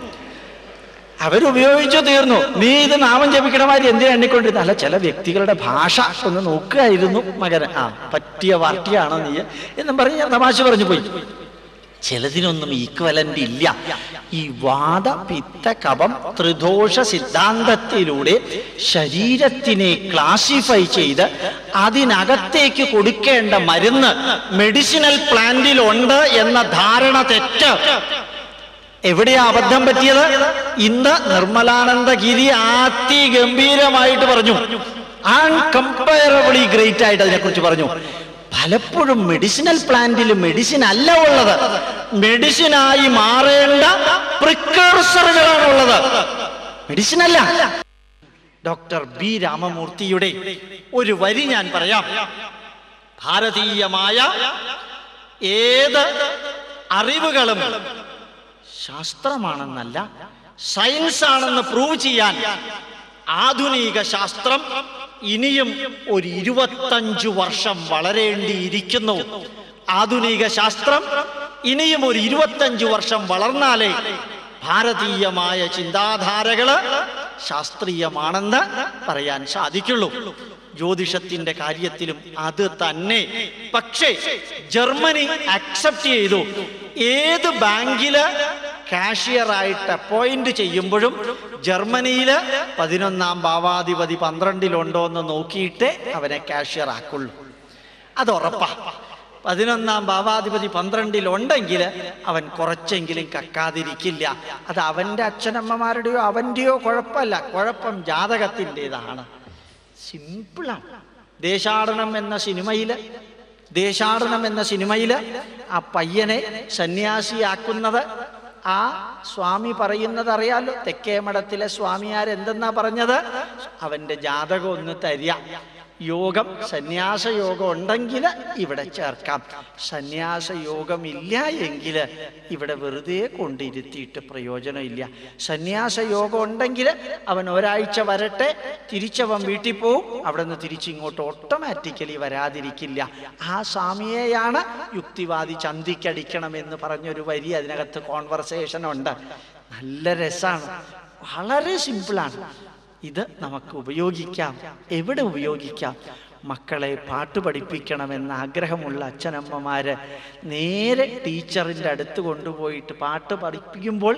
A: അവരുപയോഗിച്ചു തീർന്നു. നീ ഇത് നാമം ജപിക്കണമാതിരി എന്തിനാ എണ്ണിക്കൊണ്ടിരുന്നു? അല്ല ചില വ്യക്തികളുടെ ഭാഷ ഒന്ന് നോക്കുകയായിരുന്നു മകനെ. ആ പറ്റിയ പാർട്ടിയാണോ നീ? എന്നും പറഞ്ഞ് ഞാൻ തമാശ പറഞ്ഞു പോയി. ചിലതിനൊന്നും ഈക്വലന്റ് ഇല്ല. ഈ വാദ പിത്ത കപം ത്രിദോഷ സിദ്ധാന്തത്തിലൂടെ ശരീരത്തിനെ ക്ലാസിഫൈ ചെയ്ത് അതിനകത്തേക്ക് കൊടുക്കേണ്ട മരുന്ന് മെഡിസിനൽ പ്ലാന്റിൽ ഉണ്ട് എന്ന ധാരണ തെറ്റ്. എവിടെയാ അബദ്ധം പറ്റിയത്? ഇന്ന് നിർമ്മലാനന്ദഗിരി അതിഗംഭീരമായിട്ട് പറഞ്ഞു. അൺകമ്പയറബിളി ഗ്രേറ്റ് ആയിട്ട് അതിനെക്കുറിച്ച് പറഞ്ഞു. പലപ്പോഴും മെഡിസിനൽ പ്ലാന്റിൽ മെഡിസിൻ അല്ല ഉള്ളത്. മെഡിസിനായി മാറേണ്ട പ്രിക്കേഴ്സറുകളാണ് ഉള്ളത്. മെഡിസിൻ അല്ല. ഡോക്ടർ ബി രാമമൂർത്തിയുടെ ഒരു വരി ഞാൻ പറയാം. ഭാരതീയമായ ഏത് അറിവുകളും ശാസ്ത്രമാണെന്നല്ല സയൻസ് ആണെന്ന് പ്രൂവ് ചെയ്യാൻ ആധുനിക ശാസ്ത്രം ഇനിയും ഒരു ഇരുപത്തഞ്ചു വർഷം വളരേണ്ടിയിരിക്കുന്നു. ആധുനിക ശാസ്ത്രം ഇനിയും ഒരു ഇരുപത്തഞ്ചു വർഷം വളർന്നാലേ ഭാരതീയമായ ചിന്താധാരകൾ ശാസ്ത്രീയമാണെന്ന് പറയാൻ സാധിക്കുള്ളൂ. ജ്യോതിഷത്തിന്റെ കാര്യത്തിലും അത് തന്നെ. പക്ഷേ ജർമ്മനി അക്സെപ്റ്റ് ചെയ്തു. ഏത് ബാങ്കിൽ കാഷ്യർ ആയിട്ട് അപ്പോയിന്റ് ചെയ്യുമ്പോഴും ജർമ്മനിയിൽ പതിനൊന്നാം ഭാവാധിപതി പന്ത്രണ്ടിലുണ്ടോ എന്ന് നോക്കിയിട്ടേ അവനെ കാഷ്യർ ആക്കുള്ളൂ അത് ഉറപ്പാ. പതിനൊന്നാം ഭാവാധിപതി പന്ത്രണ്ടിലുണ്ടെങ്കിൽ അവൻ കുറച്ചെങ്കിലും കക്കാതിരിക്കില്ല. അത് അവന്റെ അച്ഛനമ്മമാരുടെയോ അവന്റെയോ കുഴപ്പമല്ല. കുഴപ്പം ജാതകത്തിന്റെതാണ്. സിമ്പിളാണ്. ദേശാടനം എന്ന സിനിമയിൽ ദേശാടനം എന്ന സിനിമയിൽ ആ പയ്യനെ സന്യാസിയാക്കുന്നത് ആ സ്വാമി പറയുന്നത് അറിയാലോ? തെക്കേ മഠത്തിലെ സ്വാമിയാർ എന്തെന്നാ പറഞ്ഞത്? അവന്റെ ജാതകം ഒന്ന് തരിക. യോഗം സന്യാസയോഗം ഉണ്ടെങ്കിൽ ഇവിടെ ചേർക്കാം. സന്യാസയോഗം ഇല്ല എങ്കിൽ ഇവിടെ വെറുതെ കൊണ്ടിരുത്തിയിട്ട് പ്രയോജനമില്ല. സന്യാസയോഗം ഉണ്ടെങ്കിൽ അവൻ ഒരാഴ്ച വരട്ടെ തിരിച്ചവൻ വീട്ടിൽ പോവും. അവിടെ നിന്ന് തിരിച്ചിങ്ങോട്ട് ഓട്ടോമാറ്റിക്കലി വരാതിരിക്കില്ല. ആ സ്വാമിയെയാണ് യുക്തിവാദി ചന്തിക്കടിക്കണം ചന്തിക്കടിക്കണമെന്ന് പറഞ്ഞൊരു വരി അതിനകത്ത് കോൺവെർസേഷൻ ഉണ്ട്. നല്ല രസമാണ് വളരെ സിമ്പിളാണ് ഇത് നമുക്ക് ഉപയോഗിക്കാം. എവിടെ ഉപയോഗിക്കാം? മക്കളെ പാട്ട് പഠിപ്പിക്കണമെന്ന് ആഗ്രഹമുള്ള അച്ഛനമ്മമാര് നേരെ ടീച്ചറിന്റെ അടുത്ത് കൊണ്ടുപോയിട്ട് പാട്ട് പഠിപ്പിക്കുമ്പോൾ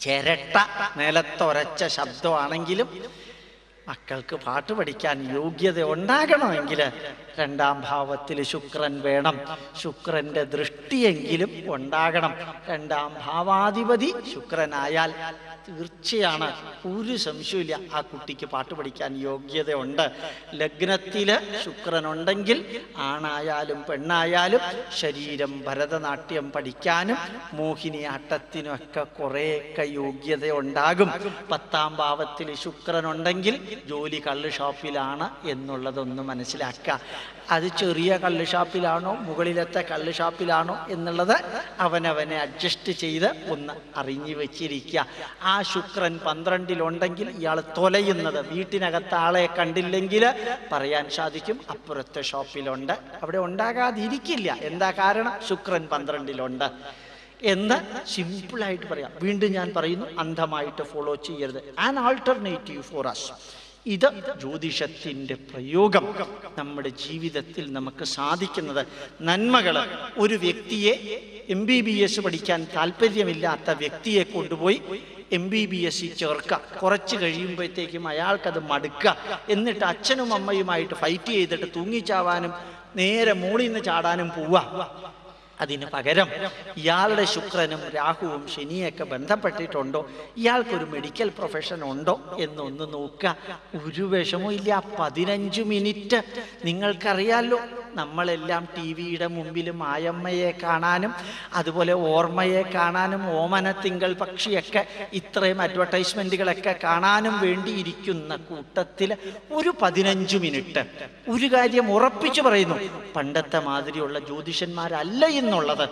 A: ചിരട്ട നിലത്തൊരച്ച ശബ്ദമാണെങ്കിലും മക്കൾക്ക് പാട്ട് പഠിക്കാൻ യോഗ്യത ഉണ്ടാകണമെങ്കിൽ രണ്ടാം ഭാവത്തിൽ ശുക്രൻ വേണം. ശുക്രന്റെ ദൃഷ്ടിയെങ്കിലും ഉണ്ടാകണം. രണ്ടാം ഭാവാധിപതി ശുക്രനായാൽ തീർച്ചയാണ്. ഒരു സംശയമില്ല ആ കുട്ടിക്ക് പാട്ട് പഠിക്കാൻ യോഗ്യതയുണ്ട്. ലഗ്നത്തിൽ ശുക്രനുണ്ടെങ്കിൽ ആണായാലും പെണ്ണായാലും ശരീരം ഭരതനാട്യം പഠിക്കാനും മോഹിനിയാട്ടത്തിനൊക്കെ കുറേയൊക്കെ യോഗ്യത ഉണ്ടാകും പത്താം ഭാവത്തിൽ ശുക്രനുണ്ടെങ്കിൽ ജോലി കള്ള് ഷോപ്പിലാണ് എന്നുള്ളതൊന്ന് മനസ്സിലാക്കുക. അത് ചെറിയ കള്ള് ഷാപ്പിലാണോ മുകളിലത്തെ കള്ള് ഷാപ്പിലാണോ എന്നുള്ളത് അവനവനെ അഡ്ജസ്റ്റ് ചെയ്ത് ഒന്ന് അറിഞ്ഞു വെച്ചിരിക്കുക. ആ ശുക്രൻ പന്ത്രണ്ടിലുണ്ടെങ്കിൽ ഇയാൾ തൊലയുന്നത് വീട്ടിനകത്ത് ആളെ കണ്ടില്ലെങ്കിൽ പറയാൻ സാധിക്കും അപ്പുറത്തെ ഷോപ്പിലുണ്ട്. അവിടെ ഉണ്ടാകാതിരിക്കില്ല. എന്താ കാരണം? ശുക്രൻ പന്ത്രണ്ടിലുണ്ട്. എന്ന് സിമ്പിളായിട്ട് പറയാം. വീണ്ടും ഞാൻ പറയുന്നു അന്ധമായിട്ട് ഫോളോ ചെയ്യരുത്. ആൻ ആൾട്ടർനേറ്റീവ് ഫോർ അസ് ഇത് ജ്യോതിഷത്തിന്റെ പ്രയോഗം നമ്മുടെ ജീവിതത്തിൽ നമുക്ക് സാധിക്കുന്നത്. നന്മകൾ ഒരു വ്യക്തിയെ എം ബി ബി എസ് പഠിക്കാൻ താല്പര്യമില്ലാത്ത വ്യക്തിയെ കൊണ്ടുപോയി എം ബി ബി എസ് ചേർക്കുക. കുറച്ച് കഴിയുമ്പോഴത്തേക്കും അയാൾക്കത് മടുക്കുക. എന്നിട്ട് അച്ഛനും അമ്മയുമായിട്ട് ഫൈറ്റ് ചെയ്തിട്ട് തൂങ്ങിച്ചാവാനും നേരെ മൂളിൽ നിന്ന് ചാടാനും പോവുക. അതിന് പകരം ഇയാളുടെ ശുക്രനും രാഹുവും ശനിയൊക്കെ ബന്ധപ്പെട്ടിട്ടുണ്ടോ? ഇയാൾക്കൊരു മെഡിക്കൽ പ്രൊഫഷൻ ഉണ്ടോ എന്നൊന്ന് നോക്കുക. ഒരു വിഷമവും ഇല്ല. പതിനഞ്ച് മിനിറ്റ് നിങ്ങൾക്കറിയാലോ നമ്മളെല്ലാം ടി വിയുടെ മുമ്പിൽ മായമ്മയെ കാണാനും അതുപോലെ ഓർമ്മയെ കാണാനും ഓമന തിങ്കൾ പക്ഷിയൊക്കെ ഇത്രയും അഡ്വർടൈസ്മെന്റുകളൊക്കെ കാണാനും വേണ്ടിയിരിക്കുന്ന കൂട്ടത്തിൽ ഒരു പതിനഞ്ച് മിനിറ്റ് ഒരു കാര്യം ഉറപ്പിച്ചു പറയുന്നു. പണ്ടത്തെ മാതിരിയുള്ള ജ്യോതിഷന്മാരല്ല എന്നുള്ളത്.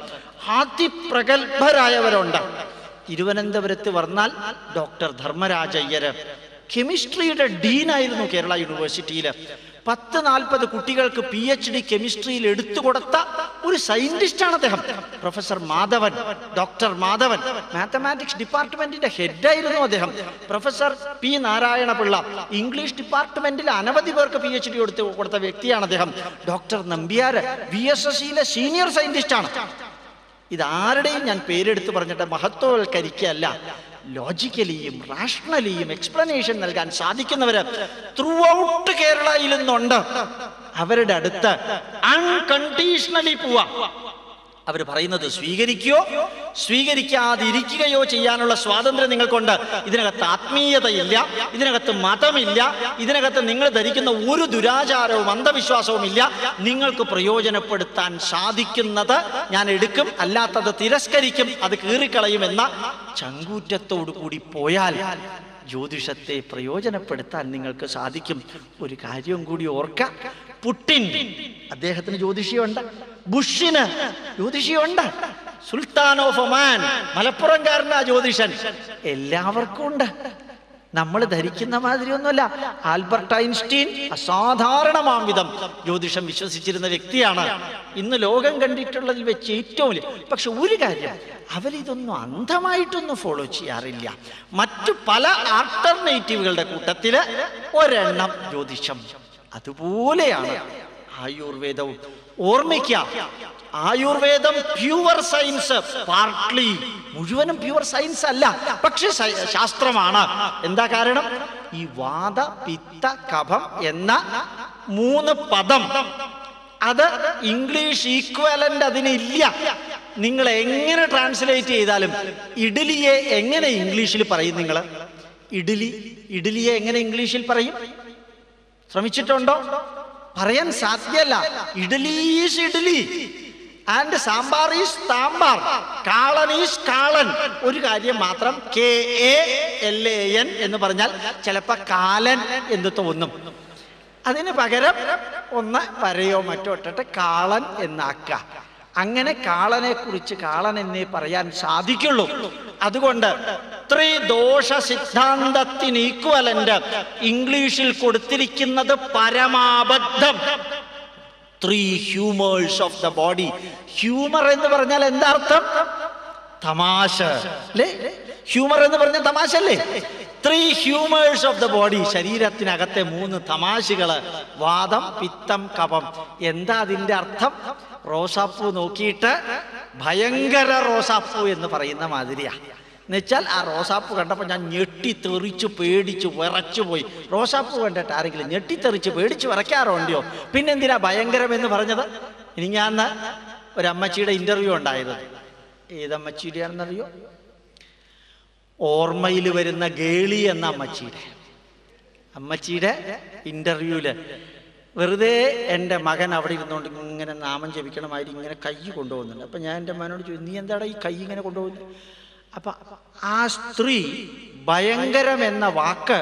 A: അതിപ്രഗത്ഭരായവരുണ്ട് തിരുവനന്തപുരത്ത് വന്നാൽ ഡോക്ടർ ധർമ്മരാജയ്യര്. കെമിസ്ട്രിയുടെ ഡീനായിരുന്നു കേരള യൂണിവേഴ്സിറ്റിയിൽ പത്ത് നാൽപ്പത് കുട്ടികൾക്ക് പി എച്ച് ഡി കെമിസ്ട്രിയിൽ എടുത്തു കൊടുത്ത ഒരു സയന്റിസ്റ്റാണ് അദ്ദേഹം. Professor Madhavan doctor Madhavan. Mathematics ഡിപ്പാർട്ട്മെന്റിന്റെ ഹെഡായിരുന്നു അദ്ദേഹം. പ്രൊഫസർ പി നാരായണപിള്ള ഇംഗ്ലീഷ് ഡിപ്പാർട്ട്മെന്റിൽ അനവധി പേർക്ക് പി എച്ച് ഡി കൊടുത്ത് കൊടുത്ത വ്യക്തിയാണ് അദ്ദേഹം. Doctor Nambiar V S S സിയിലെ സീനിയർ സയന്റിസ്റ്റാണ് ഇതാരുടെയും ഞാൻ പേരെടുത്ത് പറഞ്ഞിട്ട് മഹത്വവൽക്കരിക്കല്ല ലോജിക്കലിയും റാഷണലിയും എക്സ്പ്ലനേഷൻ നൽകാൻ സാധിക്കുന്നവര് ത്രൂ ഔട്ട് കേരളയിൽ നിന്നുണ്ട് അവരുടെ അടുത്ത് അൺകണ്ടീഷണലി പോവാ. അവർ പറയുന്നത് സ്വീകരിക്കുകയോ സ്വീകരിക്കാതിരിക്കുകയോ ചെയ്യാനുള്ള സ്വാതന്ത്ര്യം നിങ്ങൾക്കുണ്ട്. ഇതിനകത്ത് ആത്മീയതയില്ല ഇതിനകത്ത് മതമില്ല ഇതിനകത്ത് നിങ്ങൾ ധരിക്കുന്ന ഒരു ദുരാചാരവും അന്ധവിശ്വാസവും ഇല്ല. നിങ്ങൾക്ക് പ്രയോജനപ്പെടുത്താൻ സാധിക്കുന്നത് ഞാൻ എടുക്കും അല്ലാത്തത് തിരസ്കരിക്കും അത് കീറിക്കളയുമെന്ന ചങ്കൂറ്റത്തോടു കൂടി പോയാൽ ജ്യോതിഷത്തെ പ്രയോജനപ്പെടുത്താൻ നിങ്ങൾക്ക് സാധിക്കും. ഒരു കാര്യം കൂടി ഓർക്ക. പുട്ടിൻ അദ്ദേഹത്തിന് ജ്യോതിഷിയുണ്ട് ബുഷിന് ജ്യോതിഷിയുണ്ട്. Sultan of Oman മലപ്പുറംകാരനാ ജ്യോതിഷൻ. എല്ലാവർക്കും ഉണ്ട്. നമ്മൾ ധരിക്കുന്ന മാതിരി ഒന്നുമല്ല ആൽബർട്ട് ഐൻസ്റ്റീൻ അസാധാരണമാം വിധം ജ്യോതിഷം വിശ്വസിച്ചിരുന്ന വ്യക്തിയാണ്. ഇന്ന് ലോകം കണ്ടിട്ടുള്ളതിൽ വെച്ച് ഏറ്റവും വലിയ പക്ഷെ ഒരു കാര്യം അവരിതൊന്നും അന്ധമായിട്ടൊന്നും ഫോളോ ചെയ്യാറില്ല. മറ്റു പല ആൾട്ടർനേറ്റീവുകളുടെ കൂട്ടത്തിൽ ഒരെണ്ണം ജ്യോതിഷം. അതുപോലെയാണ് ആയുർവേദവും ഓർമ്മിക്കാം. ആയുർവേദം പ്യുവർ സയൻസ്. പാർട്ട്ലി. മുഴുവനും പ്യുവർ സയൻസ് അല്ല. പക്ഷെ ശാസ്ത്രമാണ്. എന്താ കാരണം? ഈ വാദ പിത്ത കഫം എന്ന മൂന്ന് പദം. അത് ഇംഗ്ലീഷ് ഈക്വലന്റ് അതിനില്ല നിങ്ങൾ എങ്ങനെ ട്രാൻസ്ലേറ്റ് ചെയ്താലും. ഇഡ്ഡലിയെ എങ്ങനെ ഇംഗ്ലീഷിൽ പറയും നിങ്ങൾ ഇഡ്ഡലി ഇഡ്ഡലിയെ എങ്ങനെ ഇംഗ്ലീഷിൽ പറയും? ശ്രമിച്ചിട്ടുണ്ടോ? പറയാൻ സാധ്യല്ല. Idli is idli and sambar is sambar. Kalan is kalan. ഒരു കാര്യം മാത്രം K A L A N എന്ന് പറഞ്ഞാൽ ചിലപ്പോൾ കാലൻ എന്ന് തോന്നും. അതിന് പകരം ഒന്ന് വരയോ മറ്റോ ഇട്ടിട്ട് കാളൻ എന്നാക്കുക. അങ്ങനെ കാളനെ കുറിച്ച് കാളൻ എന്നേ പറയാൻ സാധിക്കുള്ളൂ. അതുകൊണ്ട് ത്രിദോഷ സിദ്ധാന്തത്തിന് ഈക്വലന്റ് ഇംഗ്ലീഷിൽ കൊടുത്തിരിക്കുന്നത് പരമാബദ്ധം. Three humours of the body humour എന്ന് പറഞ്ഞാൽ എന്താ അർത്ഥം തമാശ. അല്ലേ? ഹ്യൂമർ എന്ന് പറഞ്ഞാൽ തമാശ അല്ലേ? Three humours of the body ശരീരത്തിനകത്തെ മൂന്ന് തമാശകൾ. വാദം പിത്തം കപം. എന്താ അതിന്റെ അർത്ഥം? റോസാപ്പൂ നോക്കിയിട്ട് ഭയങ്കര റോസാപ്പൂ എന്ന് പറയുന്ന മാതിരിയാ. എന്നുവെച്ചാൽ ആ റോസാപ്പൂ കണ്ടപ്പോൾ ഞാൻ ഞെട്ടിത്തെറിച്ച് പേടിച്ച് വിറച്ചു പോയി. റോസാപ്പൂ കണ്ടിട്ട് ആരെങ്കിലും ഞെട്ടിത്തെറിച്ച് പേടിച്ച് വിറയ്ക്കാറുണ്ടോ പിന്നെന്തിനാ ഭയങ്കരം എന്ന് പറഞ്ഞത്? ഇനി ഞാൻ ഒരു അമ്മച്ചിയുടെ ഇന്റർവ്യൂ ഉണ്ടായത് ഏതമ്മച്ചിയുടെയാണെന്നറിയോ ഓർമ്മയിൽ വരുന്ന ഗേളി എന്ന അമ്മച്ചിയുടെ. അമ്മച്ചിയുടെ ഇന്റർവ്യൂൽ വെറുതെ എന്റെ മകൻ അവിടെ ഇരുന്നുകൊണ്ട് ഇങ്ങനെ നാമം ജപിക്കണമാതിരി ഇങ്ങനെ കൈ കൊണ്ടുപോകുന്നുണ്ട്. അപ്പം ഞാൻ എന്റെ മകനോട് ചോദിച്ചു നീ എന്താടാ ഈ കൈ ഇങ്ങനെ കൊണ്ടുപോകുന്നത് അപ്പം ആ സ്ത്രീ ഭയങ്കരം എന്ന വാക്ക്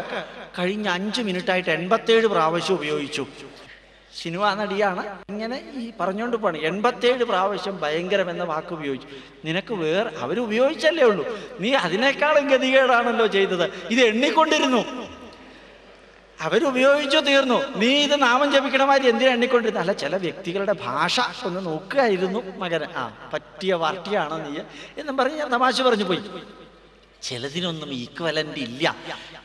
A: കഴിഞ്ഞ അഞ്ച് മിനിറ്റായിട്ട് എൺപത്തേഴ് പ്രാവശ്യം ഉപയോഗിച്ചു. സിനിമ നടിയാണ് ഇങ്ങനെ ഈ പറഞ്ഞുകൊണ്ട് പോണ്. എൺപത്തേഴ് പ്രാവശ്യം ഭയങ്കരം എന്ന വാക്ക് ഉപയോഗിച്ചു. നിനക്ക് വേറെ അവരുപയോഗിച്ചല്ലേ ഉള്ളൂ. നീ അതിനേക്കാളും ഗതികേടാണല്ലോ ചെയ്തത്. ഇത് എണ്ണിക്കൊണ്ടിരുന്നു. അവരുപയോഗിച്ചു തീർന്നു. നീ ഇത് നാമം ജപിക്കണമാതിരി എന്തിനാ എണ്ണിക്കൊണ്ടിരുന്ന? അല്ല ചില വ്യക്തികളുടെ ഭാഷ ഒന്ന് നോക്കുകയായിരുന്നു മകന് ആ പറ്റിയ പാർട്ടിയാണോ നീ? എന്നും പറഞ്ഞ് ഞാൻ തമാശ പറഞ്ഞു പോയി. ചിലതിനൊന്നും ഈക്വലന്റ് ഇല്ല.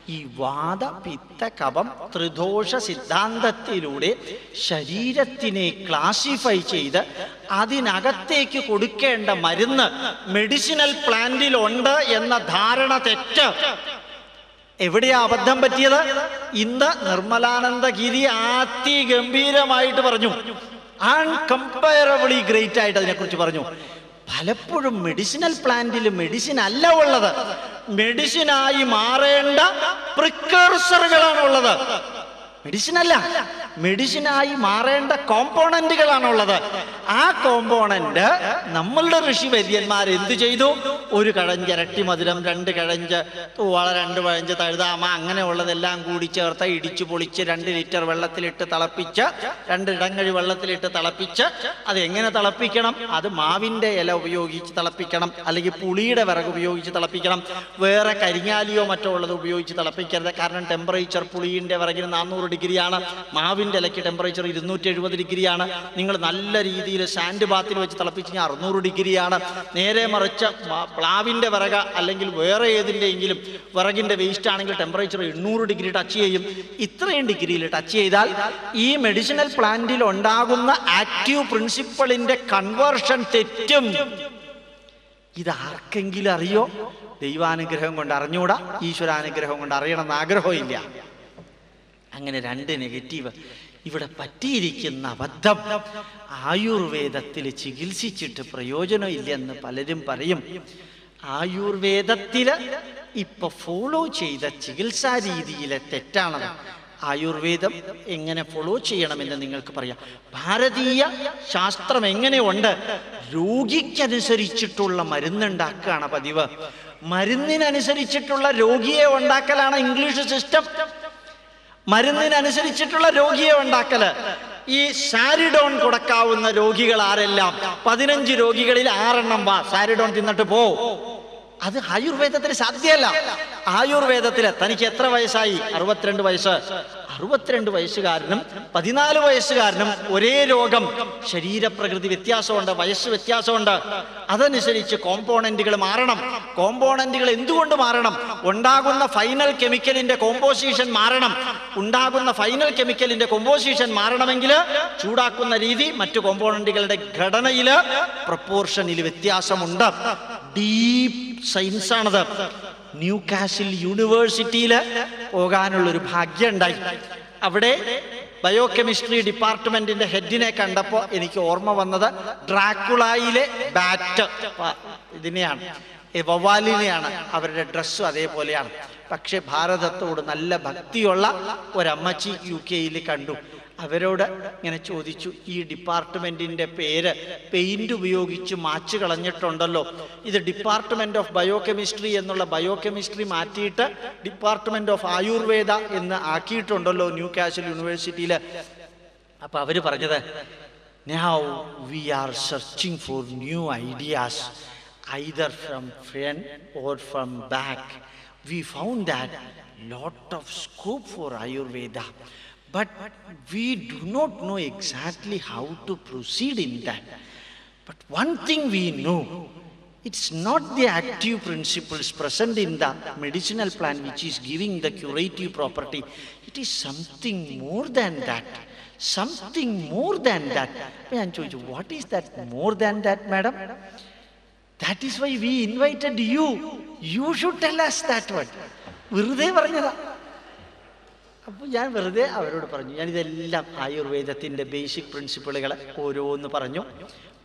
A: ഈ വാദ പിത്ത കപം ത്രിദോഷ സിദ്ധാന്തത്തിലൂടെ ശരീരത്തിനെ ക്ലാസിഫൈ ചെയ്ത് അതിനകത്തേക്ക് കൊടുക്കേണ്ട മരുന്ന് മെഡിസിനൽ പ്ലാന്റിലുണ്ട് എന്ന ധാരണ തെറ്റ്. എവിടെയാ അബദ്ധം പറ്റിയത്? ഇന്ന് നിർമ്മലാനന്ദഗിരി അതിഗംഭീരമായിട്ട് പറഞ്ഞു. അൺകമ്പയറബിളി ഗ്രേറ്റ് ആയിട്ട് അതിനെക്കുറിച്ച് പറഞ്ഞു. പലപ്പോഴും മെഡിസിനൽ പ്ലാന്റിൽ മെഡിസിൻ അല്ല ഉള്ളത്. മെഡിസിനായി മാറേണ്ട പ്രിക്കേഴ്സറുകളാണ് ഉള്ളത്. മെഡിസിൻ അല്ല മെഡിസിനായി മാറേണ്ട കോമ്പോണന്റുകളാണുള്ളത് ആ കോമ്പോണന്റ് നമ്മളുടെ ഋഷി വൈദ്യന്മാർ എന്ത് ചെയ്തു? ഒരു കഴഞ്ച് ഇരട്ടി മധുരം രണ്ട് കഴഞ്ച് തൂവാള രണ്ട് പഴഞ്ച് തഴുതാമ അങ്ങനെയുള്ളതെല്ലാം കൂടി ചേർത്ത് ഇടിച്ചു പൊളിച്ച് രണ്ട് ലിറ്റർ വെള്ളത്തിലിട്ട് തിളപ്പിച്ച് രണ്ട് ഇടങ്ങഴി വെള്ളത്തിലിട്ട് തിളപ്പിച്ച് അത് എങ്ങനെ തിളപ്പിക്കണം? അത് മാവിന്റെ ഇല ഉപയോഗിച്ച് തിളപ്പിക്കണം. അല്ലെങ്കിൽ പുളിയുടെ വിറക് ഉപയോഗിച്ച് തിളപ്പിക്കണം. വേറെ കരിങ്ങാലിയോ മറ്റോ ഉള്ളത് ഉപയോഗിച്ച് തിളപ്പിക്കരുത്. കാരണം ടെമ്പറേച്ചർ പുളിയുടെ വിറകിന് നാനൂറ് ഡിഗ്രിയാണ്. മാവിന്റെ ഇലയ്ക്ക് ടെമ്പറേച്ചർ ഇരുന്നൂറ്റി എഴുപത് ഡിഗ്രിയാണ്. നിങ്ങൾ നല്ല രീതിയിൽ സാൻഡ് ബാത്തിൽ വെച്ച് തിളപ്പിച്ച് കഴിഞ്ഞാൽ അറുന്നൂറ് ഡിഗ്രിയാണ്. നേരെ മറിച്ച് പ്ലാവിന്റെ വിറക അല്ലെങ്കിൽ വേറെ ഏതിന്റെയെങ്കിലും വിറകിന്റെ വേസ്റ്റ് ആണെങ്കിൽ ടെമ്പറേച്ചർ എണ്ണൂറ് ഡിഗ്രി ടച്ച് ചെയ്യും. ഇത്രയും ഡിഗ്രിയിൽ ടച്ച് ചെയ്താൽ ഈ മെഡിസിനൽ പ്ലാന്റിൽ ഉണ്ടാകുന്ന ആക്റ്റീവ് പ്രിൻസിപ്പളിന്റെ കൺവേർഷൻ തെറ്റും. ഇത് ആർക്കെങ്കിലും അറിയോ? ദൈവാനുഗ്രഹം കൊണ്ട് അറിഞ്ഞൂടാ. ഈശ്വരാനുഗ്രഹം കൊണ്ട് അറിയണമെന്ന് ആഗ്രഹമില്ല അങ്ങനെ രണ്ട് നെഗറ്റീവ്. ഇവിടെ പറ്റിയിരിക്കുന്ന അബദ്ധം ആയുർവേദത്തിൽ ചികിത്സിച്ചിട്ട് പ്രയോജനമില്ലെന്ന് പലരും പറയും. ആയുർവേദത്തിൽ ഇപ്പൊ ഫോളോ ചെയ്ത ചികിത്സാ രീതിയിലെ തെറ്റാണത് ആയുർവേദം എങ്ങനെ ഫോളോ ചെയ്യണമെന്ന് നിങ്ങൾക്ക് പറയാം. ഭാരതീയ ശാസ്ത്രം എങ്ങനെയുണ്ട്? രോഗിക്കനുസരിച്ചിട്ടുള്ള മരുന്നുണ്ടാക്കുകയാണ് പതിവ്. മരുന്നിനനുസരിച്ചിട്ടുള്ള രോഗിയെ ഉണ്ടാക്കലാണ് ഇംഗ്ലീഷ് സിസ്റ്റം മരുന്നിനനുസരിച്ചിട്ടുള്ള രോഗിയെ ഉണ്ടാക്കൽ. ഈ സാരിഡോൺ കൊടുക്കാവുന്ന രോഗികൾ ആരെല്ലാം പതിനഞ്ച് രോഗികളിൽ ആറെണ്ണം വാ സാരിഡോൺ തിന്നിട്ട് പോ. അത് ആയുർവേദത്തിൽ സാധ്യമല്ല ആയുർവേദത്തിൽ തനിക്ക് എത്ര വയസ്സായി? അറുപത്തിരണ്ട് വയസ്സ്. അറുപത്തിരണ്ട് വയസ്സുകാരനും പതിനാല് വയസ്സുകാരനും ഒരേ രോഗം. ശരീരപ്രകൃതി വ്യത്യാസമുണ്ട് വയസ്സ് വ്യത്യാസമുണ്ട്. അതനുസരിച്ച് കോമ്പോണന്റുകൾ മാറണം. കോമ്പോണന്റുകൾ എന്തുകൊണ്ട് മാറണം? ഉണ്ടാകുന്ന ഫൈനൽ കെമിക്കലിന്റെ കോമ്പോസിഷൻ മാറണം. ഉണ്ടാകുന്ന ഫൈനൽ കെമിക്കലിന്റെ കോമ്പോസിഷൻ മാറണമെങ്കിൽ ചൂടാക്കുന്ന രീതി മറ്റു കോമ്പോണന്റുകളുടെ ഘടനയിൽ പ്രപ്പോർഷനിൽ വ്യത്യാസമുണ്ട്. ഡീപ് സയൻസ് ആണത്. ന്യൂ കാസിൽ യൂണിവേഴ്സിറ്റിയിൽ പോകാനുള്ളൊരു ഭാഗ്യം ഉണ്ടായി അവിടെ ബയോ കെമിസ്ട്രി ഡിപ്പാർട്ട്മെന്റിന്റെ ഹെഡിനെ കണ്ടപ്പോൾ എനിക്ക് ഓർമ്മ വന്നത് ഡ്രാക്കുളായിലെ ബാറ്റ് ഇതിനെയാണ്. വവ്വാലിനെയാണ്. അവരുടെ ഡ്രസ്സും അതേപോലെയാണ്. പക്ഷെ ഭാരതത്തോട് നല്ല ഭക്തിയുള്ള ഒരമ്മച്ചി യു കെയിൽ കണ്ടു. അവരോട് ഇങ്ങനെ ചോദിച്ചു ഈ ഡിപ്പാർട്ട്മെന്റിന്റെ പേര് പെയിന്റ് ഉപയോഗിച്ച് മാച്ച് കളഞ്ഞിട്ടുണ്ടല്ലോ. ഇത് ഡിപ്പാർട്ട്മെന്റ് ഓഫ് ബയോകെമിസ്ട്രി എന്നുള്ള ബയോകെമിസ്ട്രി മാറ്റിയിട്ട് ഡിപ്പാർട്ട്മെന്റ് ഓഫ് ആയുർവേദ എന്ന് ആക്കിയിട്ടുണ്ടല്ലോ ന്യൂ കാശൽ യൂണിവേഴ്സിറ്റിയിൽ അപ്പൊ അവർ പറഞ്ഞത് now we are searching for new ideas either from front or from back we found that lot of scope for ayurveda. but we do not know exactly how to proceed in that but one thing we know it's not the active principles present in the medicinal plant which is giving the curative property. It is something more than that. Something more than that. ഞാൻ ചോദിച്ചു what is that more than that, madam? That is why we invited you. You should tell us that one. വെറുതെ പറഞ്ഞതാ അപ്പോൾ ഞാൻ വെറുതെ അവരോട് പറഞ്ഞു ഞാൻ ഇതെല്ലാം ആയുർവേദത്തിന്റെ ബേസിക് പ്രിൻസിപ്പിളുകൾ ഓരോന്ന് പറഞ്ഞു.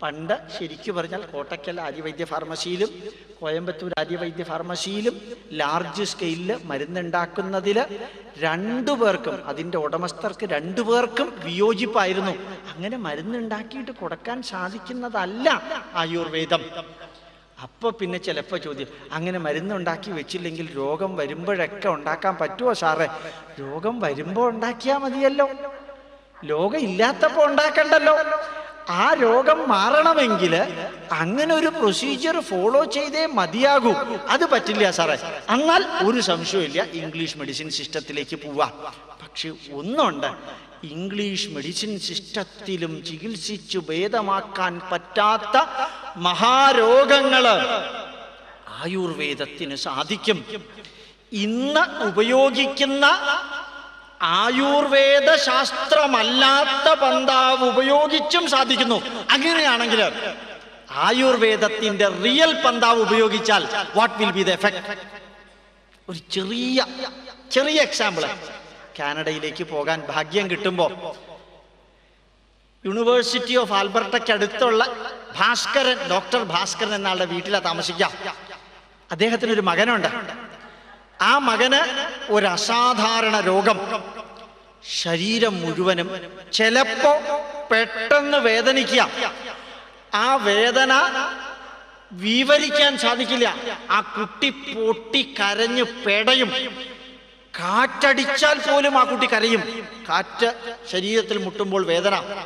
A: പണ്ട് ശരിക്കു പറഞ്ഞാൽ കോട്ടക്കൽ ആര്യവൈദ്യ ഫാർമസിയിലും കോയമ്പത്തൂർ ആര്യവൈദ്യ ഫാർമസിയിലും ലാർജ് സ്കെയിലിൽ മരുന്നുണ്ടാക്കുന്നതിൽ രണ്ടു പേർക്കും അതിന്റെ ഉടമസ്ഥർക്ക് രണ്ടു പേർക്കും വിയോജിപ്പായിരുന്നു. അങ്ങനെ മരുന്നുണ്ടാക്കിയിട്ട് കൊടുക്കാൻ സാധിക്കുന്നതല്ല ആയുർവേദം. അപ്പൊ പിന്നെ ചിലപ്പോ ചോദ്യം അങ്ങനെ മരുന്നുണ്ടാക്കി വെച്ചില്ലെങ്കിൽ രോഗം വരുമ്പോഴൊക്കെ ഉണ്ടാക്കാൻ പറ്റുമോ സാറേ? രോഗം വരുമ്പോ ഉണ്ടാക്കിയാ മതിയല്ലോ. ലോകം ഇല്ലാത്തപ്പോ ഉണ്ടാക്കണ്ടല്ലോ. ആ രോഗം മാറണമെങ്കിൽ അങ്ങനെ ഒരു പ്രൊസീജിയർ ഫോളോ ചെയ്തേ മതിയാകൂ. അത് പറ്റില്ല സാറേ. എന്നാൽ ഒരു സംശയമില്ല ഇംഗ്ലീഷ് മെഡിസിൻ സിസ്റ്റത്തിലേക്ക് പോവാം. പക്ഷെ ഒന്നുണ്ട്. ഇംഗ്ലീഷ് മെഡിസിൻ സിസ്റ്റത്തിലും ചികിത്സിച്ചു ഭേദമാക്കാൻ പറ്റാത്ത മഹാരോഗങ്ങൾ ആയുർവേദത്തിന് സാധിക്കും. ഇന്ന് ഉപയോഗിക്കുന്ന ആയുർവേദ ശാസ്ത്രമല്ലാത്ത പന്താവ് ഉപയോഗിച്ചും സാധിക്കുന്നു. അങ്ങനെയാണെങ്കിൽ ആയുർവേദത്തിന്റെ റിയൽ പന്താവ് ഉപയോഗിച്ചാൽ what will be the effect ഒരു ചെറിയ ചെറിയ എക്സാമ്പിൾ കാനഡയിലേക്ക് പോകാൻ ഭാഗ്യം കിട്ടുമ്പോൾ യൂണിവേഴ്സിറ്റി ഓഫ് ആൽബർട്ടയ്ക്ക് അടുത്തുള്ള ഭാസ്കരൻ ഡോക്ടർ ഭാസ്കരൻ എന്നാളുടെ വീട്ടിലാണ് താമസിക്കാം. അദ്ദേഹത്തിന് ഒരു മകനുണ്ട്. ആ മകന് ഒരു അസാധാരണ രോഗം. ശരീരം മുഴുവനും ചിലപ്പോ പെട്ടെന്ന് വേദനിക്കുക ആ വേദന വിവരിക്കാൻ സാധിക്കില്ല. ആ കുട്ടി പൊട്ടി കരഞ്ഞു പെടയും. കാറ്റടിച്ചാൽ പോലും ആ കുട്ടി കരയും. കാറ്റ് ശരീരത്തിൽ മുട്ടുമ്പോൾ വേദന.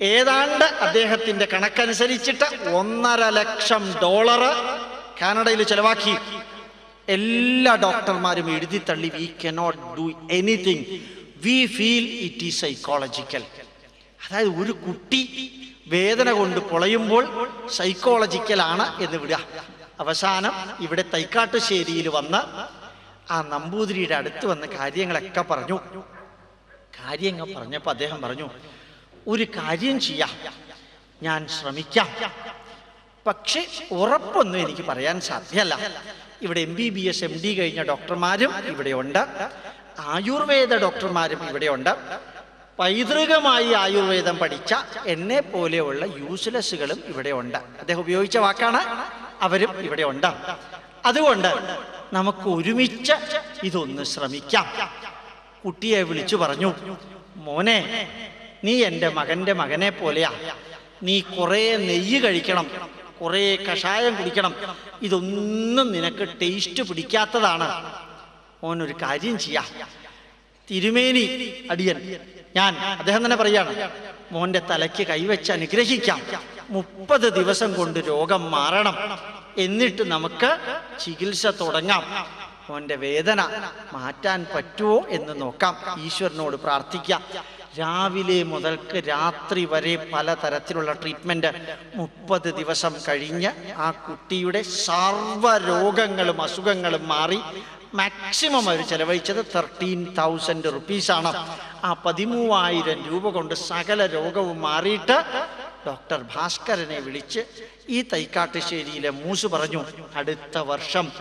A: ഏതാണ്ട് അദ്ദേഹത്തിന്റെ കണക്കനുസരിച്ചിട്ട് ഒന്നര ലക്ഷം ഡോളർ കാനഡയിൽ ചെലവാക്കി. എല്ലാ ഡോക്ടർമാരും എഴുതി തള്ളി we cannot do anything we feel it is psychological അതായത് ഒരു കുട്ടി വേദന കൊണ്ട് പൊളയുമ്പോൾ സൈക്കോളജിക്കൽ ആണ് എന്ന് വിടുക. അവസാനം ഇവിടെ തൈക്കാട്ടുശ്ശേരിയിൽ വന്ന് ആ നമ്പൂതിരിയുടെ അടുത്ത് വന്ന് കാര്യങ്ങളൊക്കെ പറഞ്ഞു. കാര്യങ്ങൾ പറഞ്ഞപ്പോൾ അദ്ദേഹം പറഞ്ഞു ഒരു കാര്യം ചെയ്യാം. ഞാൻ ശ്രമിക്കാം. പക്ഷെ ഉറപ്പൊന്നും എനിക്ക് പറയാൻ സാധ്യമല്ല. ഇവിടെ M B B S M D കഴിഞ്ഞ ഡോക്ടർമാരും ഇവിടെയുണ്ട്. ആയുർവേദ ഡോക്ടർമാരും ഇവിടെയുണ്ട്. പൈതൃകമായി ആയുർവേദം പഠിച്ച എന്നെ പോലെയുള്ള യൂസ്ലെസ്സുകളും ഇവിടെ ഉണ്ട് അദ്ദേഹം ഉപയോഗിച്ച വാക്കാണ് അവരും ഇവിടെ ഉണ്ട് അതുകൊണ്ട് നമുക്ക് ഒരുമിച്ച് ഇതൊന്ന് ശ്രമിക്കാം. കുട്ടിയെ വിളിച്ചു പറഞ്ഞു മോനെ നീ എന്റെ മകന്റെ മകനെ പോലെയാ. നീ കുറേ നെയ്യ് കഴിക്കണം കുറേ കഷായം കുടിക്കണം. ഇതൊന്നും നിനക്ക് ടേസ്റ്റ് പിടിക്കാത്തതാണ്. മോനൊരു കാര്യം ചെയ്യാം. തിരുമേനി അടിയൻ ഞാൻ അദ്ദേഹം തന്നെ പറയാണ് മോന്റെ തലയ്ക്ക് കൈവച്ച് അനുഗ്രഹിക്കാം. മുപ്പത് ദിവസം കൊണ്ട് രോഗം മാറണം. എന്നിട്ട് നമുക്ക് ചികിത്സ തുടങ്ങാം. അവന്റെ വേദന മാറ്റാൻ പറ്റുമോ എന്ന് നോക്കാം. ഈശ്വരനോട് പ്രാർത്ഥിക്കാം. രാവിലെ മുതൽക്ക് രാത്രി വരെ പലതരത്തിലുള്ള ട്രീറ്റ്മെന്റ് മുപ്പത് ദിവസം കഴിഞ്ഞ് ആ കുട്ടിയുടെ സർവ രോഗങ്ങളും അസുഖങ്ങളും മാറി മാക്സിമം അവർ ചെലവഴിച്ചത് തേർട്ടീൻ തൗസൻഡ് റുപ്പീസാണ് ആ പതിമൂവായിരം രൂപ കൊണ്ട് സകല രോഗവും മാറിയിട്ട് ഡോക്ടർ ഭാസ്കരനെ വിളിച്ച് ഈ തൈക്കാട്ടുശ്ശേരിയിലെ മൂസ് പറഞ്ഞു അടുത്ത വർഷം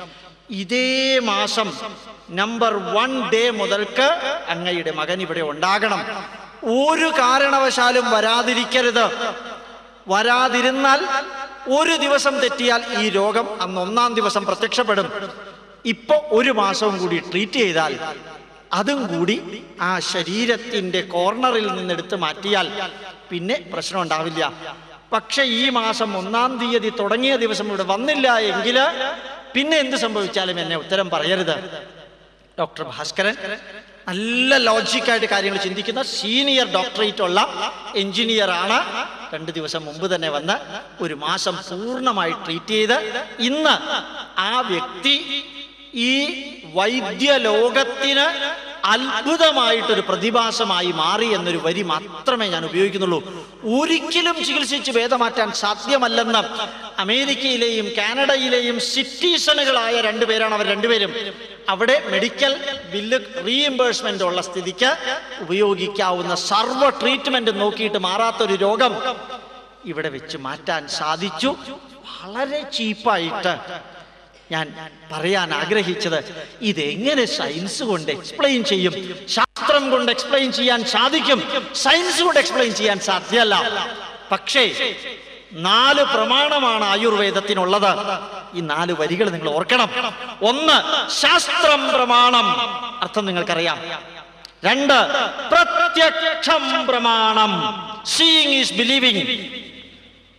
A: ഇതേ മാസം നമ്പർ വൺ ഡേ മുതൽക്ക് അങ്ങയുടെ മകൻ ഇവിടെ ഉണ്ടാകണം. ഒരു കാരണവശാലും വരാതിരിക്കരുത്. വരാതിരുന്നാൽ ഒരു ദിവസം തെറ്റിയാൽ ഈ രോഗം അന്ന് ഒന്നാം ദിവസം പ്രത്യക്ഷപ്പെടും. ഇപ്പൊ ഒരു മാസവും കൂടി ട്രീറ്റ് ചെയ്താൽ അതും കൂടി ആ ശരീരത്തിന്റെ കോർണറിൽ നിന്ന് എടുത്ത് മാറ്റിയാൽ പിന്നെ പ്രശ്നം ഉണ്ടാവില്ല. പക്ഷെ ഈ മാസം ഒന്നാം തീയതി തുടങ്ങിയ ദിവസം ഇവിടെ വന്നില്ല എങ്കിൽ പിന്നെ എന്ത് സംഭവിച്ചാലും എന്നെ ഉത്തരം പറയരുത്. ഡോക്ടർ ഭാസ്കരൻ നല്ല ലോജിക്കായിട്ട് കാര്യങ്ങൾ ചിന്തിക്കുന്ന സീനിയർ ഡോക്ടറേറ്റ് ഉള്ള എഞ്ചിനീയർ ആണ്. രണ്ട് ദിവസം മുമ്പ് തന്നെ വന്ന് ഒരു മാസം പൂർണമായി ട്രീറ്റ് ചെയ്ത് ഇന്ന് ആ വ്യക്തി ഈ വൈദ്യ ലോകത്തിന് അത്ഭുതമായിട്ടൊരു പ്രതിഭാസമായി മാറി എന്നൊരു വരി മാത്രമേ ഞാൻ ഉപയോഗിക്കുന്നുള്ളൂ. ഒരിക്കലും ചികിത്സിച്ച് ഭേദമാറ്റാൻ സാധ്യമല്ലെന്ന് അമേരിക്കയിലെയും കാനഡയിലെയും സിറ്റിസണുകളായ രണ്ടുപേരാണ് അവർ രണ്ടുപേരും. അവിടെ മെഡിക്കൽ ബില്ല് റീഇംബേഴ്സ്മെന്റ് ഉള്ള സ്ഥിതിക്ക് ഉപയോഗിക്കാവുന്ന സർവ ട്രീറ്റ്മെന്റ് നോക്കിയിട്ട് മാറാത്തൊരു രോഗം ഇവിടെ വെച്ച് മാറ്റാൻ സാധിച്ചു. വളരെ ചീപ്പായിട്ട് ഞാൻ പറയാൻ ആഗ്രഹിച്ചത് ഇതെങ്ങനെ സയൻസ് കൊണ്ട് എക്സ്പ്ലെയിൻ ചെയ്യും? ശാസ്ത്രം കൊണ്ട് എക്സ്പ്ലെയിൻ ചെയ്യാൻ സാധിക്കും. സയൻസ് കൊണ്ട് എക്സ്പ്ലെയിൻ ചെയ്യാൻ സാധ്യമല്ല. പക്ഷേ നാല് പ്രമാണമാണ് ആയുർവേദത്തിനുള്ളത്. ഈ നാല് വരികൾ നിങ്ങൾ ഓർക്കണം. ഒന്ന് ശാസ്ത്രം പ്രമാണം. അർത്ഥം നിങ്ങൾക്കറിയാം. രണ്ട് പ്രത്യക്ഷം പ്രമാണം. സീയിങ് ഈസ് ബിലീവിങ്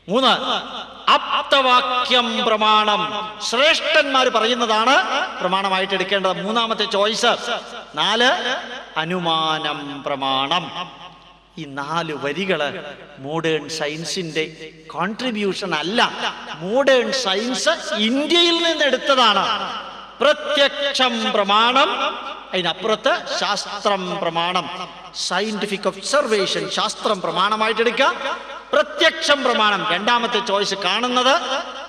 A: മൂന്ന് അപ്തവാക്യം പ്രമാണം. ശ്രേഷ്ഠന്മാർ പറയുന്നതാണ് പ്രമാണമായിട്ട് എടുക്കേണ്ടത്. മൂന്നാമത്തെ ചോയ്സ്. നാല് അനുമാനം പ്രമാണം. ഈ നാല് വരികൾ മോഡേൺ സയൻസിന്റെ കോൺട്രിബ്യൂഷൻ അല്ല. മോഡേൺ സയൻസ് ഇന്ത്യയിൽ നിന്ന് എടുത്തതാണ്. പ്രത്യക്ഷം പ്രമാണം അതിനപ്പുറത്ത് ശാസ്ത്രം പ്രമാണം. സയന്റിഫിക് ഒബ്സർവേഷൻ ശാസ്ത്രം പ്രമാണമായിട്ട് എടുക്കുക. പ്രത്യക്ഷം പ്രമാണം. രണ്ടാമത്തെ ചോയ്സ് കാണുന്നത്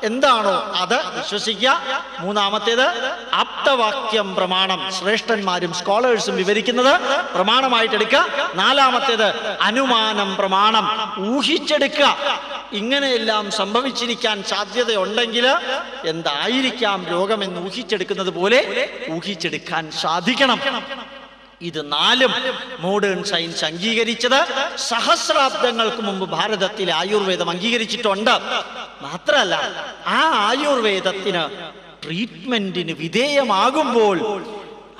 A: എന്താണോ അത് വിശ്വസിക്കുക. മൂന്നാമത്തേത് ആപ്തവാക്യം പ്രമാണം. ശ്രേഷ്ഠന്മാരും സ്കോളേഴ്സും വിവരിക്കുന്നത് പ്രമാണമായിട്ടെടുക്കുക. നാലാമത്തേത് അനുമാനം പ്രമാണം. ഊഹിച്ചെടുക്കുക. ഇങ്ങനെയെല്ലാം സംഭവിച്ചിരിക്കാൻ സാധ്യതയുണ്ടെങ്കിൽ എന്തായിരിക്കാം രോഗമെന്ന് ഊഹിച്ചെടുക്കുന്നത് പോലെ ഊഹിച്ചെടുക്കാൻ സാധിക്കണം. ഇത് നാലും മോഡേൺ സയൻസ് അംഗീകരിച്ചത് സഹസ്രാബ്ദങ്ങൾക്ക് മുമ്പ് ഭാരതത്തിൽ ആയുർവേദം അംഗീകരിച്ചിട്ടുണ്ട്. മാത്രമല്ല ആ ആയുർവേദത്തിന് ട്രീറ്റ്മെന്റിന് വിധേയമാകുമ്പോൾ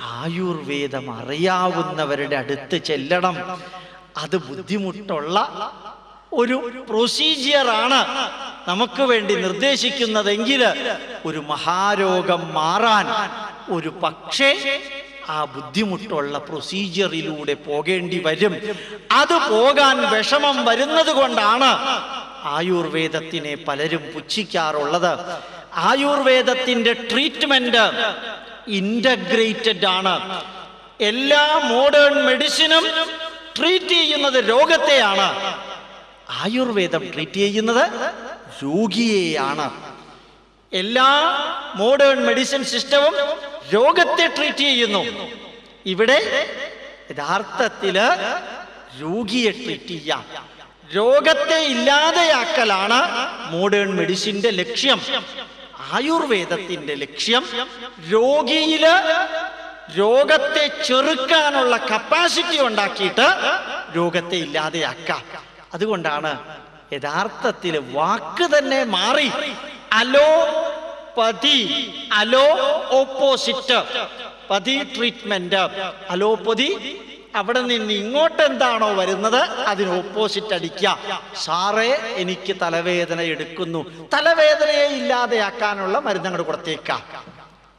A: ആയുർവേദം അറിയാവുന്നവരുടെ അടുത്ത് ചെല്ലണം. അത് ബുദ്ധിമുട്ടുള്ള ഒരു പ്രൊസീജിയറാണ് നമുക്ക് വേണ്ടി നിർദ്ദേശിക്കുന്നതെങ്കിൽ ഒരു മഹാരോഗം മാറാൻ ഒരു പക്ഷേ ആ ബുദ്ധിമുട്ടുള്ള പ്രൊസീജിയറിലൂടെ പോകേണ്ടി വരും. അത് പോകാൻ വിഷമം വരുന്നത് കൊണ്ടാണ് ആയുർവേദത്തിനെ പലരും പുച്ഛിക്കാറുള്ളത്. ആയുർവേദത്തിന്റെ ട്രീറ്റ്മെന്റ് ഇന്റഗ്രേറ്റഡ് ആണ്. എല്ലാ മോഡേൺ മെഡിസിനും ട്രീറ്റ് ചെയ്യുന്നത് രോഗത്തെയാണ്. ആയുർവേദം ട്രീറ്റ് ചെയ്യുന്നത് രോഗിയെയാണ്. എല്ലാ മോഡേൺ മെഡിസിൻ സിസ്റ്റവും രോഗത്തെ ട്രീറ്റ് ചെയ്യുന്നു. ഇവിടെ യഥാർത്ഥത്തിൽ രോഗിയെ ട്രീറ്റ് ചെയ്യാം. രോഗത്തെ ഇല്ലാതെയാക്കലാണ് മോഡേൺ മെഡിസിന്റെ ലക്ഷ്യം. ആയുർവേദത്തിന്റെ ലക്ഷ്യം രോഗിയിൽ രോഗത്തെ ചെറുക്കാനുള്ള കപ്പാസിറ്റി ഉണ്ടാക്കിയിട്ട് രോഗത്തെ ഇല്ലാതെയാക്കാം അതുകൊണ്ടാണ് യഥാർത്ഥത്തിൽ വാക്ക് തന്നെ മാറി. Allopathy allo opposite. Pathy treatment allopathy അവിടെ നിന്ന് ഇങ്ങോട്ട് എന്താണോ വരുന്നത് അതിന് ഓപ്പോസിറ്റ് അടിക്കുക. സാറേ എനിക്ക് തലവേദന എടുക്കുന്നു. തലവേദനയെ ഇല്ലാതെയാക്കാനുള്ള മരുന്നങ്ങൾ കൊടുത്തേക്കാം.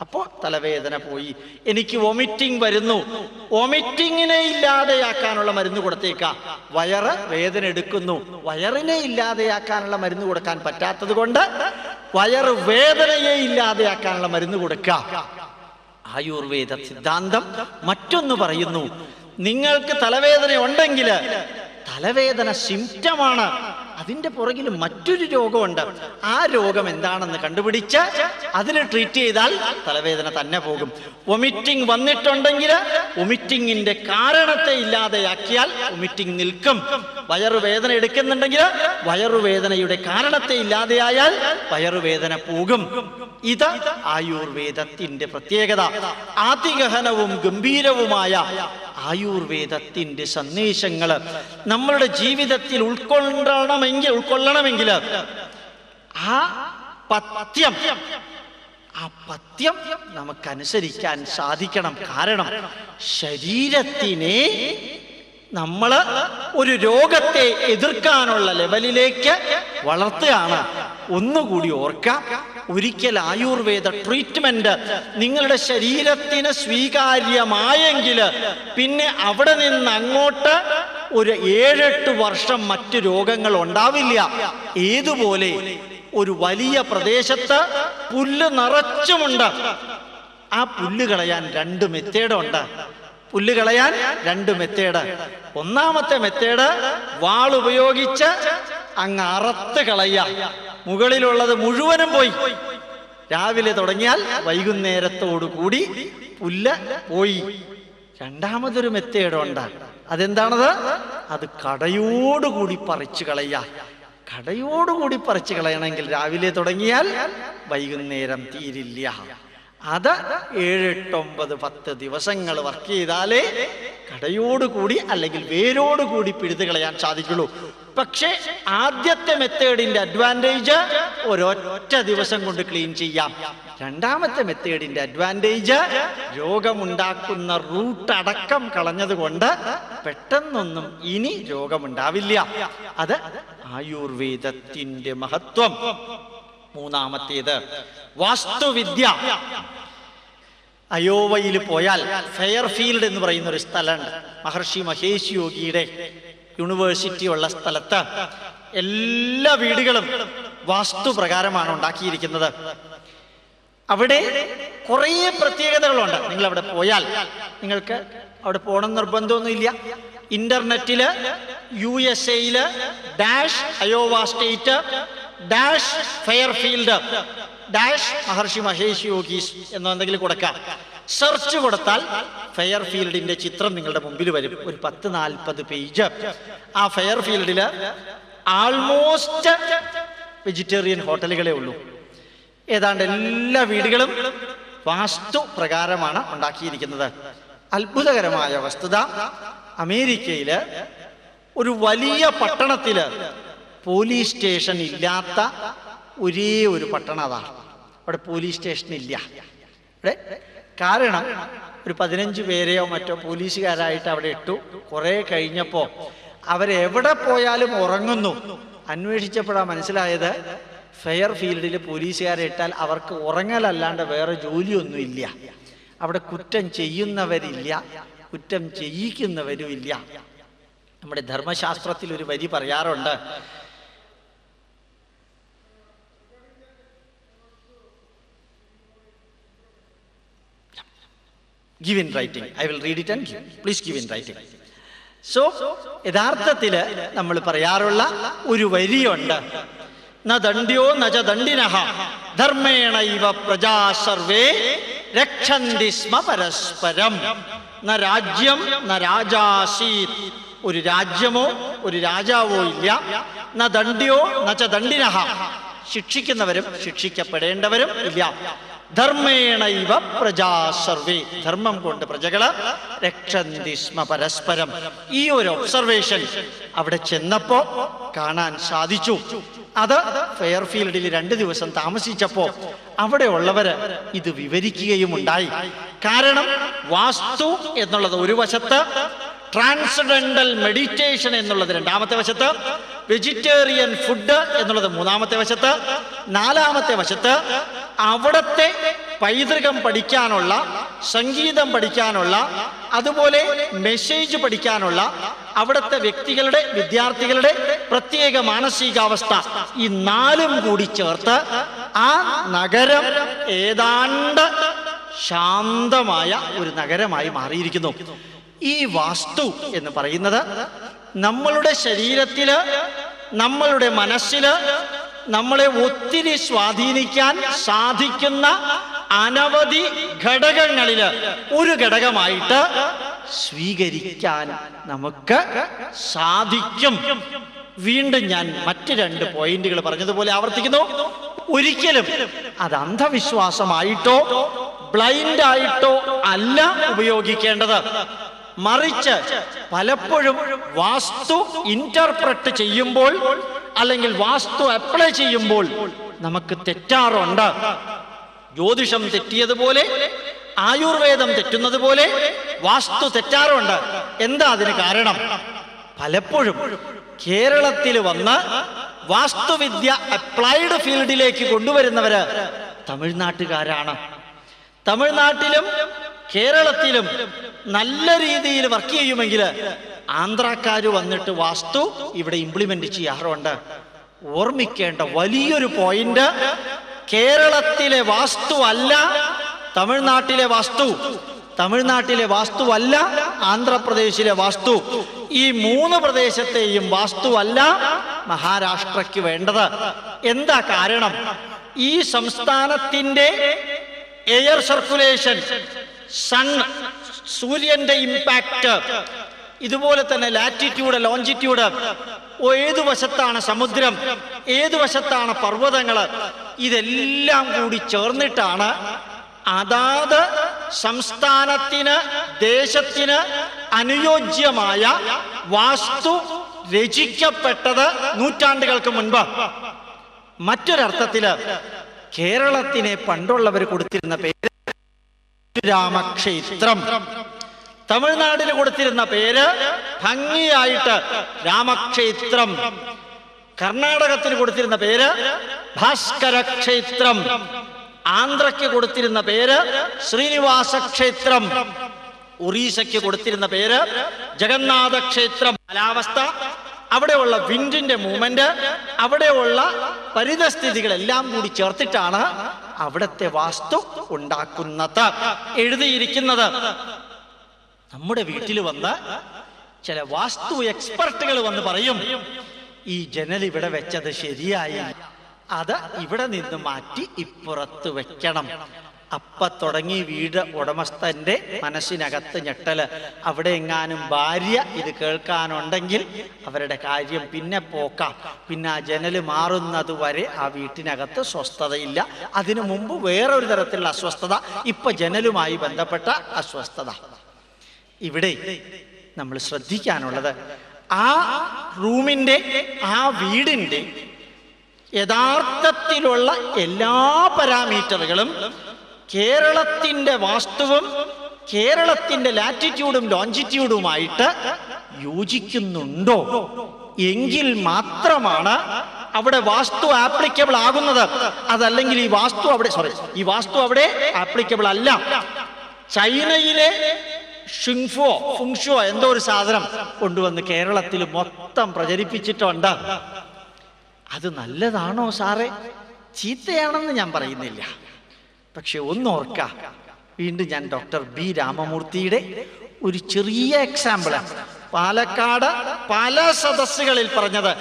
A: അപ്പോ തലവേദന പോയി. എനിക്ക് വൊമിറ്റിംഗ് വരുന്നു. വൊമിറ്റിങ്ങിനെ ഇല്ലാതെയാക്കാനുള്ള മരുന്ന് കൊടുത്തേക്ക. വയറ് വേദന എടുക്കുന്നു. വയറിനെ ഇല്ലാതെയാക്കാനുള്ള മരുന്ന് കൊടുക്കാൻ പറ്റാത്തത് കൊണ്ട് വയറ് വേദനയെ ഇല്ലാതെയാക്കാനുള്ള മരുന്ന് കൊടുക്കാം. ആയുർവേദ സിദ്ധാന്തം മറ്റൊന്ന് പറയുന്നു. നിങ്ങൾക്ക് തലവേദന ഉണ്ടെങ്കിൽ തലവേദന സിംറ്റമാണ് അതിന്റെ പുറകിൽ മറ്റൊരു രോഗമുണ്ട്. ആ രോഗം എന്താണെന്ന് കണ്ടുപിടിച്ച് അതിന് ട്രീറ്റ് ചെയ്താൽ തലവേദന തന്നെ പോകും. വൊമിറ്റിംഗ് വന്നിട്ടുണ്ടെങ്കിൽ വൊമിറ്റിങ്ങിന്റെ കാരണത്തെ ഇല്ലാതെയാക്കിയാൽ വൊമിറ്റിംഗ് നിൽക്കും. വയറുവേദന എടുക്കുന്നുണ്ടെങ്കിൽ വയറുവേദനയുടെ കാരണത്തെ ഇല്ലാതെയായാൽ വയറുവേദന പോകും. ഇത് ആയുർവേദത്തിന്റെ പ്രത്യേകത. അതിഗഹനവും ഗംഭീരവുമായ ആയുർവേദത്തിന്റെ സന്ദേശങ്ങൾ നമ്മളുടെ ജീവിതത്തിൽ ഉൾക്കൊള്ളണമെങ്കിൽ ഉൾക്കൊള്ളണമെങ്കിൽ ആ പത്യം ആ പത്യം നമുക്കനുസരിക്കാൻ സാധിക്കണം. കാരണം ശരീരത്തിനെ നമ്മൾ ഒരു രോഗത്തെ എതിർക്കാനുള്ള ലെവലിലേക്ക് വളർത്തുകയാണ്. ഒന്നുകൂടി ഓർക്കാം. ഒരിക്കൽ ആയുർവേദ ട്രീറ്റ്മെന്റ് നിങ്ങളുടെ ശരീരത്തിന് സ്വീകാര്യമായെങ്കിൽ പിന്നെ അവിടെ നിന്ന് അങ്ങോട്ട് ഒരു ഏഴെട്ട് വർഷം മറ്റു രോഗങ്ങൾ ഉണ്ടാവില്ല. ഏതുപോലെ ഒരു വലിയ പ്രദേശത്ത് പുല്ല് നിറച്ചുമുണ്ട്. ആ പുല്ല് കളയാൻ രണ്ട് മെത്തേഡുണ്ട്. പുല്ല് കളയാൻ രണ്ട് മെത്തേഡ്. ഒന്നാമത്തെ മെത്തേഡ് വാൾ ഉപയോഗിച്ച് അങ്ങ് അറത്ത് കളയ മുകളിലുള്ളത് മുഴുവനും പോയി. രാവിലെ തുടങ്ങിയാൽ വൈകുന്നേരത്തോടു കൂടി പുല്ല് പോയി. രണ്ടാമതൊരു മെത്തേഡുണ്ട് അതെന്താണത്? അത് കടയോടുകൂടി പറിച്ചു കളയ കടയോടുകൂടി പറിച്ചു കളയണമെങ്കിൽ രാവിലെ തുടങ്ങിയാൽ വൈകുന്നേരം തീരില്ല. അത് ഏഴെട്ടൊമ്പത് പത്ത് ദിവസങ്ങൾ വർക്ക് ചെയ്താലേ കടയോടുകൂടി അല്ലെങ്കിൽ വേരോടുകൂടി പിഴുതു കളയാൻ സാധിക്കുള്ളൂ. പക്ഷേ ആദ്യത്തെ മെത്തേഡിന്റെ അഡ്വാന്റേജ് ഒരൊറ്റ ദിവസം കൊണ്ട് ക്ലീൻ ചെയ്യാം. രണ്ടാമത്തെ മെത്തേഡിന്റെ അഡ്വാന്റേജ് രോഗമുണ്ടാക്കുന്ന റൂട്ട് അടക്കം കളഞ്ഞതുകൊണ്ട് പെട്ടെന്നൊന്നും ഇനി രോഗമുണ്ടാവില്ല. അത് ആയുർവേദത്തിന്റെ മഹത്വം. മൂന്നാമത്തേത്. വാസ്തുവിദ്യ. അയോവയിൽ പോയാൽ ഫെയർഫീൽഡ് എന്ന് പറയുന്ന ഒരു സ്ഥലമുണ്ട്. മഹർഷി മഹേഷ് യോഗിയുടെ യൂണിവേഴ്സിറ്റി ഉള്ള സ്ഥലത്ത് എല്ലാ വീടുകളും വാസ്തു പ്രകാരമാണ് ഉണ്ടാക്കിയിരിക്കുന്നത്. അവിടെ കുറേ പ്രത്യേകതകളുണ്ട്. നിങ്ങൾ അവിടെ പോയാൽ നിങ്ങൾക്ക് അവിടെ പോകണം നിർബന്ധമൊന്നുമില്ല. ഇന്റർനെറ്റിൽ യു എസ് എയിൽ dash Iowa state dash Fairfield dash Maharishi Mahesh Yogish എന്നോ എന്തെങ്കിലും കൊടുക്കാം. സെർച്ച് കൊടുത്താൽ ഫെയർഫീൽഡിന്റെ ചിത്രം നിങ്ങളുടെ മുമ്പിൽ വരും. ഒരു പത്ത് നാൽപ്പത് പേജ് ആ ഫെയർഫീൽഡിൽ ആൾമോസ്റ്റ് വെജിറ്റേറിയൻ ഹോട്ടലുകളേ ഉള്ളൂ. ഏതാണ്ട് എല്ലാ വീടുകളും വാസ്തു പ്രകാരമാണ് ഉണ്ടാക്കിയിരിക്കുന്നത്. അത്ഭുതകരമായ വസ്തുത. അമേരിക്കയിൽ ഒരു വലിയ പട്ടണത്തിൽ പോലീസ് സ്റ്റേഷൻ ഇല്ലാത്ത ഒരേ ഒരു പട്ടണം അതാണ്. അവിടെ പോലീസ് സ്റ്റേഷൻ ഇല്ല. ഇവിടെ കാരണം ഒരു പതിനഞ്ച് പേരെയോ മറ്റോ പോലീസുകാരായിട്ട് അവിടെ ഇട്ടു. കുറെ കഴിഞ്ഞപ്പോ അവരെവിടെ പോയാലും ഉറങ്ങുന്നു. അന്വേഷിച്ചപ്പോഴാണ് മനസ്സിലായത് ഫെയർ ഫീൽഡിൽ പോലീസുകാരെ ഇട്ടാൽ അവർക്ക് ഉറങ്ങലല്ലാണ്ട് വേറെ ജോലിയൊന്നും ഇല്ല. അവിടെ കുറ്റം ചെയ്യുന്നവരില്ല. കുറ്റം ചെയ്യിക്കുന്നവരും ഇല്ല. നമ്മുടെ ധർമ്മശാസ്ത്രത്തിൽ ഒരു വരി പറയാറുണ്ട് give in writing I will read it and give please give in writing so യഥാർത്ഥത്തിൽ നമ്മൾ പറയാറുള്ള ഒരു വരിയുണ്ട്. ന ദണ്ഡ്യോ നച ദണ്ഡിനഹ. ധർമ്മേണ ഇവ പ്രജാ സർവേ രക്ഷന്തി സ്മ പരസ്പരം. ന രാജ്യം ന രാജാസീത്. ഒരു രാജ്യമോ ഒരു രാജാവോ ഇല്ല. ന ദണ്ഡ്യോ നച്ച ദണ്ഡിനഹ. ശിക്ഷിക്കുന്നവരും ശിക്ഷിക്കപ്പെടേണ്ടവരും ഇല്ല. ധർമ്മേണ ഇവ പ്രജാ സർവേ. ധർമ്മം കൊണ്ട് പ്രജകൾ രക്ഷന്തിസ്മ പരസ്പരം. ഈ ഒരു ഒബ്സർവേഷൻ അവിടെ ചെന്നപ്പോ കാണാൻ സാധിച്ചു. അത് ഫെയർഫീൽഡിൽ രണ്ട് ദിവസം താമസിച്ചപ്പോ അവിടെ ഉള്ളവര് ഇത് വിവരിക്കുകയും ഉണ്ടായി. കാരണം വാസ്തു എന്നുള്ളത് ഒരു വശത്ത് ട്രാൻസഡന്റൽ മെഡിറ്റേഷൻ എന്നുള്ളത് രണ്ടാമത്തെ വശത്ത് വെജിറ്റേറിയൻ ഫുഡ് എന്നുള്ളത് മൂന്നാമത്തെ വശത്ത്. നാലാമത്തെ വശത്ത് അവിടത്തെ പൈതൃകം പഠിക്കാനുള്ള സംഗീതം പഠിക്കാനുള്ള അതുപോലെ മെസ്സേജ് പഠിക്കാനുള്ള അവിടുത്തെ വ്യക്തികളുടെ വിദ്യാർത്ഥികളുടെ പ്രത്യേക മാനസികാവസ്ഥ ഈ നാലും കൂടി ചേർത്ത് ആ നഗരം ഏതാണ്ട് ശാന്തമായ ഒരു നഗരമായി മാറിയിരിക്കുന്നു. ഈ വാസ്തു എന്ന് പറയുന്നത് നമ്മളുടെ ശരീരത്തിൽ നമ്മളുടെ മനസ്സിൽ നമ്മളെ ഒത്തിരി സ്വാധീനിക്കാൻ സാധിക്കുന്ന അനവധി ഘടകങ്ങളിൽ ഒരു ഘടകമായിട്ട് സ്വീകരിക്കാൻ നമുക്ക് സാധിക്കും. വീണ്ടും ഞാൻ മറ്റ് രണ്ട് പോയിന്റുകൾ പറഞ്ഞതുപോലെ ആവർത്തിക്കുന്നു. ഒരിക്കലും അത് അന്ധവിശ്വാസമായിട്ടോ ബ്ലൈൻഡ് ആയിട്ടോ അല്ല ഉപയോഗിക്കേണ്ടത്. മറിച്ച് പലപ്പോഴും വാസ്തു ഇന്റർപ്രറ്റ് ചെയ്യുമ്പോൾ അല്ലെങ്കിൽ വാസ്തു അപ്ലൈ ചെയ്യുമ്പോൾ നമുക്ക് തെറ്റാറുണ്ട്. ജ്യോതിഷം തെറ്റിയതുപോലെ ആയുർവേദം തെറ്റുന്നത് പോലെ വാസ്തു തെറ്റാറുണ്ട്. എന്താ അതിന് കാരണം? പലപ്പോഴും കേരളത്തിൽ വന്ന് വാസ്തുവിദ്യ അപ്ലൈഡ് ഫീൽഡിലേക്ക് കൊണ്ടുവരുന്നവര് തമിഴ്നാട്ടുകാരാണ്. തമിഴ്നാട്ടിലും കേരളത്തിലും നല്ല രീതിയിൽ വർക്ക് ചെയ്യുമെങ്കിൽ ആന്ധ്രാക്കാർ വന്നിട്ട് വാസ്തു ഇവിടെ ഇംപ്ലിമെന്റ് ചെയ്യാറുണ്ട്. ഓർമ്മിക്കേണ്ട വലിയൊരു പോയിന്റ് കേരളത്തിലെ വാസ്തു അല്ല തമിഴ്നാട്ടിലെ വാസ്തു തമിഴ്നാട്ടിലെ വാസ്തു അല്ല ആന്ധ്രാപ്രദേശിലെ വാസ്തു. ഈ മൂന്ന് പ്രദേശത്തെയും വാസ്തു അല്ല മഹാരാഷ്ട്രയ്ക്ക് വേണ്ടത്. എന്താ കാരണം? ഈ സംസ്ഥാനത്തിന്റെ എയർ സർക്കുലേഷൻ സൺ സൂര്യന്റെ ഇമ്പാക്ട് ഇതുപോലെ തന്നെ ലാറ്റിറ്റ്യൂഡ് ലോഞ്ചിറ്റ്യൂഡ് ഏതു വശത്താണ് സമുദ്രം ഏതു വശത്താണ് പർവതങ്ങൾ ഇതെല്ലാം കൂടി ചേർന്നിട്ടാണ് അതാത് സംസ്ഥാനത്തിന് ദേശത്തിന് അനുയോജ്യമായ വാസ്തു രചിക്കപ്പെട്ടത് നൂറ്റാണ്ടുകൾക്ക് മുൻപ്. മറ്റൊരർത്ഥത്തിൽ കേരളത്തിനെ പണ്ടുള്ളവർ കൊടുത്തിരുന്ന പേര് രാമക്ഷേത്രം. തമിഴ്നാടിന് കൊടുത്തിരുന്ന പേര് ഭംഗിയായിട്ട് രാമക്ഷേത്രം. കർണാടകത്തിന് കൊടുത്തിരുന്ന പേര് ഭാസ്കര ക്ഷേത്രം ആന്ധ്രയ്ക്ക് കൊടുത്തിരുന്ന പേര് ശ്രീനിവാസ ക്ഷേത്രം ഒറീസയ്ക്ക് കൊടുത്തിരുന്ന പേര് ജഗന്നാഥ ക്ഷേത്രം കാലാവസ്ഥ അവിടെയുള്ള വിൻഡിന്റെ മൂവ്മെന്റ് അവിടെയുള്ള പരിതസ്ഥിതികളെല്ലാം കൂടി ചേർത്തിട്ടാണ് അവിടുത്തെ വാസ്തു ഉണ്ടാക്കുന്നത്. എഴുതിയിരിക്കുന്നത്. നമ്മുടെ വീട്ടിൽ വന്ന് ചില വാസ്തു എക്സ്പെർട്ടുകൾ വന്ന് പറയും ഈ ജനൽ ഇവിടെ വെച്ചത് ശരിയായി അത് ഇവിടെ നിന്ന് മാറ്റി ഇപ്പുറത്ത് വെക്കണം. അപ്പ തുടങ്ങി വീട് ഉടമസ്ഥന്റെ മനസ്സിനകത്ത് ഞെട്ടൽ. അവിടെ എങ്ങാനും ഭാര്യ ഇത് കേൾക്കാനുണ്ടെങ്കിൽ അവരുടെ കാര്യം പിന്നെ പോക്കാം. പിന്നെ ആ ജനൽ മാറുന്നത് വരെ ആ വീട്ടിനകത്ത് സ്വസ്ഥതയില്ല. അതിനു മുമ്പ് വേറൊരു തരത്തിലുള്ള അസ്വസ്ഥത ഇപ്പൊ ജനലുമായി ബന്ധപ്പെട്ട അസ്വസ്ഥത. ഇവിടെ നമ്മൾ ശ്രദ്ധിക്കാനുള്ളത് ആ റൂമിന്റെ ആ വീടിന്റെ യഥാർത്ഥത്തിലുള്ള എല്ലാ പാരാമീറ്ററുകളും കേരളത്തിന്റെ വാസ്തുവും കേരളത്തിന്റെ ലാറ്റിറ്റ്യൂഡും ലോഞ്ചിറ്റ്യൂഡുമായിട്ട് യോജിക്കുന്നുണ്ടോ? എങ്കിൽ മാത്രമാണ് അവിടെ വാസ്തു ആപ്ലിക്കബിൾ ആകുന്നത്. അതല്ലെങ്കിൽ ഈ വാസ്തു അവിടെ സോറി ഈ വാസ്തു അവിടെ ആപ്ലിക്കബിൾ അല്ല. ചൈനയിലെ ഷിങ്ഫോ ഫുങ്ഷോ എന്തോ ഒരു സാധനം കൊണ്ടുവന്ന് കേരളത്തിൽ മൊത്തം പ്രചരിപ്പിച്ചിട്ടുണ്ട്. അത് നല്ലതാണോ സാറേ? ചീത്തയാണെന്ന് ഞാൻ പറയുന്നില്ല. പക്ഷെ ഒന്നോർക്ക വീണ്ടും ഞാൻ ഡോക്ടർ ബി രാമമൂർത്തിയുടെ ഒരു ചെറിയ എക്സാമ്പിൾ പാലക്കാട് പല സദസ്സുകളിൽ പറഞ്ഞത്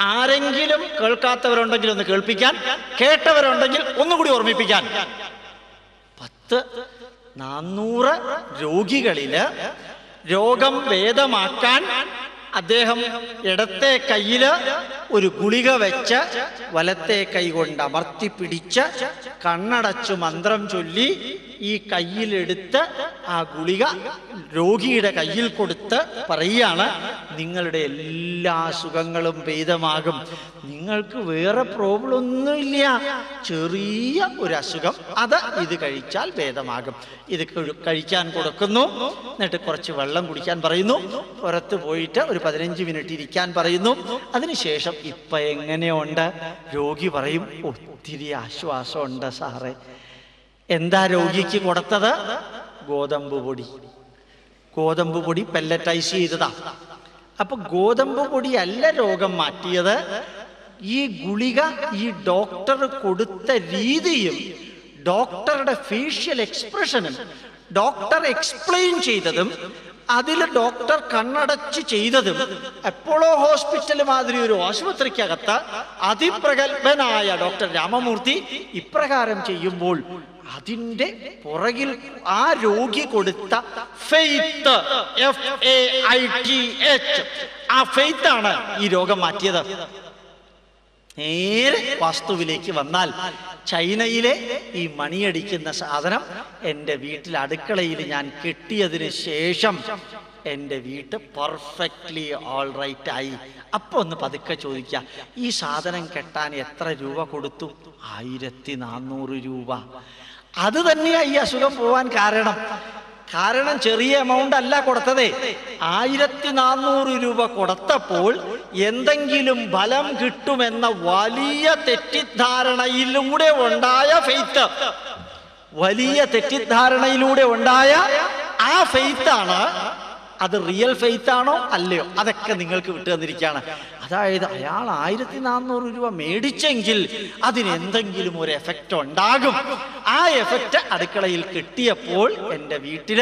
A: ആരെങ്കിലും കേൾക്കാത്തവരുണ്ടെങ്കിൽ ഒന്ന് കേൾപ്പിക്കാൻ കേട്ടവരുണ്ടെങ്കിൽ ഒന്നുകൂടി ഓർമ്മിപ്പിക്കാൻ. പത്ത് നാന്നൂറ് രോഗികളിൽ രോഗം ഭേദമാക്കാൻ അദ്ദേഹം ഇടത്തെ കയ്യിൽ ഒരു ഗുളിക വെച്ച് വലത്തെ കൈ കൊണ്ട് അമർത്തി പിടിച്ച് കണ്ണടച്ചു മന്ത്രം ചൊല്ലി ഈ കയ്യിലെടുത്ത് ആ ഗുളിക രോഗിയുടെ കയ്യിൽ കൊടുത്ത് പറയുകയാണ് നിങ്ങളുടെ എല്ലാ സുഖങ്ങളും ഭേദമാകും. നിങ്ങൾക്ക് വേറെ പ്രോബ്ലം ഒന്നുമില്ല. ചെറിയ ഒരു അസുഖം അത് ഇത് കഴിച്ചാൽ ഭേദമാകും. ഇത് കഴിക്കാൻ കൊടുക്കുന്നു. എന്നിട്ട് കുറച്ച് വെള്ളം കുടിക്കാൻ പറയുന്നു. പുറത്ത് പോയിട്ട് ഒരു പതിനഞ്ച് മിനിറ്റ് ഇരിക്കാൻ പറയുന്നു. അതിനുശേഷം ഇപ്പൊ എങ്ങനെയുണ്ട്? രോഗി പറയും ഒത്തിരി ആശ്വാസമുണ്ട് സാറേ. എന്താ രോഗിക്ക് കൊടുത്തത്? ഗോതമ്പ് പൊടി. ഗോതമ്പ് പൊടി പെല്ലറ്റൈസ് ചെയ്തതാ. അപ്പൊ ഗോതമ്പ് പൊടി അല്ല രോഗം മാറ്റിയത്. ഈ ഗുളിക ഈ ഡോക്ടർ കൊടുത്ത രീതിയും ഡോക്ടറുടെ ഫേഷ്യൽ എക്സ്പ്രഷനും ഡോക്ടർ എക്സ്പ്ലെയിൻ ചെയ്തതും അതിൽ ഡോക്ടർ കണ്ണടച്ച് ചെയ്തതും അപ്പോളോ ഹോസ്പിറ്റൽ മാതിരി ഒരു ആശുപത്രിക്കകത്ത് അതിപ്രഗത്ഭനായ ഡോക്ടർ രാമമൂർത്തി ഇപ്രകാരം ചെയ്യുമ്പോൾ അതിന്റെ പുറകിൽ ആ രോഗി കൊടുത്ത faith F A I T H ആ ഫെയ്ത്ത് ആണ് ഈ രോഗം മാറ്റിയത്. നേരെ വസ്തുവിലേക്ക് വന്നാൽ ചൈനയിലെ ഈ മണിയടിക്കുന്ന സാധനം എന്റെ വീട്ടിൽ അടുക്കളയിൽ ഞാൻ കെട്ടിയതിന് ശേഷം എന്റെ വീട്ട് പെർഫെക്റ്റ്ലി ഓൾ റൈറ്റ് ആയി. അപ്പൊ ഒന്ന് പതുക്കെ ചോദിക്ക ഈ സാധനം കെട്ടാൻ എത്ര രൂപ കൊടുത്തു? ആയിരത്തി നാനൂറ് രൂപ. അത് തന്നെയാ ഈ അസുഖം പോവാൻ കാരണം. കാരണം ചെറിയ എമൗണ്ട് അല്ല കൊടുത്തതേ. ആയിരത്തി നാനൂറ് രൂപ കൊടുത്തപ്പോൾ എന്തെങ്കിലും ഫലം കിട്ടുമെന്ന വലിയ തെറ്റിദ്ധാരണയിലൂടെ ഉണ്ടായ ഫെയ്ത്ത് വലിയ തെറ്റിദ്ധാരണയിലൂടെ ഉണ്ടായ ആ ഫെയ്ത്താണ് അത് റിയൽ ഫെയ്ത്താണോ അല്ലയോ? അതൊക്കെ നിങ്ങൾക്ക് വിട്ടു തന്നിരിക്കുകയാണ് അതായത് അയാൾ ആയിരത്തി നാനൂറ് രൂപ മേടിച്ചെങ്കിൽ അതിന് എന്തെങ്കിലും ഒരു എഫക്റ്റ് ഉണ്ടാകും. ആ എഫക്റ്റ് അടുക്കളയിൽ കിട്ടിയപ്പോൾ എന്റെ വീട്ടിൽ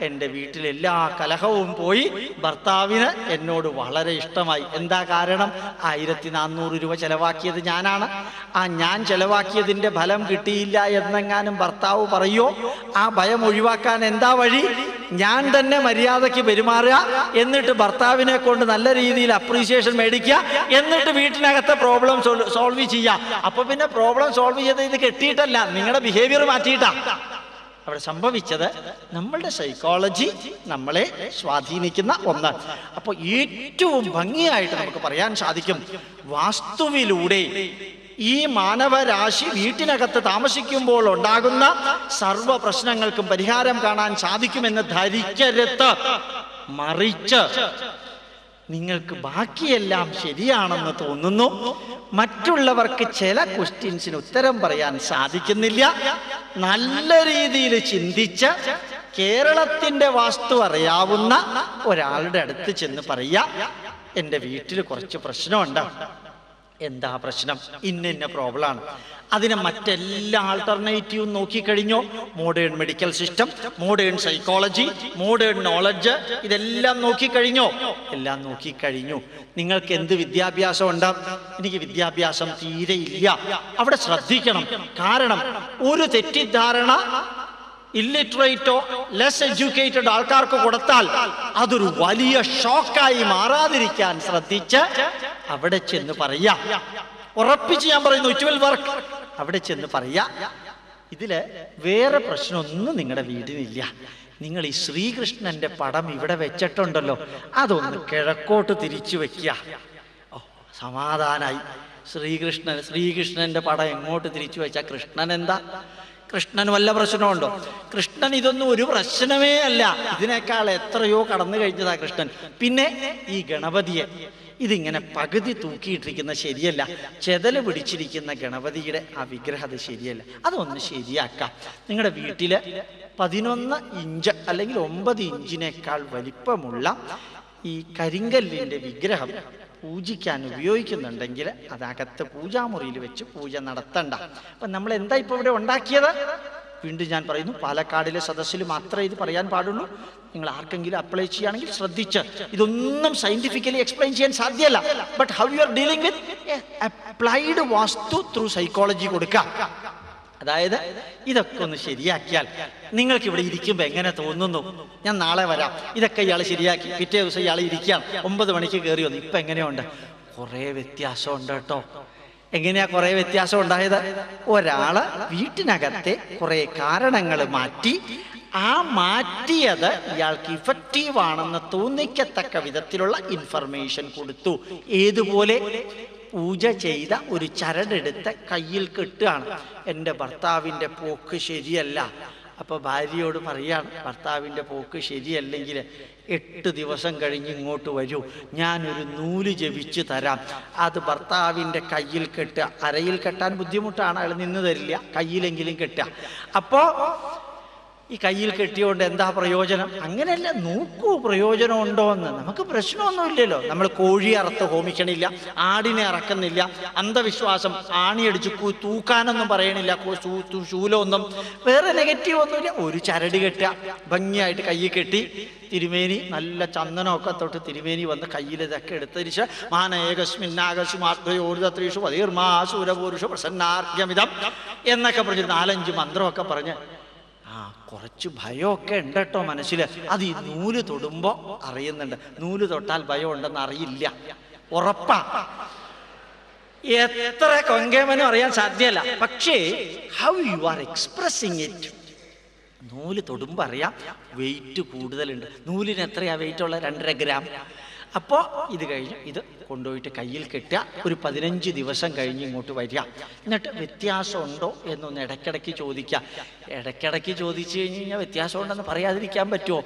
A: എന്റെ വീട്ടിലെ എല്ലാ കലഹവും പോയി. ഭർത്താവിന് എന്നോട് വളരെ ഇഷ്ടമായി. എന്താ കാരണം? ആയിരത്തി നാനൂറ് രൂപ ചെലവാക്കിയത് ഞാനാണ്. ആ ഞാൻ ചെലവാക്കിയതിന്റെ ഫലം കിട്ടിയില്ല എന്നെങ്ങാനും ഭർത്താവ് പറയോ? ആ ഭയം ഒഴിവാക്കാൻ എന്താ വഴി? ഞാൻ തന്നെ മര്യാദയ്ക്ക് പെരുമാറുക. എന്നിട്ട് ഭർത്താവിനെ കൊണ്ട് നല്ല രീതിയിൽ അപ്രീസിയേഷൻ മേടിക്കുക എന്നിട്ട് വീട്ടിനകത്തെ പ്രോബ്ലം സോൾവ് ചെയ്യുക. അപ്പൊ പിന്നെ പ്രോബ്ലം സോൾവ് ചെയ്ത് ഇത് കെട്ടിയിട്ടല്ല. നിങ്ങളുടെ ബിഹേവിയർ മാറ്റിയിട്ടാ. അവിടെ സംഭവിച്ചത് നമ്മളുടെ സൈക്കോളജി നമ്മളെ സ്വാധീനിക്കുന്ന ഒന്ന് അപ്പൊ ഏറ്റവും ഭംഗിയായിട്ട് നമുക്ക് പറയാൻ സാധിക്കും. വാസ്തുവിലൂടെ ഈ മാനവരാശി വീട്ടിനകത്ത് താമസിക്കുമ്പോൾ ഉണ്ടാകുന്ന സർവ പ്രശ്നങ്ങൾക്കും പരിഹാരം കാണാൻ സാധിക്കുമെന്ന് ധരിക്കരുത്. മറിച്ച് നിങ്ങൾക്ക് ബാക്കിയെല്ലാം ശരിയാണെന്ന് തോന്നുന്നു. മറ്റുള്ളവർക്ക് ചില ക്വസ്റ്റ്യൻസിന് ഉത്തരം പറയാൻ സാധിക്കുന്നില്ല. നല്ല രീതിയിൽ ചിന്തിച്ച് കേരളത്തിന്റെ വാസ്തു അറിയാവുന്ന ഒരാളുടെ അടുത്ത് ചെന്ന് പറയാ. എന്റെ വീട്ടിൽ കുറച്ച് പ്രശ്നമുണ്ട്. എന്താ പ്രശ്നം? ഇന്ന ഇന്ന പ്രോബ്ലമാണ് അതിന് മറ്റെല്ലാ ആൾട്ടർനേറ്റീവും നോക്കിക്കഴിഞ്ഞോ? Modern medical system modern psychology modern knowledge ഇതെല്ലാം നോക്കിക്കഴിഞ്ഞോ? എല്ലാം നോക്കിക്കഴിഞ്ഞു. നിങ്ങൾക്ക് എന്ത് വിദ്യാഭ്യാസം ഉണ്ട്? എനിക്ക് വിദ്യാഭ്യാസം തീരെ ഇല്ല. അവിടെ ശ്രദ്ധിക്കണം. കാരണം ഒരു തെറ്റിദ്ധാരണ ഇല്ലിറ്ററേറ്റോ ലെസ് എഡ്യൂക്കേറ്റഡ് ആൾക്കാർക്ക് കൊടുത്താൽ അതൊരു വലിയ ഷോക്കായി മാറാതിരിക്കാൻ ശ്രദ്ധിച്ച് അവിടെ ചെന്ന് പറയാ ഉറപ്പിച്ച് ഞാൻ പറയുന്നു ഇറ്റ് വിൽ വർക്ക് അവിടെ ചെന്ന് പറയാ ഇതിൽ വേറെ പ്രശ്നമൊന്നും നിങ്ങളുടെ വീടിനില്ല. നിങ്ങൾ ഈ ശ്രീകൃഷ്ണന്റെ പടം ഇവിടെ വെച്ചിട്ടുണ്ടല്ലോ അതൊന്ന് കിഴക്കോട്ട് തിരിച്ചു വെക്കുക. ഓ സമാധാനായി. ശ്രീകൃഷ്ണൻ ശ്രീകൃഷ്ണന്റെ പടം എങ്ങോട്ട് തിരിച്ചു വെച്ചാൽ കൃഷ്ണൻ എന്താ കൃഷ്ണന് വല്ല പ്രശ്നമുണ്ടോ? കൃഷ്ണൻ ഇതൊന്നും ഒരു പ്രശ്നമേ അല്ല. ഇതിനേക്കാൾ എത്രയോ കടന്നു കഴിഞ്ഞതാ കൃഷ്ണൻ. പിന്നെ ഈ ഗണപതിയെ. ഇതിങ്ങനെ പകുതി തൂക്കിയിട്ടിരിക്കുന്ന ശരിയല്ല. ചെതൽ പിടിച്ചിരിക്കുന്ന ഗണപതിയുടെ ആ വിഗ്രഹം ശരിയല്ല. അതൊന്ന് ശരിയാക്കാം. നിങ്ങളുടെ വീട്ടിൽ പതിനൊന്ന് ഇഞ്ച് അല്ലെങ്കിൽ ഒമ്പത് ഇഞ്ചിനേക്കാൾ വലിപ്പമുള്ള ഈ കരിങ്കല്ലിന്റെ വിഗ്രഹം പൂജിക്കാൻ ഉപയോഗിക്കുന്നുണ്ടെങ്കിൽ അതകത്ത് പൂജാമുറിയിൽ വെച്ച് പൂജ നടത്തണ്ട. അപ്പൊ നമ്മൾ എന്താ ഇപ്പൊ ഇവിടെ ഉണ്ടാക്കിയത്? വീണ്ടും ഞാൻ പറയുന്നു പാലക്കാടിലെ സദസ്സിൽ മാത്രമേ ഇത് പറയാൻ പാടുള്ളൂ. നിങ്ങൾ ആർക്കെങ്കിലും അപ്ലൈ ചെയ്യുകയാണെങ്കിൽ ശ്രദ്ധിച്ച്. ഇതൊന്നും സയന്റിഫിക്കലി എക്സ്പ്ലെയിൻ ചെയ്യാൻ സാധ്യമല്ല. But how you are dealing with applied Vastu through psychology കൊടുക്കാം അതായത് ഇതൊക്കെ ഒന്ന് ശരിയാക്കിയാൽ നിങ്ങൾക്ക് ഇവിടെ ഇരിക്കുമ്പോൾ എങ്ങനെ തോന്നുന്നു? ഞാൻ നാളെ വരാം. ഇതൊക്കെ ഇയാൾ ശരിയാക്കി. പിറ്റേ ദിവസം ഇയാൾ ഇരിക്കാം. ഒമ്പത് മണിക്ക് കയറി വന്നു. ഇപ്പൊ എങ്ങനെയുണ്ട്? കുറേ വ്യത്യാസമുണ്ട് കേട്ടോ. എങ്ങനെയാ കുറെ വ്യത്യാസം ഉണ്ടായത്? ഒരാൾ വീട്ടിനകത്തെ കുറെ കാരണങ്ങൾ മാറ്റി ആ മാറ്റിയത് ഇയാൾക്ക് ഇഫക്റ്റീവ് ആണെന്ന് തോന്നിക്കത്തക്ക വിധത്തിലുള്ള ഇൻഫർമേഷൻ കൊടുത്തു. ഏതുപോലെ? പൂജ ചെയ്ത ഒരു ചരടെടുത്ത് കയ്യിൽ കെട്ടുകയാണ്. എന്റെ ഭർത്താവിന്റെ പോക്ക് ശരിയല്ല. അപ്പോൾ ഭാര്യയോട് പറയാണ് ഭർത്താവിന്റെ പോക്ക് ശരിയല്ലെങ്കിൽ എട്ട് ദിവസം കഴിഞ്ഞ് ഇങ്ങോട്ട് വരൂ. ഞാനൊരു നൂൽ ജപിച്ചു തരാം. അത് ഭർത്താവിന്റെ കയ്യിൽ കെട്ടുക. അരയിൽ കെട്ടാൻ ബുദ്ധിമുട്ടാണ്. അയാൾ നിന്ന് തരില്ല. കയ്യിലെങ്കിലും കെട്ടുക. അപ്പോൾ ഈ കയ്യിൽ കെട്ടിയോണ്ട് എന്താ പ്രയോജനം? അങ്ങനെയല്ല നോക്കൂ പ്രയോജനം ഉണ്ടോ എന്ന് നമുക്ക് പ്രശ്നമൊന്നുമില്ലല്ലോ. നമ്മൾ കോഴി അറുത്ത് ഹോമിക്കണില്ല ആടിനെ അറക്കുന്നില്ല അന്ധവിശ്വാസം ആണിയടിച്ച് തൂക്കാനൊന്നും പറയണില്ല ശൂലമൊന്നും. വേറെ നെഗറ്റീവ് ഒന്നുമില്ല. ഒരു ചരടി കെട്ടുക ഭംഗിയായിട്ട് കയ്യിൽ കെട്ടി തിരുമേനി നല്ല ചന്ദനമൊക്കെ തൊട്ട് തിരുമേനി വന്ന് കയ്യിൽ ഇതൊക്കെ എടുത്തരിച്ച് മാനേകസ്മിന്നാകസ്മാർദ്ദയോർദ്രീഷു പതിർമാസൂരപൂരുഷ പ്രസന്നാർഗ്യമിതം എന്നൊക്കെ പറഞ്ഞ് നാലഞ്ച് മന്ത്രമൊക്കെ പറഞ്ഞ് കുറച്ച് ഭയമൊക്കെ ഉണ്ട് കേട്ടോ മനസ്സിൽ അത് ഈ നൂൽ തൊടുമ്പോ അറിയുന്നുണ്ട്. നൂൽ തൊട്ടാൽ ഭയം ഉണ്ടെന്ന് അറിയില്ല. ഉറപ്പാ. എത്ര കൊങ്കേമനും അറിയാൻ സാധ്യല്ല. പക്ഷേ how you are expressing it നൂൽ തൊടുമ്പോൾ അറിയാം വെയിറ്റ് കൂടുതലുണ്ട്. നൂലിന് എത്രയാ വെയിറ്റ് ഉള്ള രണ്ടര ഗ്രാം. അപ്പോൾ ഇത് കഴിഞ്ഞ് ഇത് കൊണ്ടുപോയിട്ട് കയ്യിൽ കെട്ടുക. ഒരു പതിനഞ്ച് ദിവസം കഴിഞ്ഞ് ഇങ്ങോട്ട് വരിക. എന്നിട്ട് വ്യത്യാസമുണ്ടോ എന്നൊന്ന് ഇടയ്ക്കിടയ്ക്ക് ചോദിക്കുക. ഇടയ്ക്കിടയ്ക്ക് ചോദിച്ചു കഴിഞ്ഞ് കഴിഞ്ഞാൽ വ്യത്യാസമുണ്ടെന്ന് പറയാതിരിക്കാൻ പറ്റുമോ?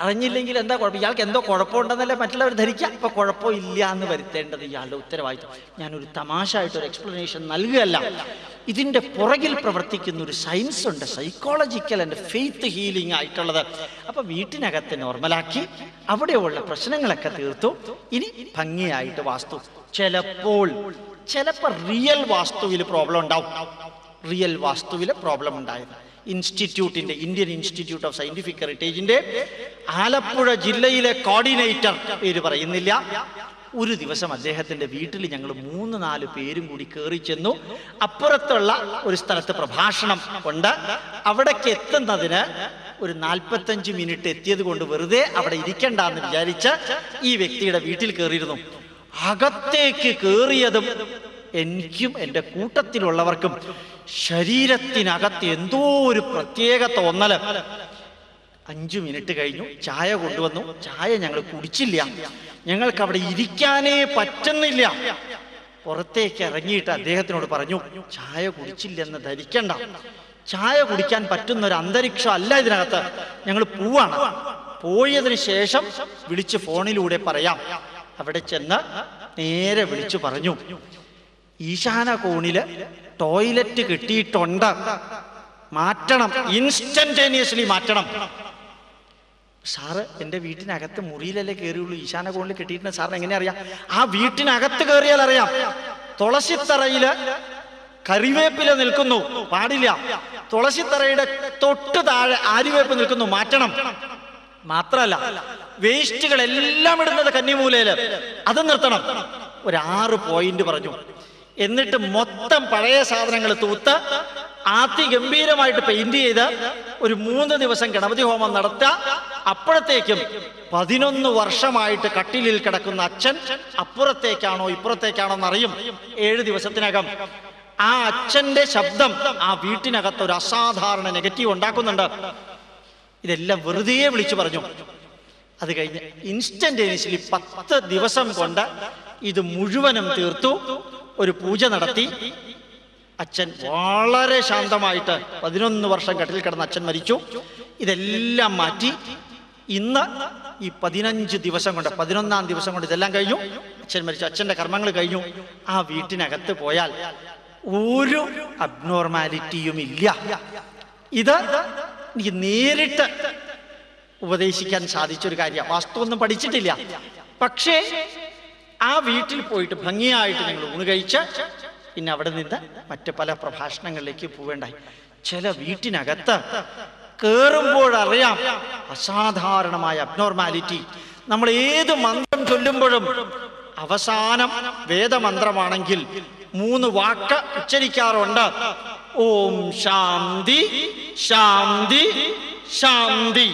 A: അറിഞ്ഞില്ലെങ്കിൽ എന്താ കുഴപ്പം? ഇയാൾക്ക് എന്തോ കുഴപ്പമുണ്ടെന്നല്ലേ മറ്റുള്ളവർ ധരിക്കുക. ഇപ്പൊ കുഴപ്പമില്ല എന്ന് വരുത്തേണ്ടത് ഇയാളുടെ ഉത്തരവാദിത്വം ഞാനൊരു തമാശ ആയിട്ട് ഒരു എക്സ്പ്ലനേഷൻ നൽകുകയല്ല. ഇതിന്റെ പുറകിൽ പ്രവർത്തിക്കുന്ന ഒരു സയൻസ് ഉണ്ട്. സൈക്കോളജിക്കൽ ആൻഡ് ഫെയ്ത്ത് ഹീലിംഗ് ആയിട്ടുള്ളത്. അപ്പോൾ വീട്ടിനകത്ത് നോർമലാക്കി അവിടെയുള്ള പ്രശ്നങ്ങളൊക്കെ തീർത്തു. ഇനി ഭംഗിയായിട്ട് വാസ്തു. ചിലപ്പോൾ ചിലപ്പോൾ റിയൽ വാസ്തുവിൽ പ്രോബ്ലം ഉണ്ടാവും. റിയൽ വാസ്തുവിൽ പ്രോബ്ലം ഉണ്ടായത് ഇൻസ്റ്റിറ്റ്യൂട്ടിന്റെ ഇന്ത്യൻ ഇൻസ്റ്റിറ്റ്യൂട്ട് ഓഫ് സയന്റിഫിക് ഹെറിറ്റേജിന്റെ ആലപ്പുഴ ജില്ലയിലെ കോർഡിനേറ്റർ പേര് പറയുന്നില്ല. ഒരു ദിവസം അദ്ദേഹത്തിന്റെ വീട്ടിൽ ഞങ്ങൾ മൂന്ന് നാല് പേരും കൂടി കയറി ചെന്നു. അപ്പുറത്തുള്ള ഒരു സ്ഥലത്ത് പ്രഭാഷണം ഉണ്ട്. അവിടേക്ക് എത്തുന്നതിന് ഒരു നാൽപ്പത്തഞ്ച് മിനിറ്റ് എത്തിയത് കൊണ്ട് വെറുതെ അവിടെ ഇരിക്കണ്ട എന്ന് വിചാരിച്ച് ഈ വ്യക്തിയുടെ വീട്ടിൽ കയറിയിരുന്നു അകത്തേക്ക് കയറിയതും എനിക്കും എന്റെ കൂട്ടത്തിലുള്ളവർക്കും ശരീരത്തിനകത്ത് എന്തോ ഒരു പ്രത്യേക തോന്നൽ. അഞ്ചു മിനിറ്റ് കഴിഞ്ഞു ചായ കൊണ്ടുവന്നു. ചായ ഞങ്ങൾ കുടിച്ചില്ല. ഞങ്ങൾക്ക് അവിടെ ഇരിക്കാനേ പറ്റുന്നില്ല. പുറത്തേക്ക് ഇറങ്ങിയിട്ട് അദ്ദേഹത്തിനോട് പറഞ്ഞു ചായ കുടിച്ചില്ലെന്ന് ധരിക്കണ്ട. ചായ കുടിക്കാൻ പറ്റുന്ന ഒരു അന്തരീക്ഷം അല്ല ഇതിനകത്ത്. ഞങ്ങൾ പോവാണ്. പോയതിനു ശേഷം വിളിച്ച് ഫോണിലൂടെ പറയാം. അവിടെ ചെന്ന് നേരെ വിളിച്ചു പറഞ്ഞു ഈശാന കോണിൽ ടോയ്ലറ്റ് കിട്ടിയിട്ടുണ്ട്. മാറ്റണം. ഇൻസ്റ്റന്റേനിയസ്ലി മാറ്റണം. സാറ് എന്റെ വീട്ടിനകത്ത് മുറിയിലല്ലേ കയറിയുള്ളൂ ഈശാന കോണിൽ കിട്ടിയിട്ടുണ്ട്. സാറിന് എങ്ങനെ അറിയാം? ആ വീട്ടിനകത്ത് കയറിയാൽ അറിയാം. തുളസിത്തറയിൽ കറിവേപ്പില നിൽക്കുന്നു. പാടില്ല. തുളസിത്തറയുടെ തൊട്ട് താഴെ ആരിവേപ്പ് നിൽക്കുന്നു. മാറ്റണം. മാത്രല്ല വേസ്റ്റുകൾ എല്ലാം ഇടുന്നത് കന്നിമൂലയിൽ. അത് നിർത്തണം. ഒരു ആറ് പോയിന്റ് പറഞ്ഞു. എന്നിട്ട് മൊത്തം പഴയ സാധനങ്ങൾ തൂത്ത് അതിഗംഭീരമായിട്ട് പെയിന്റ് ചെയ്ത് ഒരു മൂന്ന് ദിവസം ഗണപതി ഹോമം നടത്തുക അപ്പോഴത്തേക്കും പതിനൊന്ന് വർഷമായിട്ട് കട്ടിലിൽ കിടക്കുന്ന അച്ഛൻ അപ്പുറത്തേക്കാണോ ഇപ്പുറത്തേക്കാണോ എന്നറിയും. ഏഴ് ദിവസത്തിനകം ആ അച്ഛന്റെ ശബ്ദം ആ വീട്ടിനകത്ത് ഒരു അസാധാരണ നെഗറ്റീവ് ഉണ്ടാക്കുന്നുണ്ട്. ഇതെല്ലാം വെറുതെ വിളിച്ചു പറഞ്ഞു. അത് കഴിഞ്ഞ് ഇൻസ്റ്റന്റേനിയസ്ലി പത്ത് ദിവസം കൊണ്ട് ഇത് മുഴുവനും തീർത്തു. ഒരു പൂജ നടത്തി. അച്ഛൻ വളരെ ശാന്തമായിട്ട് പതിനൊന്ന് വർഷം കട്ടിൽ കിടന്ന അച്ഛൻ മരിച്ചു. ഇതെല്ലാം മാറ്റി ഇന്ന് ഈ പതിനഞ്ച് ദിവസം കൊണ്ട് പതിനൊന്നാം ദിവസം കൊണ്ട് ഇതെല്ലാം കഴിഞ്ഞു. അച്ഛൻ മരിച്ചു. അച്ഛന്റെ കർമ്മങ്ങൾ കഴിഞ്ഞു. ആ വീട്ടിനകത്ത് പോയാൽ ഒരു അബ്നോർമാലിറ്റിയും ഇല്ല. ഇത് എനിക്ക് നേരിട്ട് ഉപദേശിക്കാൻ സാധിച്ചൊരു വാസ്തു ഒന്നും പഠിച്ചിട്ടില്ല. പക്ഷേ ആ വീട്ടിൽ പോയിട്ട് ഭംഗിയായിട്ട് നിങ്ങൾ ഊണ് കഴിച്ച് പിന്നെ അവിടെ നിന്ന് മറ്റ് പല പ്രഭാഷണങ്ങളിലേക്ക് പോവേണ്ടായി. ചില വീട്ടിനകത്ത് കയറുമ്പോഴറിയാം അസാധാരണമായ അബ്നോർമാലിറ്റി നമ്മൾ ഏത് മന്ത്രം ചൊല്ലുമ്പോഴും അവസാനം വേദമന്ത്രമാണെങ്കിൽ മൂന്ന് വാക്ക് ഉച്ചരിക്കാറുണ്ട്. ഓം ശാന്തി ശാന്തി ശാന്തി.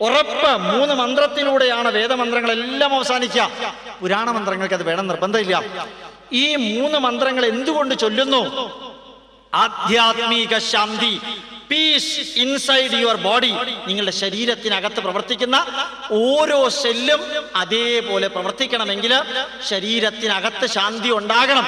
A: ഉറപ്പ് മൂന്ന് മന്ത്രത്തിലൂടെയാണ് വേദമന്ത്രങ്ങളെല്ലാം അവസാനിക്കുക. പുരാണ മന്ത്രങ്ങൾക്ക് അത് വേണം നിർബന്ധമില്ല. ഈ മൂന്ന് മന്ത്രങ്ങൾ എന്തുകൊണ്ട് ചൊല്ലുന്നു? ആധ്യാത്മിക ശാന്തി പീസ് ഇൻസൈഡ് യുവർ ബോഡി നിങ്ങളുടെ ശരീരത്തിനകത്ത് പ്രവർത്തിക്കുന്ന ഓരോ സെല്ലും അതേപോലെ പ്രവർത്തിക്കണമെങ്കിൽ ശരീരത്തിനകത്ത് ശാന്തി ഉണ്ടാകണം.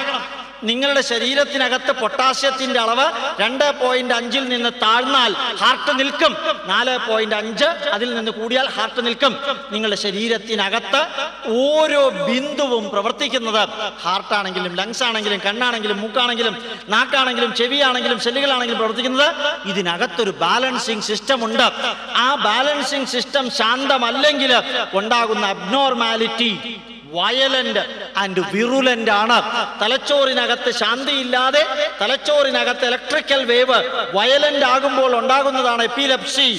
A: നിങ്ങളുടെ ശരീരത്തിനകത്ത് പൊട്ടാസ്യത്തിന്റെ അളവ് രണ്ട് പോയിന്റ് അഞ്ചിൽ നിന്ന് താഴ്ന്നാൽ ഹാർട്ട് നിൽക്കും. നാല് പോയിന്റ് അഞ്ച് അതിൽ നിന്ന് കൂടിയാൽ ഹാർട്ട് നിൽക്കും. നിങ്ങളുടെ ശരീരത്തിനകത്ത് ഓരോ ബിന്ദുവും പ്രവർത്തിക്കുന്നത് ഹാർട്ടാണെങ്കിലും ലങ്സ് ആണെങ്കിലും കണ്ണാണെങ്കിലും മൂക്കാണെങ്കിലും നാക്കാണെങ്കിലും ചെവിയാണെങ്കിലും സെല്ലുകളാണെങ്കിലും പ്രവർത്തിക്കുന്നത് ഇതിനകത്തൊരു ബാലൻസിങ് സിസ്റ്റം ഉണ്ട്. ആ ബാലൻസിങ് സിസ്റ്റം ശാന്തമല്ലെങ്കിൽ ഉണ്ടാകുന്ന അബ്നോർമാലിറ്റി വയലന്റ് ആൻഡ് വിറുലന്റ് ആണ്. തലച്ചോറിനകത്ത് ശാന്തിയില്ലാതെ തലച്ചോറിനകത്ത് ഇലക്ട്രിക്കൽ വേവ് വയലന്റ് ആകുമ്പോൾ ഉണ്ടാകുന്നതാണ് എപ്പിലപ്സി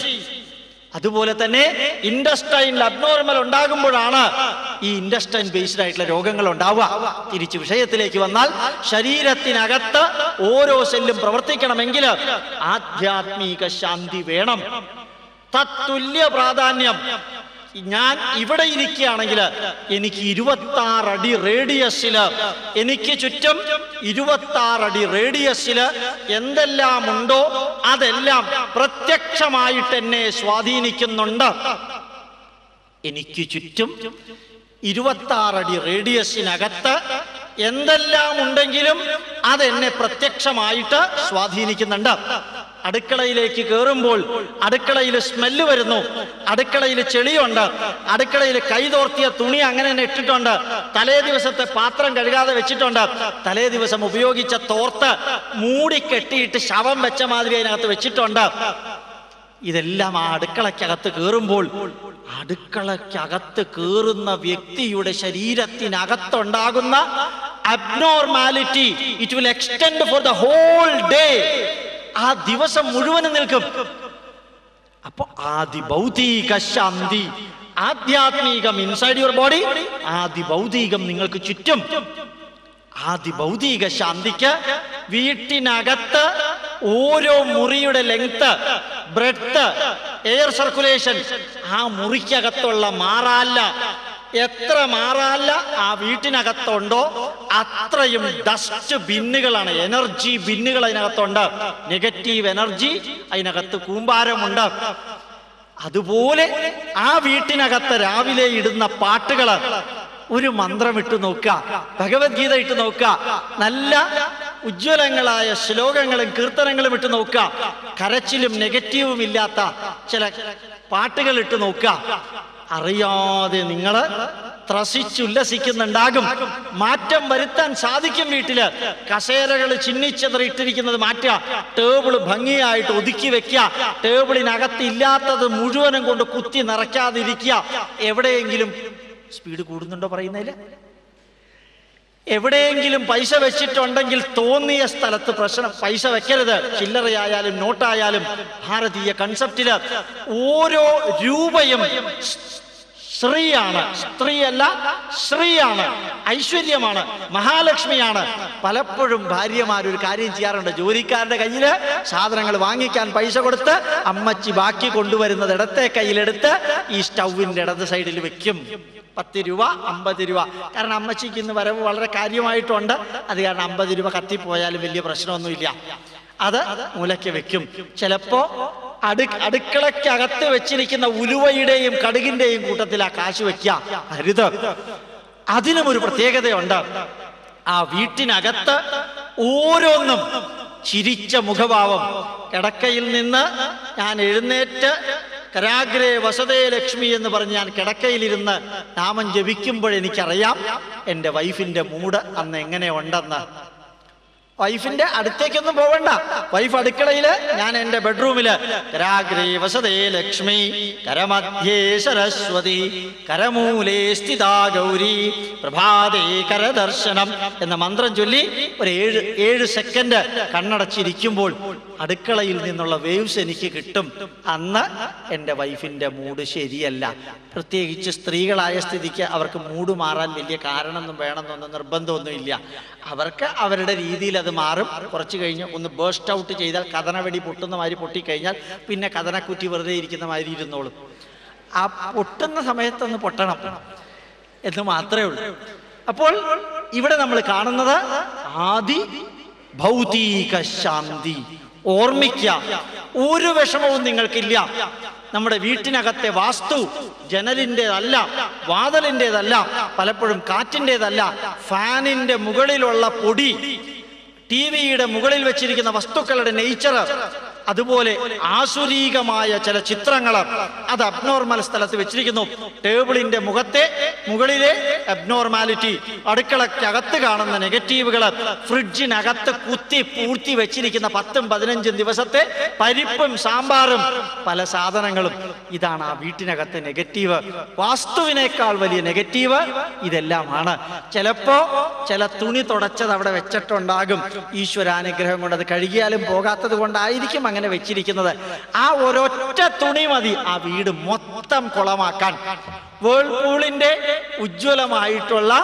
A: അതുപോലെ തന്നെ ഇൻഡസ്റ്റൈനിൽ അബ്നോർമൽ ഉണ്ടാകുമ്പോഴാണ് ഈ ഇൻഡസ്റ്റൈൻ ബേസ്ഡ് ആയിട്ടുള്ള രോഗങ്ങൾ ഉണ്ടാവുക. തിരിച്ച് വിഷയത്തിലേക്ക് വന്നാൽ ശരീരത്തിനകത്ത് ഓരോ സെല്ലും പ്രവർത്തിക്കണമെങ്കിൽ ആധ്യാത്മിക ശാന്തി വേണം. തത്തുല്യ പ്രാധാന്യം. ഞാൻ ഇവിടെ ഇരിക്കുകയാണെങ്കിൽ എനിക്ക് ഇരുപത്തി അടി റേഡിയസിൽ എനിക്ക് ചുറ്റും ഇരുപത്തി അടി റേഡിയസിൽ എന്തെല്ലാം ഉണ്ടോ അതെല്ലാം പ്രത്യക്ഷമായിട്ട് എന്നെ സ്വാധീനിക്കുന്നുണ്ട്. എനിക്ക് ചുറ്റും ഇരുപത്തി ആറടി റേഡിയസിനകത്ത് എന്തെല്ലാം ഉണ്ടെങ്കിലും അതെന്നെ പ്രത്യക്ഷമായിട്ട് സ്വാധീനിക്കുന്നുണ്ട്. അടുക്കളയിലേക്ക് കയറുമ്പോൾ അടുക്കളയിൽ സ്മെല്ല് വരുന്നു. അടുക്കളയിൽ ചെളിയുണ്ട്. അടുക്കളയിൽ കൈതോർത്തിയ തുണി അങ്ങനെ തന്നെ ഇട്ടിട്ടുണ്ട്. തലേ ദിവസത്തെ പാത്രം കഴുകാതെ വെച്ചിട്ടുണ്ട്. തലേ ദിവസം ഉപയോഗിച്ച തോർത്ത് മൂടി കെട്ടിയിട്ട് ശവം വെച്ച മാതിരി അതിനകത്ത് വെച്ചിട്ടുണ്ട്. ഇതെല്ലാം ആ അടുക്കളയ്ക്കകത്ത് കയറുമ്പോൾ അടുക്കളയ്ക്കകത്ത് കയറുന്ന വ്യക്തിയുടെ ശരീരത്തിനകത്തുണ്ടാകുന്ന abnormality it will extend for the whole day ആ ദിവസം മുഴുവനും നിൽക്കും. അപ്പൊ ആദി ഭൗതിക ശാന്തി ആധ്യാത്മികം ഇൻസൈഡ് യുവർ ബോഡി ആദി ഭൗതികം നിങ്ങൾക്ക് ചുറ്റും. ആദി ഭൗതിക ശാന്തിക്ക് വീട്ടിനകത്ത് ഓരോ മുറിയുടെ ലെങ്ത് ബ്രെഡ്ത്ത് എയർ സർക്കുലേഷൻ ആ മുറിക്കകത്തുള്ള മാറാല്ല. എത്ര മാറാല്ല ആ വീട്ടിനകത്തുണ്ടോ അത്രയും ഡസ്റ്റ് ബിന്നുകളാണ് എനർജി ബിന്നുകൾ അതിനകത്തുണ്ട്. നെഗറ്റീവ് എനർജി അതിനകത്ത് കൂമ്പാരമുണ്ട്. അതുപോലെ ആ വീട്ടിനകത്ത് രാവിലെ ഇടുന്ന പാട്ടുകൾ ഒരു മന്ത്രം ഇട്ട് നോക്കുക ഭഗവത്ഗീത ഇട്ട് നോക്കുക നല്ല ഉജ്ജ്വലങ്ങളായ ശ്ലോകങ്ങളും കീർത്തനങ്ങളും ഇട്ട് നോക്കുക. കരച്ചിലും നെഗറ്റീവും ഇല്ലാത്ത ചില പാട്ടുകൾ ഇട്ട് നോക്കുക. അറിയാതെ നിങ്ങൾ ത്രസിച്ചുല്ലസിക്കുന്നുണ്ടാകും മാറ്റം വരുത്താൻ സാധിക്കും വീട്ടിൽ. കസേരകൾ ചിന്നിച്ചെതറി ഇട്ടിരിക്കുന്നത് മാറ്റുക. ടേബിൾ ഭംഗിയായിട്ട് ഒതുക്കി വെക്കുക. ടേബിളിനകത്ത് ഇല്ലാത്തത് മുഴുവനും കൊണ്ട് കുത്തി നിറയ്ക്കാതിരിക്കുക. എവിടെയെങ്കിലും സ്പീഡ് കൂടുന്നുണ്ടോ പറയുന്നതിൽ? എവിടെയെങ്കിലും പൈസ വെച്ചിട്ടുണ്ടെങ്കിൽ തോന്നിയ സ്ഥലത്ത് പ്രശ്നം. പൈസ വെക്കരുത്. ചില്ലറയായാലും നോട്ടായാലും ഭാരതീയ കൺസെപ്റ്റിൽ ഓരോ രൂപയും സ്ത്രീയാണ്. സ്ത്രീയല്ല ശ്രീയാണ് ഐശ്വര്യമാണ്. മഹാലക്ഷ്മിയാണ്. പലപ്പോഴും ഭാര്യമാർ ഒരു കാര്യം ചെയ്യാറുണ്ട്. ജോലിക്കാരുടെ കയ്യിൽ സാധനങ്ങൾ വാങ്ങിക്കാൻ പൈസ കൊടുത്ത് അമ്മച്ചി ബാക്കി കൊണ്ടുവരുന്നത് ഇടത്തെ കയ്യിലെടുത്ത് ഈ സ്റ്റൗവിന്റെ ഇടത് സൈഡിൽ വെക്കും. പത്ത് രൂപ അമ്പത് രൂപ. കാരണം അമ്മച്ചിക്ക് ഇന്ന് വരവ് വളരെ കാര്യമായിട്ടുണ്ട്. അത് കാരണം അമ്പത് രൂപ കത്തിപ്പോയാലും വലിയ പ്രശ്നമൊന്നുമില്ല. അത് മൂലയ്ക്ക് വെക്കും. ചിലപ്പോ അടു അടുക്കളയ്ക്കകത്ത് വെച്ചിരിക്കുന്ന ഉലുവയുടെയും കടുകിന്റെയും കൂട്ടത്തിൽ ആ കാശ് വെക്കുക അരുത്. അതിനും ഒരു പ്രത്യേകതയുണ്ട്. ആ വീട്ടിനകത്ത് ഓരോന്നും ചിരിച്ച മുഖഭാവം. കിടക്കയിൽ നിന്ന് ഞാൻ എഴുന്നേറ്റ് കരാഗ്രേ വസതേ ലക്ഷ്മി എന്ന് പറഞ്ഞ് ഞാൻ കിടക്കയിലിരുന്ന് നാമം ജപിക്കുമ്പോൾ എനിക്കറിയാം എന്റെ വൈഫിന്റെ മൂഡ് അന്ന് എങ്ങനെ ഉണ്ടെന്ന്. വൈഫിന്റെ അടുത്തേക്കൊന്നും പോവണ്ട. വൈഫ് അടുക്കളയിൽ ഞാൻ എന്റെ ബെഡ്റൂമിൽ ലക്ഷ്മി കരമധ്യേ സരസ്വതി കരമൂലേ സ്ഥിതാ ഗൗരി പ്രഭാതേ കരദർശനം എന്ന മന്ത്രം ചൊല്ലി ഒരു ഏഴ് ഏഴ് സെക്കൻഡ് കണ്ണടച്ചിരിക്കുമ്പോൾ അടുക്കളയിൽ നിന്നുള്ള വേവ്സ് എനിക്ക് കിട്ടും. അന്ന് എന്റെ വൈഫിന്റെ മൂഡ് ശരിയല്ല. പ്രത്യേകിച്ച് സ്ത്രീകളായ സ്ഥിതിക്ക് അവർക്ക് മൂട് മാറാൻ വലിയ കാരണമൊന്നും വേണമെന്നൊന്നും നിർബന്ധമൊന്നുമില്ല. അവർക്ക് അവരുടെ രീതിയിൽ അത് മാറും. കുറച്ച് കഴിഞ്ഞ് ഒന്ന് ബേസ്റ്റ് ഔട്ട് ചെയ്താൽ കഥനവെടി പൊട്ടുന്ന മാതിരി പൊട്ടിക്കഴിഞ്ഞാൽ പിന്നെ കഥനക്കുറ്റി വെറുതെ ഇരിക്കുന്ന മാതിരി ഇരുന്നോളും. ആ പൊട്ടുന്ന സമയത്തൊന്ന് പൊട്ടണം എന്ന് മാത്രമേ ഉള്ളൂ. അപ്പോൾ ഇവിടെ നമ്മൾ കാണുന്നത് ആദി ഭൗതിക ശാന്തി. ഓർമ്മിക്കുക ഒരു വിഷമവും നിങ്ങൾക്കില്ല. നമ്മുടെ വീട്ടിനകത്തെ വാസ്തു ജനലിന്റെതല്ല വാതലിന്റെതല്ല പലപ്പോഴും കാറ്റിന്റെതല്ല ഫാനിന്റെ മുകളിലുള്ള പൊടി ടി വിയുടെ മുകളിൽ വെച്ചിരിക്കുന്ന വസ്തുക്കളുടെ നേച്ചർ അതുപോലെ ആസുരീകമായ ചില ചിത്രങ്ങൾ അത് അബ്നോർമൽ സ്ഥലത്ത് വെച്ചിരിക്കുന്നു. ടേബിളിന്റെ മുഖത്തെ മുകളിലെ അബ്നോർമാലിറ്റി അടുക്കളക്കകത്ത് കാണുന്ന നെഗറ്റീവുകൾ ഫ്രിഡ്ജിനകത്ത് കുത്തി പൂർത്തി വെച്ചിരിക്കുന്ന പത്തും പതിനഞ്ചും ദിവസത്തെ പരിപ്പും സാമ്പാറും പല സാധനങ്ങളും. ഇതാണ് ആ വീട്ടിനകത്തെ നെഗറ്റീവ്. വാസ്തുവിനേക്കാൾ വലിയ നെഗറ്റീവ് ഇതെല്ലാമാണ്. ചിലപ്പോ ചില തുണി തുടച്ചത് അവിടെ വെച്ചിട്ടുണ്ടാകും. ഈശ്വരാനുഗ്രഹം കൊണ്ട് അത് കഴുകിയാലും പോകാത്തത് കൊണ്ടായിരിക്കും അങ്ങനെ വെച്ചിരിക്കുന്നത്. ആ ഒരൊറ്റ തുണി മതി. ആ വീട് മൊത്തം കുളമാക്കാൻ. വേൾപൂളിന്റെ ഉജ്ജ്വലമായിട്ടുള്ള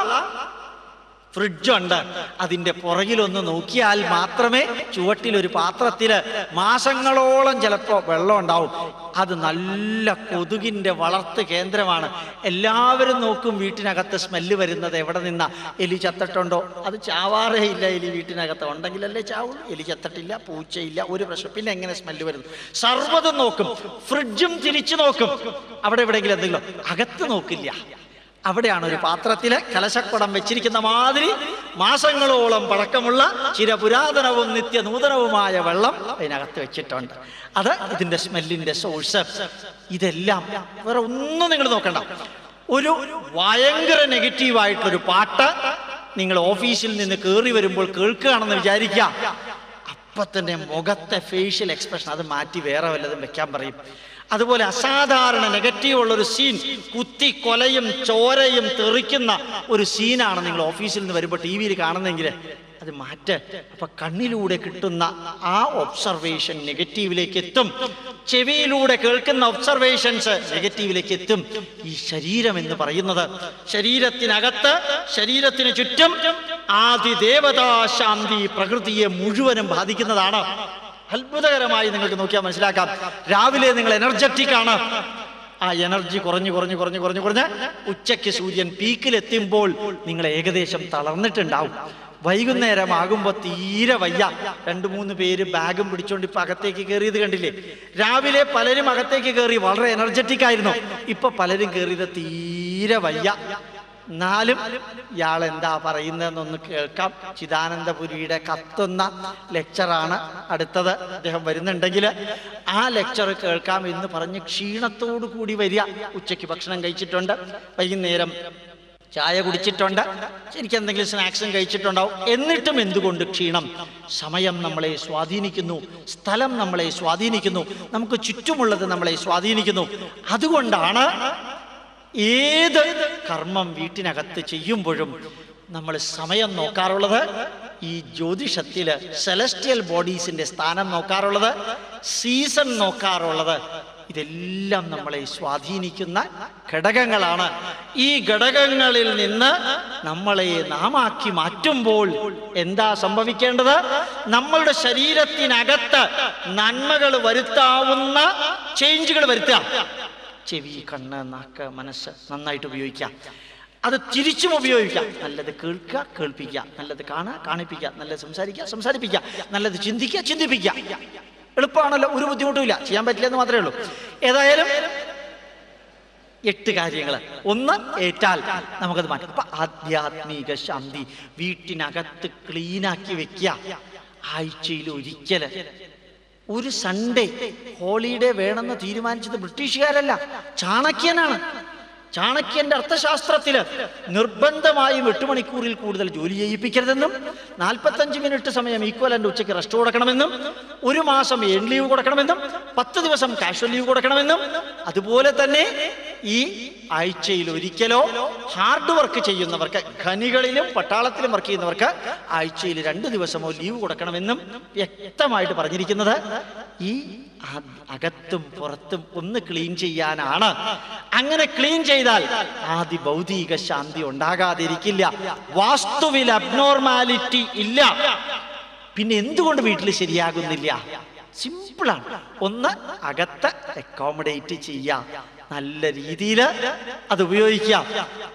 A: ഫ്രിഡ്ജുണ്ട്. അതിന്റെ പുറകിലൊന്ന് നോക്കിയാൽ മാത്രമേ ചുവട്ടിൽ ഒരു പാത്രത്തിൽ മാസങ്ങളോളം ചിലപ്പോൾ വെള്ളം ഉണ്ടാവും. അത് നല്ല കൊതുകിന്റെ വളർത്ത് കേന്ദ്രമാണ്. എല്ലാവരും നോക്കും വീട്ടിനകത്ത് സ്മെല്ല് വരുന്നത് എവിടെ നിന്നാ. എലി ചത്തിട്ടുണ്ടോ? അത് ചാവാറേ ഇല്ല എലി വീട്ടിനകത്ത്. ഉണ്ടെങ്കിലല്ലേ ചാവും. എലി ചത്തിട്ടില്ല പൂച്ചയില്ല ഒരു പ്രശ്നം. പിന്നെ എങ്ങനെ സ്മെല്ല് വരുന്നു? സർവതും നോക്കും. ഫ്രിഡ്ജും തിരിച്ചു നോക്കും. അവിടെ എവിടെയെങ്കിലും എന്തെങ്കിലും. അകത്ത് നോക്കില്ല. അവിടെയാണ് ഒരു പാത്രത്തിൽ കലശക്കുടം വെച്ചിരിക്കുന്ന മാതിരി മാസങ്ങളോളം പഴക്കമുള്ള ചിരപുരാതനവും നിത്യനൂതനവുമായ വെള്ളം അതിനകത്ത് വെച്ചിട്ടുണ്ട്. അത് ഇതിന്റെ സ്മെല്ലിന്റെ സോഴ്സ്. ഇതെല്ലാം വേറെ ഒന്നും നിങ്ങൾ നോക്കണ്ട. ഒരു ഭയങ്കര നെഗറ്റീവായിട്ടൊരു പാട്ട് നിങ്ങൾ ഓഫീസിൽ നിന്ന് കയറി വരുമ്പോൾ കേൾക്കുകയാണെന്ന് വിചാരിക്കുക. അപ്പൊ തന്നെ മുഖത്തെ ഫേഷ്യൽ എക്സ്പ്രഷൻ അത് മാറ്റി വേറെ വല്ലതും വെക്കാൻ പറയും. അതുപോലെ അസാധാരണ നെഗറ്റീവ് ഉള്ള ഒരു സീൻ കുത്തി കൊലയും ചോരയും തെറിക്കുന്ന ഒരു സീനാണ് നിങ്ങൾ ഓഫീസിൽ നിന്ന് വരുമ്പോൾ ടി വിയിൽ കാണുന്നെങ്കിൽ അത് മാറ്റ. അപ്പൊ കണ്ണിലൂടെ കിട്ടുന്ന ആ ഒബ്സർവേഷൻ നെഗറ്റീവിലേക്ക് എത്തും. ചെവിയിലൂടെ കേൾക്കുന്ന ഒബ്സർവേഷൻസ് നെഗറ്റീവിലേക്ക് എത്തും. ഈ ശരീരം എന്ന് പറയുന്നത് ശരീരത്തിനകത്ത് ശരീരത്തിന് ചുറ്റും ആദിദേവതാ ശാന്തി പ്രകൃതിയെ മുഴുവനും ബാധിക്കുന്നതാണ്. അത്ഭുതകരമായി നിങ്ങൾക്ക് നോക്കിയാൽ മനസ്സിലാക്കാം. രാവിലെ നിങ്ങൾ എനർജറ്റിക് ആണ്. ആ എനർജി കുറഞ്ഞു കുറഞ്ഞു കുറഞ്ഞു കുറഞ്ഞു കുറഞ്ഞ് ഉച്ചയ്ക്ക് സൂര്യൻ പീക്കിലെത്തുമ്പോൾ നിങ്ങൾ ഏകദേശം തളർന്നിട്ടുണ്ടാവും. വൈകുന്നേരം ആകുമ്പോൾ തീരെ വയ്യ. രണ്ടു മൂന്ന് പേര് ബാഗും പിടിച്ചോണ്ട് ഇപ്പൊ അകത്തേക്ക് കയറിയത് കണ്ടില്ലേ? രാവിലെ പലരും അകത്തേക്ക് കയറി വളരെ എനർജറ്റിക് ആയിരുന്നു. ഇപ്പൊ പലരും കയറിയത് തീരെ വയ്യ. എന്നാലും ഇയാൾ എന്താ പറയുന്നതെന്നൊന്ന് കേൾക്കാം. ചിദാനന്ദപുരിയുടെ കത്തുന്ന ലെക്ചറാണ് അടുത്തത്. അദ്ദേഹം വരുന്നുണ്ടെങ്കിൽ ആ ലെക്ചർ കേൾക്കാം എന്ന് പറഞ്ഞ് ക്ഷീണത്തോടു കൂടി വരിക. ഉച്ചയ്ക്ക് ഭക്ഷണം കഴിച്ചിട്ടുണ്ട്. വൈകുന്നേരം ചായ കുടിച്ചിട്ടുണ്ട്. ശരിക്കും എന്തെങ്കിലും സ്നാക്സും കഴിച്ചിട്ടുണ്ടാവും. എന്നിട്ടും എന്തുകൊണ്ട് ക്ഷീണം? സമയം നമ്മളെ സ്വാധീനിക്കുന്നു. സ്ഥലം നമ്മളെ സ്വാധീനിക്കുന്നു. നമുക്ക് ചുറ്റുമുള്ളത് നമ്മളെ സ്വാധീനിക്കുന്നു. അതുകൊണ്ടാണ് ഏത് കർമ്മം വീട്ടിനകത്ത് ചെയ്യുമ്പോഴും നമ്മൾ സമയം നോക്കാറുള്ളത് ഈ ജ്യോതിഷത്തിൽ സെലസ്റ്റിയൽ ബോഡീസിന്റെ സ്ഥാനം നോക്കാറുള്ളത് സീസൺ നോക്കാറുള്ളത്. ഇതെല്ലാം നമ്മളെ സ്വാധീനിക്കുന്ന ഘടകങ്ങളാണ്. ഈ ഘടകങ്ങളിൽ നിന്ന് നമ്മളെ നാമാക്കി മാറ്റുമ്പോൾ എന്താ സംഭവിക്കേണ്ടത്? നമ്മളുടെ ശരീരത്തിനകത്ത് നന്മകൾ വരുത്താവുന്ന ചേഞ്ചുകൾ വരുത്തുക. ചെവി കണ്ണ് നാക്ക് മനസ്സ് നന്നായിട്ട് ഉപയോഗിക്കാം. അത് തിരിച്ചും ഉപയോഗിക്കാം. നല്ലത് കേൾക്കുക കേൾപ്പിക്കുക. നല്ലത് കാണുക കാണിപ്പിക്കുക. നല്ലത് സംസാരിക്കുക സംസാരിപ്പിക്കുക. നല്ലത് ചിന്തിക്കുക ചിന്തിപ്പിക്കുക. എളുപ്പമാണല്ലോ. ഒരു ബുദ്ധിമുട്ടുമില്ല. ചെയ്യാൻ പറ്റില്ല എന്ന് മാത്രമേ ഉള്ളൂ. ഏതായാലും എട്ട് കാര്യങ്ങൾ ഒന്ന് ഏറ്റാൽ നമുക്കത് മാറ്റാം. അപ്പൊ ആധ്യാത്മിക ശാന്തി വീട്ടിനകത്ത് ക്ലീനാക്കി വെക്കുക. ആഴ്ചയിൽ ഒരിക്കൽ. ഒരു സൺഡേ ഹോളിഡേ വേണമെന്ന് തീരുമാനിച്ചത് ബ്രിട്ടീഷുകാരല്ല ചാണക്യനാണ്. ചാണക്യന്റെ അർത്ഥശാസ്ത്രത്തിൽ നിർബന്ധമായും എട്ട് മണിക്കൂറിൽ കൂടുതൽ ജോലി ചെയ്യിപ്പിക്കരുതെന്നും നാൽപ്പത്തഞ്ച് മിനിറ്റ് സമയം ഈക്വലന്റ് ഉച്ചയ്ക്ക് റെസ്റ്റ് കൊടുക്കണമെന്നും ഒരു മാസം എൻ ലീവ് കൊടുക്കണമെന്നും പത്ത് ദിവസം കാഷ്വൽ ലീവ് കൊടുക്കണമെന്നും അതുപോലെ തന്നെ ഈ ആഴ്ചയിൽ ഒരിക്കലോ ഹാർഡ് വർക്ക് ചെയ്യുന്നവർക്ക് ഖനികളിലും പട്ടാളത്തിലും വർക്ക് ചെയ്യുന്നവർക്ക് ആഴ്ചയിൽ രണ്ട് ദിവസമോ ലീവ് കൊടുക്കണമെന്നും വ്യക്തമായിട്ട് പറഞ്ഞിരിക്കുന്നത് ഈ അകത്തും പുറത്തും ഒന്ന് ക്ലീൻ ചെയ്യാനാണ്. അങ്ങനെ ക്ലീൻ ചെയ്താൽ ആദ്യ ഭൗതിക ശാന്തി ഉണ്ടാകാതിരിക്കില്ല. വാസ്തുവിൽ അബ്നോർമാലിറ്റി ഇല്ല. പിന്നെ എന്തുകൊണ്ട് വീട്ടിൽ ശരിയാകുന്നില്ല? സിമ്പിളാണ് ഒന്ന് അകത്ത് അക്കോമഡേറ്റ് ചെയ്യാം നല്ല രീതിയിൽ അത് ഉപയോഗിക്കാം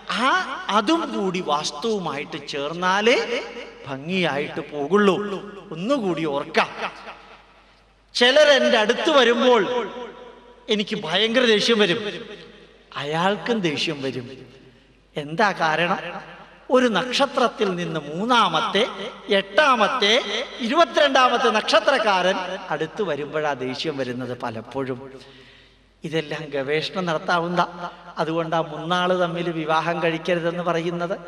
A: ആ അതും കൂടി വാസ്തുവുമായിട്ട് ചേർന്നാലേ ഭംഗിയായിട്ട് പോകുള്ളൂ. ഒന്നുകൂടി ഓർക്കാം ചിലർ എന്റെ അടുത്ത് വരുമ്പോൾ എനിക്ക് ഭയങ്കര ദേഷ്യം വരും. അയാൾക്കും ദേഷ്യം വരും. എന്താ കാരണം? ഒരു നക്ഷത്രത്തിൽ നിന്ന് മൂന്നാമത്തെ എട്ടാമത്തെ ഇരുപത്തിരണ്ടാമത്തെ നക്ഷത്രക്കാരൻ അടുത്ത് വരുമ്പോഴാ ദേഷ്യം വരുന്നത് പലപ്പോഴും. ഇതെല്ലാം ഗവേഷണം നടത്താവുന്ന അതുകൊണ്ടാ മുന്നാൾ തമ്മിൽ വിവാഹം കഴിക്കരുതെന്ന് പറയുന്നത്.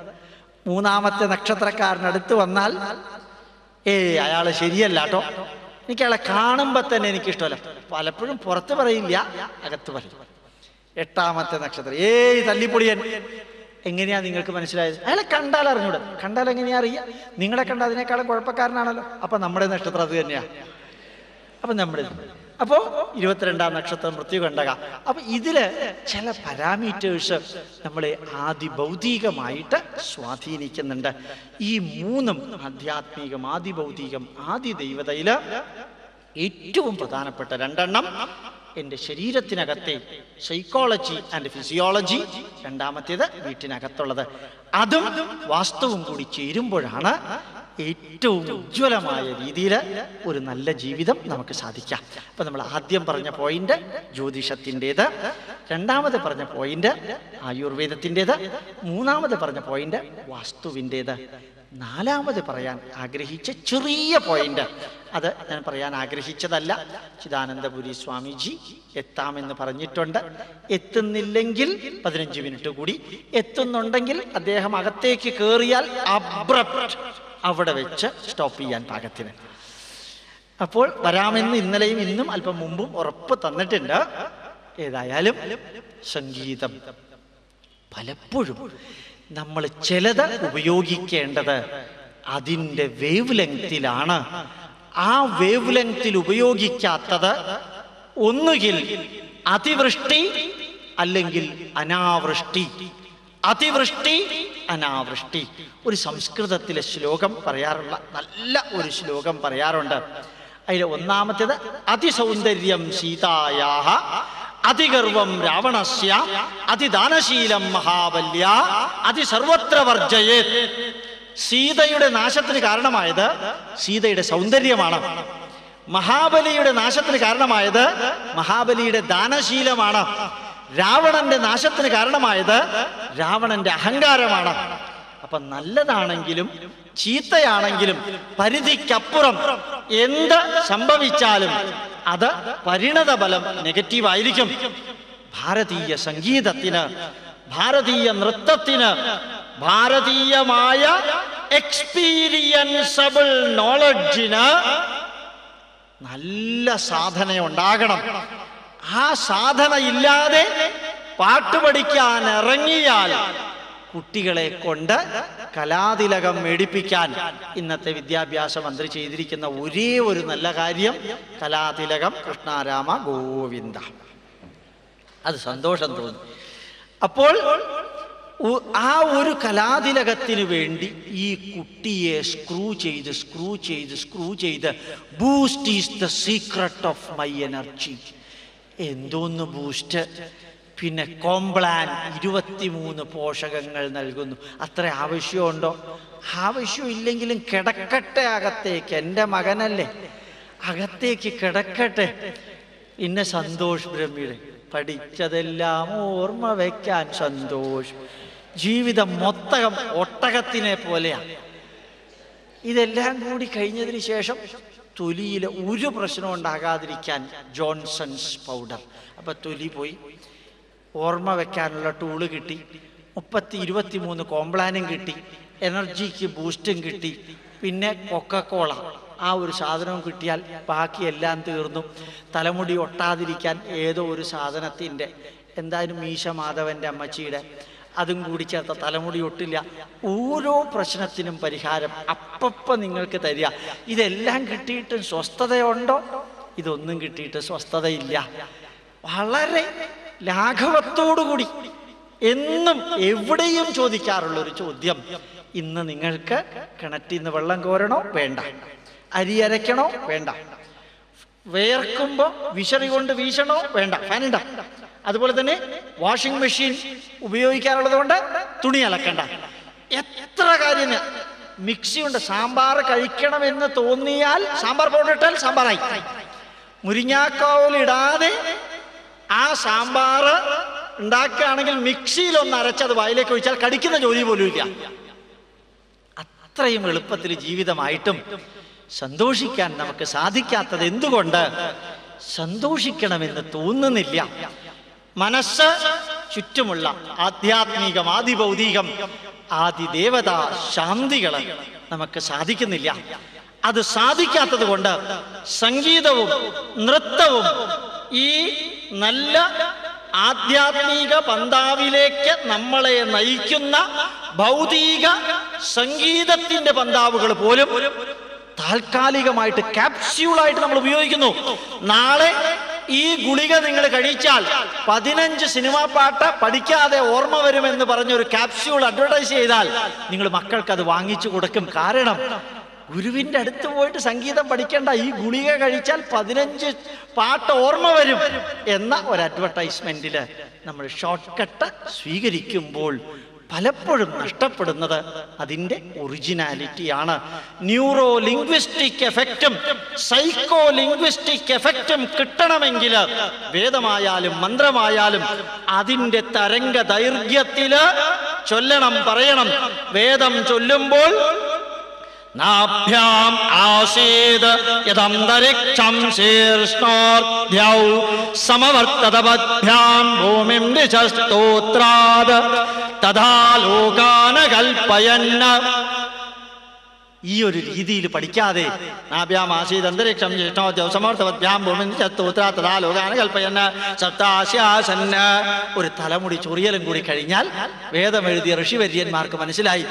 A: മൂന്നാമത്തെ നക്ഷത്രക്കാരൻ അടുത്ത് വന്നാൽ ഏ അയാൾ ശരിയല്ല കേട്ടോ. എനിക്ക് അയാളെ കാണുമ്പോ തന്നെ എനിക്ക് ഇഷ്ടമല്ല പലപ്പോഴും പുറത്ത് പറയില്ല അകത്ത് പറയും. എട്ടാമത്തെ നക്ഷത്രം. ഏയ് തല്ലിപ്പൊടിയൻ എങ്ങനെയാ നിങ്ങൾക്ക് മനസ്സിലായത്? അയാളെ കണ്ടാൽ അറിഞ്ഞൂടെ? കണ്ടാൽ എങ്ങനെയാ അറിയാം? നിങ്ങളെ കണ്ട അതിനേക്കാളും കുഴപ്പക്കാരനാണല്ലോ. അപ്പൊ നമ്മുടെ നക്ഷത്രം അത് തന്നെയാ. അപ്പൊ നമ്മുടെ അപ്പോ ഇരുപത്തിരണ്ടാം നക്ഷത്രം മൃത്യു കണ്ടക. അപ്പൊ ഇതിൽ ചില പാരാമീറ്റേഴ്സ് നമ്മളെ ആദിഭൗതികമായിട്ട് സ്വാധീനിക്കുന്നുണ്ട്. ഈ മൂന്നും ആധ്യാത്മികം ആദിഭൗതികം ആദി ദൈവതയിൽ ഏറ്റവും പ്രധാനപ്പെട്ട രണ്ടെണ്ണം എന്റെ ശരീരത്തിനകത്തെ സൈക്കോളജി ആൻഡ് ഫിസിയോളജി രണ്ടാമത്തേത് വീട്ടിനകത്തുള്ളത്. അതും വാസ്തവും കൂടി ചേരുമ്പോഴാണ് ഏറ്റവും ഉജ്ജ്വലമായ രീതിയിൽ ഒരു നല്ല ജീവിതം നമുക്ക് സാധിക്കാം. അപ്പൊ നമ്മൾ ആദ്യം പറഞ്ഞ പോയിന്റ് ജ്യോതിഷത്തിന്റെത് രണ്ടാമത് പറഞ്ഞ പോയിന്റ് ആയുർവേദത്തിന്റെത് മൂന്നാമത് പറഞ്ഞ പോയിന്റ് വാസ്തുവിന്റെത്. നാലാമത് പറയാൻ ആഗ്രഹിച്ച ചെറിയ പോയിന്റ് അത് ഞാൻ പറയാൻ ആഗ്രഹിച്ചതല്ല. ചിദാനന്ദപുരി സ്വാമിജി എത്താമെന്ന് പറഞ്ഞിട്ടുണ്ട്. എത്തുന്നില്ലെങ്കിൽ പതിനഞ്ച് മിനിറ്റ് കൂടി. എത്തുന്നുണ്ടെങ്കിൽ അദ്ദേഹം അകത്തേക്ക് കയറിയാൽ അബ്രപ്റ്റ് അവിടെ വെച്ച് സ്റ്റോപ്പ് ചെയ്യാൻ പാകത്തിന്. അപ്പോൾ വരാമെന്ന് ഇന്നലെയും ഇന്നും അല്പം മുമ്പും ഉറപ്പ് തന്നിട്ടുണ്ട്. ഏതായാലും സംഗീതം. പലപ്പോഴും നമ്മൾ ചിലത് ഉപയോഗിക്കേണ്ടത് അതിന്റെ വേവ് ലെങ്തിലാണ് ആ വേവ് ലെങ്തിൽ ഉപയോഗിക്കാത്തത് ഒന്നുകിൽ അതിവൃഷ്ടി അല്ലെങ്കിൽ അനാവൃഷ്ടി. അതിവൃഷ്ടി അനാവൃഷ്ടി. ഒരു സംസ്കൃതത്തിലെ ശ്ലോകം പറയാറുള്ള നല്ല ഒരു ശ്ലോകം പറയാറുണ്ട്. അതിൽ ഒന്നാമത്തേത് അതിസൗന്ദര്യം സീതായാഹ അതിഗർവം രാവണസ്യ അതിദാനശീലം മഹാബല്യ അതിസർവത്ര വർജയേ സീതയുടെ നാശത്തിന് കാരണമായത് സീതയുടെ സൗന്ദര്യമാണ്. മഹാബലിയുടെ നാശത്തിന് കാരണമായത് മഹാബലിയുടെ ദാനശീലമാണ്. രാവണന്റെ നാശത്തിന് കാരണമായത് രാവണന്റെ അഹങ്കാരമാണ്. അപ്പൊ നല്ലതാണെങ്കിലും ചീത്തയാണെങ്കിലും പരിധിക്കപ്പുറം എന്ത് സംഭവിച്ചാലും അത് പരിണത ഫലം നെഗറ്റീവായിരിക്കും ഭാരതീയ സംഗീതത്തിന് ഭാരതീയ നൃത്തത്തിന് ഭാരതീയമായ എക്സ്പീരിയൻസബിൾ നോളജിന് നല്ല സാധന ഉണ്ടാകണം ആ സാധന ഇല്ലാതെ പാട്ട് പഠിക്കാൻ ഇറങ്ങിയാൽ കുട്ടികളെ കൊണ്ട് കലാതിലകം മേടിപ്പിക്കാൻ ഇന്നത്തെ വിദ്യാഭ്യാസ മന്ത്രി ചെയ്തിരിക്കുന്ന ഒരേ ഒരു നല്ല കാര്യം കലാതിലകം കൃഷ്ണാരാമ ഗോവിന്ദ. അത് സന്തോഷം തോന്നി. അപ്പോൾ ആ ഒരു കലാതിലകത്തിന് വേണ്ടി ഈ കുട്ടിയെ സ്ക്രൂ ചെയ്ത് സ്ക്രൂ ചെയ്ത് സ്ക്രൂ ചെയ്ത് Boost is the secret of my energy. എന്തോന്ന് ബൂസ്റ്റ് പിന്നെ കോംപ്ലാൻ ഇരുപത്തിമൂന്ന് പോഷകങ്ങൾ നൽകുന്നു. അത്ര ആവശ്യമുണ്ടോ? ആവശ്യമില്ലെങ്കിലും കിടക്കട്ടെ അകത്തേക്ക്. എന്റെ മകനല്ലേ. അകത്തേക്ക് കിടക്കട്ടെ. പിന്നെ സന്തോഷ് ബ്രഹ്മിയുടെ പഠിച്ചതെല്ലാം ഓർമ്മ വയ്ക്കാൻ സന്തോഷ്. ജീവിതം മൊത്തകം ഒട്ടകത്തിനെ പോലെയാണ് ഇതെല്ലാം കൂടി കഴിഞ്ഞതിന് ശേഷം തൊലിയിൽ ഒരു പ്രശ്നം ഉണ്ടാകാതിരിക്കാൻ ജോൺസൺസ് പൗഡർ. അപ്പൊ തൊലി പോയി. ഓർമ്മ വെക്കാനുള്ള ടൂൾ കിട്ടി. മുപ്പത്തി ഇരുപത്തി മൂന്ന് കോംപ്ലാനും കിട്ടി എനർജിക്ക് ബൂസ്റ്റും കിട്ടി. പിന്നെ കൊക്കക്കോള ആ ഒരു സാധനവും കിട്ടിയാൽ ബാക്കി എല്ലാം തീർന്നു. തലമുടി ഒട്ടാതിരിക്കാൻ ഏതോ ഒരു സാധനത്തിന്റെ എന്തായാലും മീശ മാധവന്റെ അമ്മച്ചിയുടെ അതും കൂടി ചേർത്ത തലമുടി ഒട്ടില്ല. ഓരോ പ്രശ്നത്തിനും പരിഹാരം അപ്പപ്പം നിങ്ങൾക്ക് തരിക. ഇതെല്ലാം കിട്ടിയിട്ട് സ്വസ്ഥതയുണ്ടോ? ഇതൊന്നും കിട്ടിയിട്ട് സ്വസ്ഥതയില്ല. വളരെ ലാഘവത്തോടുകൂടി എന്നും എവിടെയും ചോദിക്കാറുള്ള ഒരു ചോദ്യം. ഇന്ന് നിങ്ങൾക്ക് കിണറ്റിൽ നിന്ന് വെള്ളം കോരണോ? വേണ്ട. അരി അരയ്ക്കണോ? വേണ്ട. വേർക്കുമ്പോ വിശറി കൊണ്ട് വീശണോ? വേണ്ട. ഫാനുണ്ട അതുപോലെ തന്നെ വാഷിംഗ് മെഷീൻ ഉപയോഗിക്കാനുള്ളത് കൊണ്ട് തുണി അലക്കണ്ട. എത്ര കാര്യം മിക്സി ഉണ്ട് സാമ്പാർ കഴിക്കണമെന്ന് തോന്നിയാൽ സാമ്പാർ പൗഡർ ഇട്ടാൽ സാമ്പാറായി. മുരിങ്ങാക്കോലിടാതെ ആ സാമ്പാർ ഉണ്ടാക്കുകയാണെങ്കിൽ മിക്സിയിൽ ഒന്ന് അരച്ചത് വായിലേക്ക് ഒഴിച്ചാൽ കടിക്കുന്ന ജോലി പോലും ഇല്ല. അത്രയും എളുപ്പത്തിൽ ജീവിതമായിട്ടും സന്തോഷിക്കാൻ നമുക്ക് സാധിക്കാത്തത് എന്തുകൊണ്ട്? സന്തോഷിക്കണമെന്ന് തോന്നുന്നില്ല. മനസ്സ് ചുറ്റുമുള്ള ആധ്യാത്മികം ആദിഭൗതികം ആദിദേവത ശാന്തികൾ നമുക്ക് സാധിക്കുന്നില്ല. അത് സാധിക്കാത്തത് കൊണ്ട് സംഗീതവും നൃത്തവും ഈ നല്ല ആധ്യാത്മിക പന്താവിലേക്ക് നമ്മളെ നയിക്കുന്ന ഭൗതിക സംഗീതത്തിന്റെ പന്താവുകൾ പോലും താൽക്കാലികമായിട്ട് ക്യാപ്സ്യൂളായിട്ട് നമ്മൾ ഉപയോഗിക്കുന്നു. നാളെ ഈ ഗുളിക നിങ്ങൾ കഴിച്ചാൽ പതിനഞ്ച് സിനിമാ പാട്ട് പഠിക്കാതെ ഓർമ്മ വരുമെന്ന് പറഞ്ഞ ഒരു ക്യാപ്സ്യൂൾ അഡ്വർടൈസ് ചെയ്താൽ നിങ്ങൾ മക്കൾക്ക് അത് വാങ്ങിച്ചു കൊടുക്കും. കാരണം ഗുരുവിന്റെ അടുത്ത് പോയിട്ട് സംഗീതം പഠിക്കേണ്ട ഈ ഗുളിക കഴിച്ചാൽ പതിനഞ്ച് പാട്ട് ഓർമ്മ വരും എന്ന ഒരു അഡ്വർടൈസ്മെന്റിൽ നമ്മൾ ഷോർട്ട് കട്ട് സ്വീകരിക്കുമ്പോൾ പലപ്പോഴും നഷ്ടപ്പെടുന്നത് അതിന്റെ ഒറിജിനാലിറ്റിയാണ്. ന്യൂറോ ലിംഗ്വിസ്റ്റിക് എഫക്റ്റും സൈക്കോ ലിംഗ്വിസ്റ്റിക് എഫക്റ്റും കിട്ടണമെങ്കിൽ വേദമായാലും മന്ത്രമായാലും അതിന്റെ തരംഗ ദൈർഘ്യത്തിൽ ചൊല്ലണം പറയണം. വേദം ചൊല്ലുമ്പോൾ नाभ्याम् आसीद यदन्तरिक्षम् दरिक्षम् शीर्ष्णोभ्यौ समवर्ततवद्भ्याम् भूमिम् निशस्तोत्राद तथा लोकान् न कल्पयन् ഈ ഒരു രീതിയിൽ പഠിക്കാതെ നാഭ്യാം ആശീത് അന്തരീക്ഷം ജ്യേഷ്ഠോ ഭൂമി കൽപ്പയന്ന ഒരു തലമുടി ചൊറിയലും കൂടി കഴിഞ്ഞാൽ വേദം എഴുതിയ ഋഷിവര്യന്മാർക്ക് മനസ്സിലായി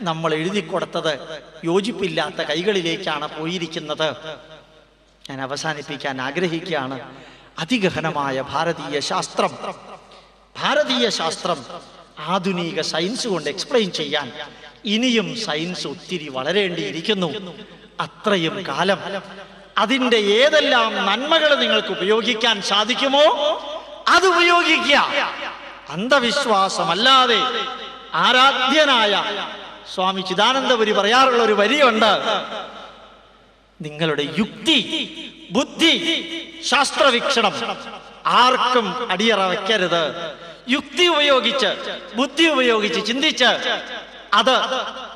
A: നമ്മൾ എഴുതി കൊടുത്തത് യോജിപ്പില്ലാത്ത കൈകളിലേക്കാണ് പോയിരിക്കുന്നത്. ഞാൻ അവസാനിപ്പിക്കാൻ ആഗ്രഹിക്കുകയാണ്. അതിഗഹനമായ ഭാരതീയ ശാസ്ത്രം ഭാരതീയ ശാസ്ത്രം ആധുനിക സയൻസ് കൊണ്ട് എക്സ്പ്ലെയിൻ ചെയ്യാൻ ഇനിയും സയൻസ് ഒത്തിരി വളരേണ്ടിയിരിക്കുന്നു. അത്രയും കാലം. അതിന്റെ ഏതെല്ലാം നന്മകൾ നിങ്ങൾക്ക് ഉപയോഗിക്കാൻ സാധിക്കുമോ? അത് ഉപയോഗിക്കുക. അന്ധവിശ്വാസമല്ലാതെ ആരാധ്യനായ സ്വാമി ചിദാനന്ദപുരി പറയാറുള്ള ഒരു വരിയുണ്ട്. നിങ്ങളുടെ യുക്തി ബുദ്ധി ശാസ്ത്രവീക്ഷണം ആർക്കും അടിയറ വയ്ക്കരുത് യുക്തി ഉപയോഗിച്ച് ബുദ്ധി ഉപയോഗിച്ച് ചിന്തിച്ച് അത്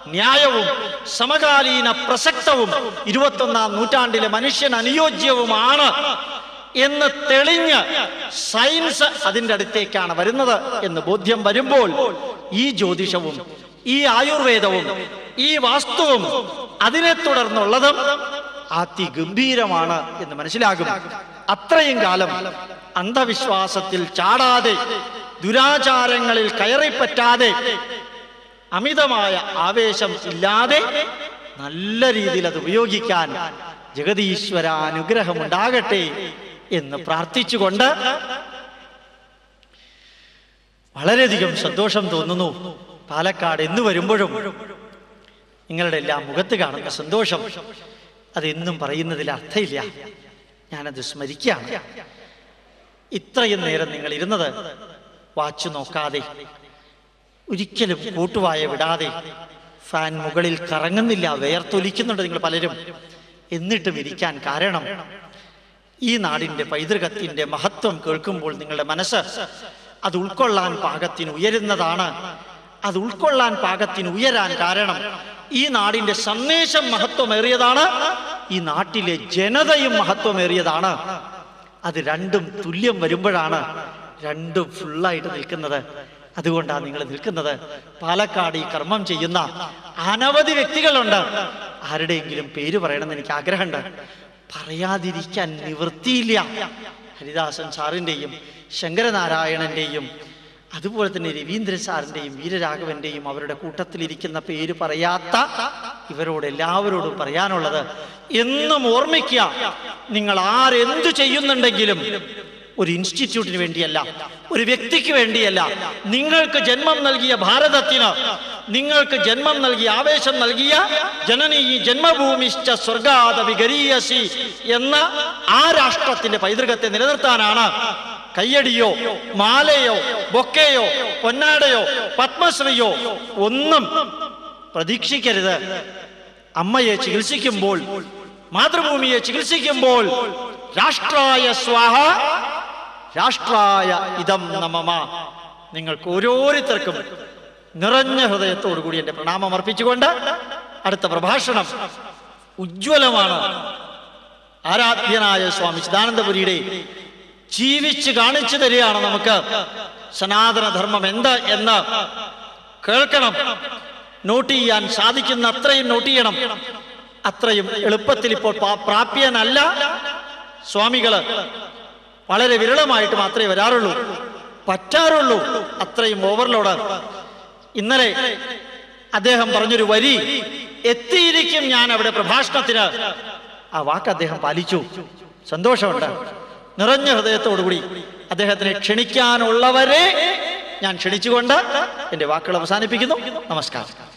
A: ന്യായവും സമകാലീന പ്രസക്തവും ഇരുപത്തൊന്നാം നൂറ്റാണ്ടിലെ മനുഷ്യൻ അനുയോജ്യവുമാണ് എന്ന് തെളിഞ്ഞ് സയൻസ് അതിന്റെ അടുത്തേക്കാണ് വരുന്നത് എന്ന് ബോധ്യം വരുമ്പോൾ ഈ ജ്യോതിഷവും ഈ ആയുർവേദവും ഈ വാസ്തുവും അതിനെ തുടർന്നുള്ളതും അതിഗംഭീരമാണ് എന്ന് മനസ്സിലാകും. അത്രയും കാലം അന്ധവിശ്വാസത്തിൽ ചാടാതെ ദുരാചാരങ്ങളിൽ കയറിപ്പറ്റാതെ അമിതമായ ആവേശം ഇല്ലാതെ നല്ല രീതിയിൽ അത് ഉപയോഗിക്കാൻ ജഗതീശ്വര അനുഗ്രഹമുണ്ടാകട്ടെ എന്ന് പ്രാർത്ഥിച്ചുകൊണ്ട് വളരെയധികം സന്തോഷം തോന്നുന്നു. പാലക്കാട് എന്ന് വരുമ്പോഴും നിങ്ങളുടെ എല്ലാം മുഖത്ത് കാണുന്ന സന്തോഷം. അതെന്നും പറയുന്നതിൽ അർത്ഥമില്ല. ഞാനത് സ്മരിക്കുകയാണ്. ഇത്രയും നേരം നിങ്ങൾ ഇരുന്നത് വാച്ച് നോക്കാതെ ഒരിക്കലും കൂട്ടുവായ വിടാതെ ഫാൻ മുകളിൽ കറങ്ങുന്നില്ല വേർത്തൊലിക്കുന്നുണ്ട് നിങ്ങൾ പലരും. എന്നിട്ടും ഇരിക്കാൻ കാരണം ഈ നാടിന്റെ പൈതൃകത്തിന്റെ മഹത്വം കേൾക്കുമ്പോൾ നിങ്ങളുടെ മനസ്സ് അത് ഉൾക്കൊള്ളാൻ പാകത്തിന് ഉയരുന്നതാണ്. അത് ഉൾക്കൊള്ളാൻ പാകത്തിന് ഉയരാൻ കാരണം ഈ നാടിന്റെ സന്ദേശം മഹത്വമേറിയതാണ് ഈ നാട്ടിലെ ജനതയും മഹത്വമേറിയതാണ്. അത് രണ്ടും തുല്യം വരുമ്പോഴാണ് രണ്ടും ഫുള്ളായിട്ട് നിൽക്കുന്നത്. അതുകൊണ്ടാണ് നിങ്ങൾ നിൽക്കുന്നത്. പാലക്കാട് ഈ കർമ്മം ചെയ്യുന്ന അനവധി വ്യക്തികളുണ്ട്. ആരുടെയെങ്കിലും പേര് പറയണമെന്ന് എനിക്ക് ആഗ്രഹമുണ്ട്. പറയാതിരിക്കാൻ നിവൃത്തിയില്ല. ഹരിദാസൻ സാറിന്റെയും ശങ്കരനാരായണന്റെയും അതുപോലെ തന്നെ രവീന്ദ്രൻ സാറിന്റെയും വീരരാഘവന്റെയും അവരുടെ കൂട്ടത്തിലിരിക്കുന്ന പേര് പറയാത്ത ഇവരോട് എല്ലാവരോടും പറയാനുള്ളത് എന്നും ഓർമ്മിക്കുക. നിങ്ങൾ ആരെന്തു ചെയ്യുന്നുണ്ടെങ്കിലും ഒരു ഇൻസ്റ്റിറ്റ്യൂട്ടിന് വേണ്ടിയല്ല ഒരു വ്യക്തിക്ക് വേണ്ടിയല്ല. നിങ്ങൾക്ക് ജന്മം നൽകിയ ഭാരതത്തിന് നിങ്ങൾക്ക് ജന്മം നൽകിയ ആവേശം നൽകിയ ജനനീ ജന്മഭൂമിശ്ച സ്വർഗാത വിഗരീയസി എന്ന ആ രാഷ്ട്രത്തിന്റെ പൈതൃകത്തെ നിലനിർത്താനാണ് കയ്യടിയോ മാലയോ ബൊക്കയോ പൊന്നാടയോ പത്മശ്രീയോ ഒന്നും പ്രതീക്ഷിക്കരുത്. അമ്മയെ ചികിത്സിക്കുമ്പോൾ മാതൃഭൂമിയെ ചികിത്സിക്കുമ്പോൾ രാഷ്ട്രായ സ്വാഹ രാഷ്ട്രായ ഇതം നമമ. നിങ്ങൾക്ക് ഓരോരുത്തർക്കും നിറഞ്ഞ ഹൃദയത്തോടുകൂടി എന്റെ പ്രണാമം അർപ്പിച്ചുകൊണ്ട് അടുത്ത പ്രഭാഷണം ഉജ്ജ്വലമാണ്. ആരാധ്യനായ സ്വാമി ചിദാനന്ദപുരിയുടെ ജീവിച്ച് കാണിച്ചു തരികയാണ് നമുക്ക് സനാതനധർമ്മം എന്ത് എന്ന് കേൾക്കണം. നോട്ട് ചെയ്യാൻ സാധിക്കുന്ന അത്രയും നോട്ട് ചെയ്യണം. അത്രയും എളുപ്പത്തിൽ ഇപ്പോൾ പ്രാപ്യനല്ല. സ്വാമികൾ വളരെ വിരളമായിട്ട് മാത്രമേ വരാറുള്ളൂ. പറ്റാറുള്ളൂ. അത്രയും ഓവർലോഡ് ഇന്നലെ അദ്ദേഹം പറഞ്ഞൊരു വരി എത്തിയിരിക്കും ഞാൻ അവിടെ പ്രഭാഷണത്തിന്. ആ വാക്ക് അദ്ദേഹം പാലിച്ചു. സന്തോഷമുണ്ട്. നിറഞ്ഞ ഹൃദയത്തോടുകൂടി അദ്ദേഹത്തിനെ ക്ഷണിക്കാനുള്ളവരെ ഞാൻ ക്ഷണിച്ചുകൊണ്ട് എന്റെ വാക്കുകൾ അവസാനിപ്പിക്കുന്നു. നമസ്കാരം.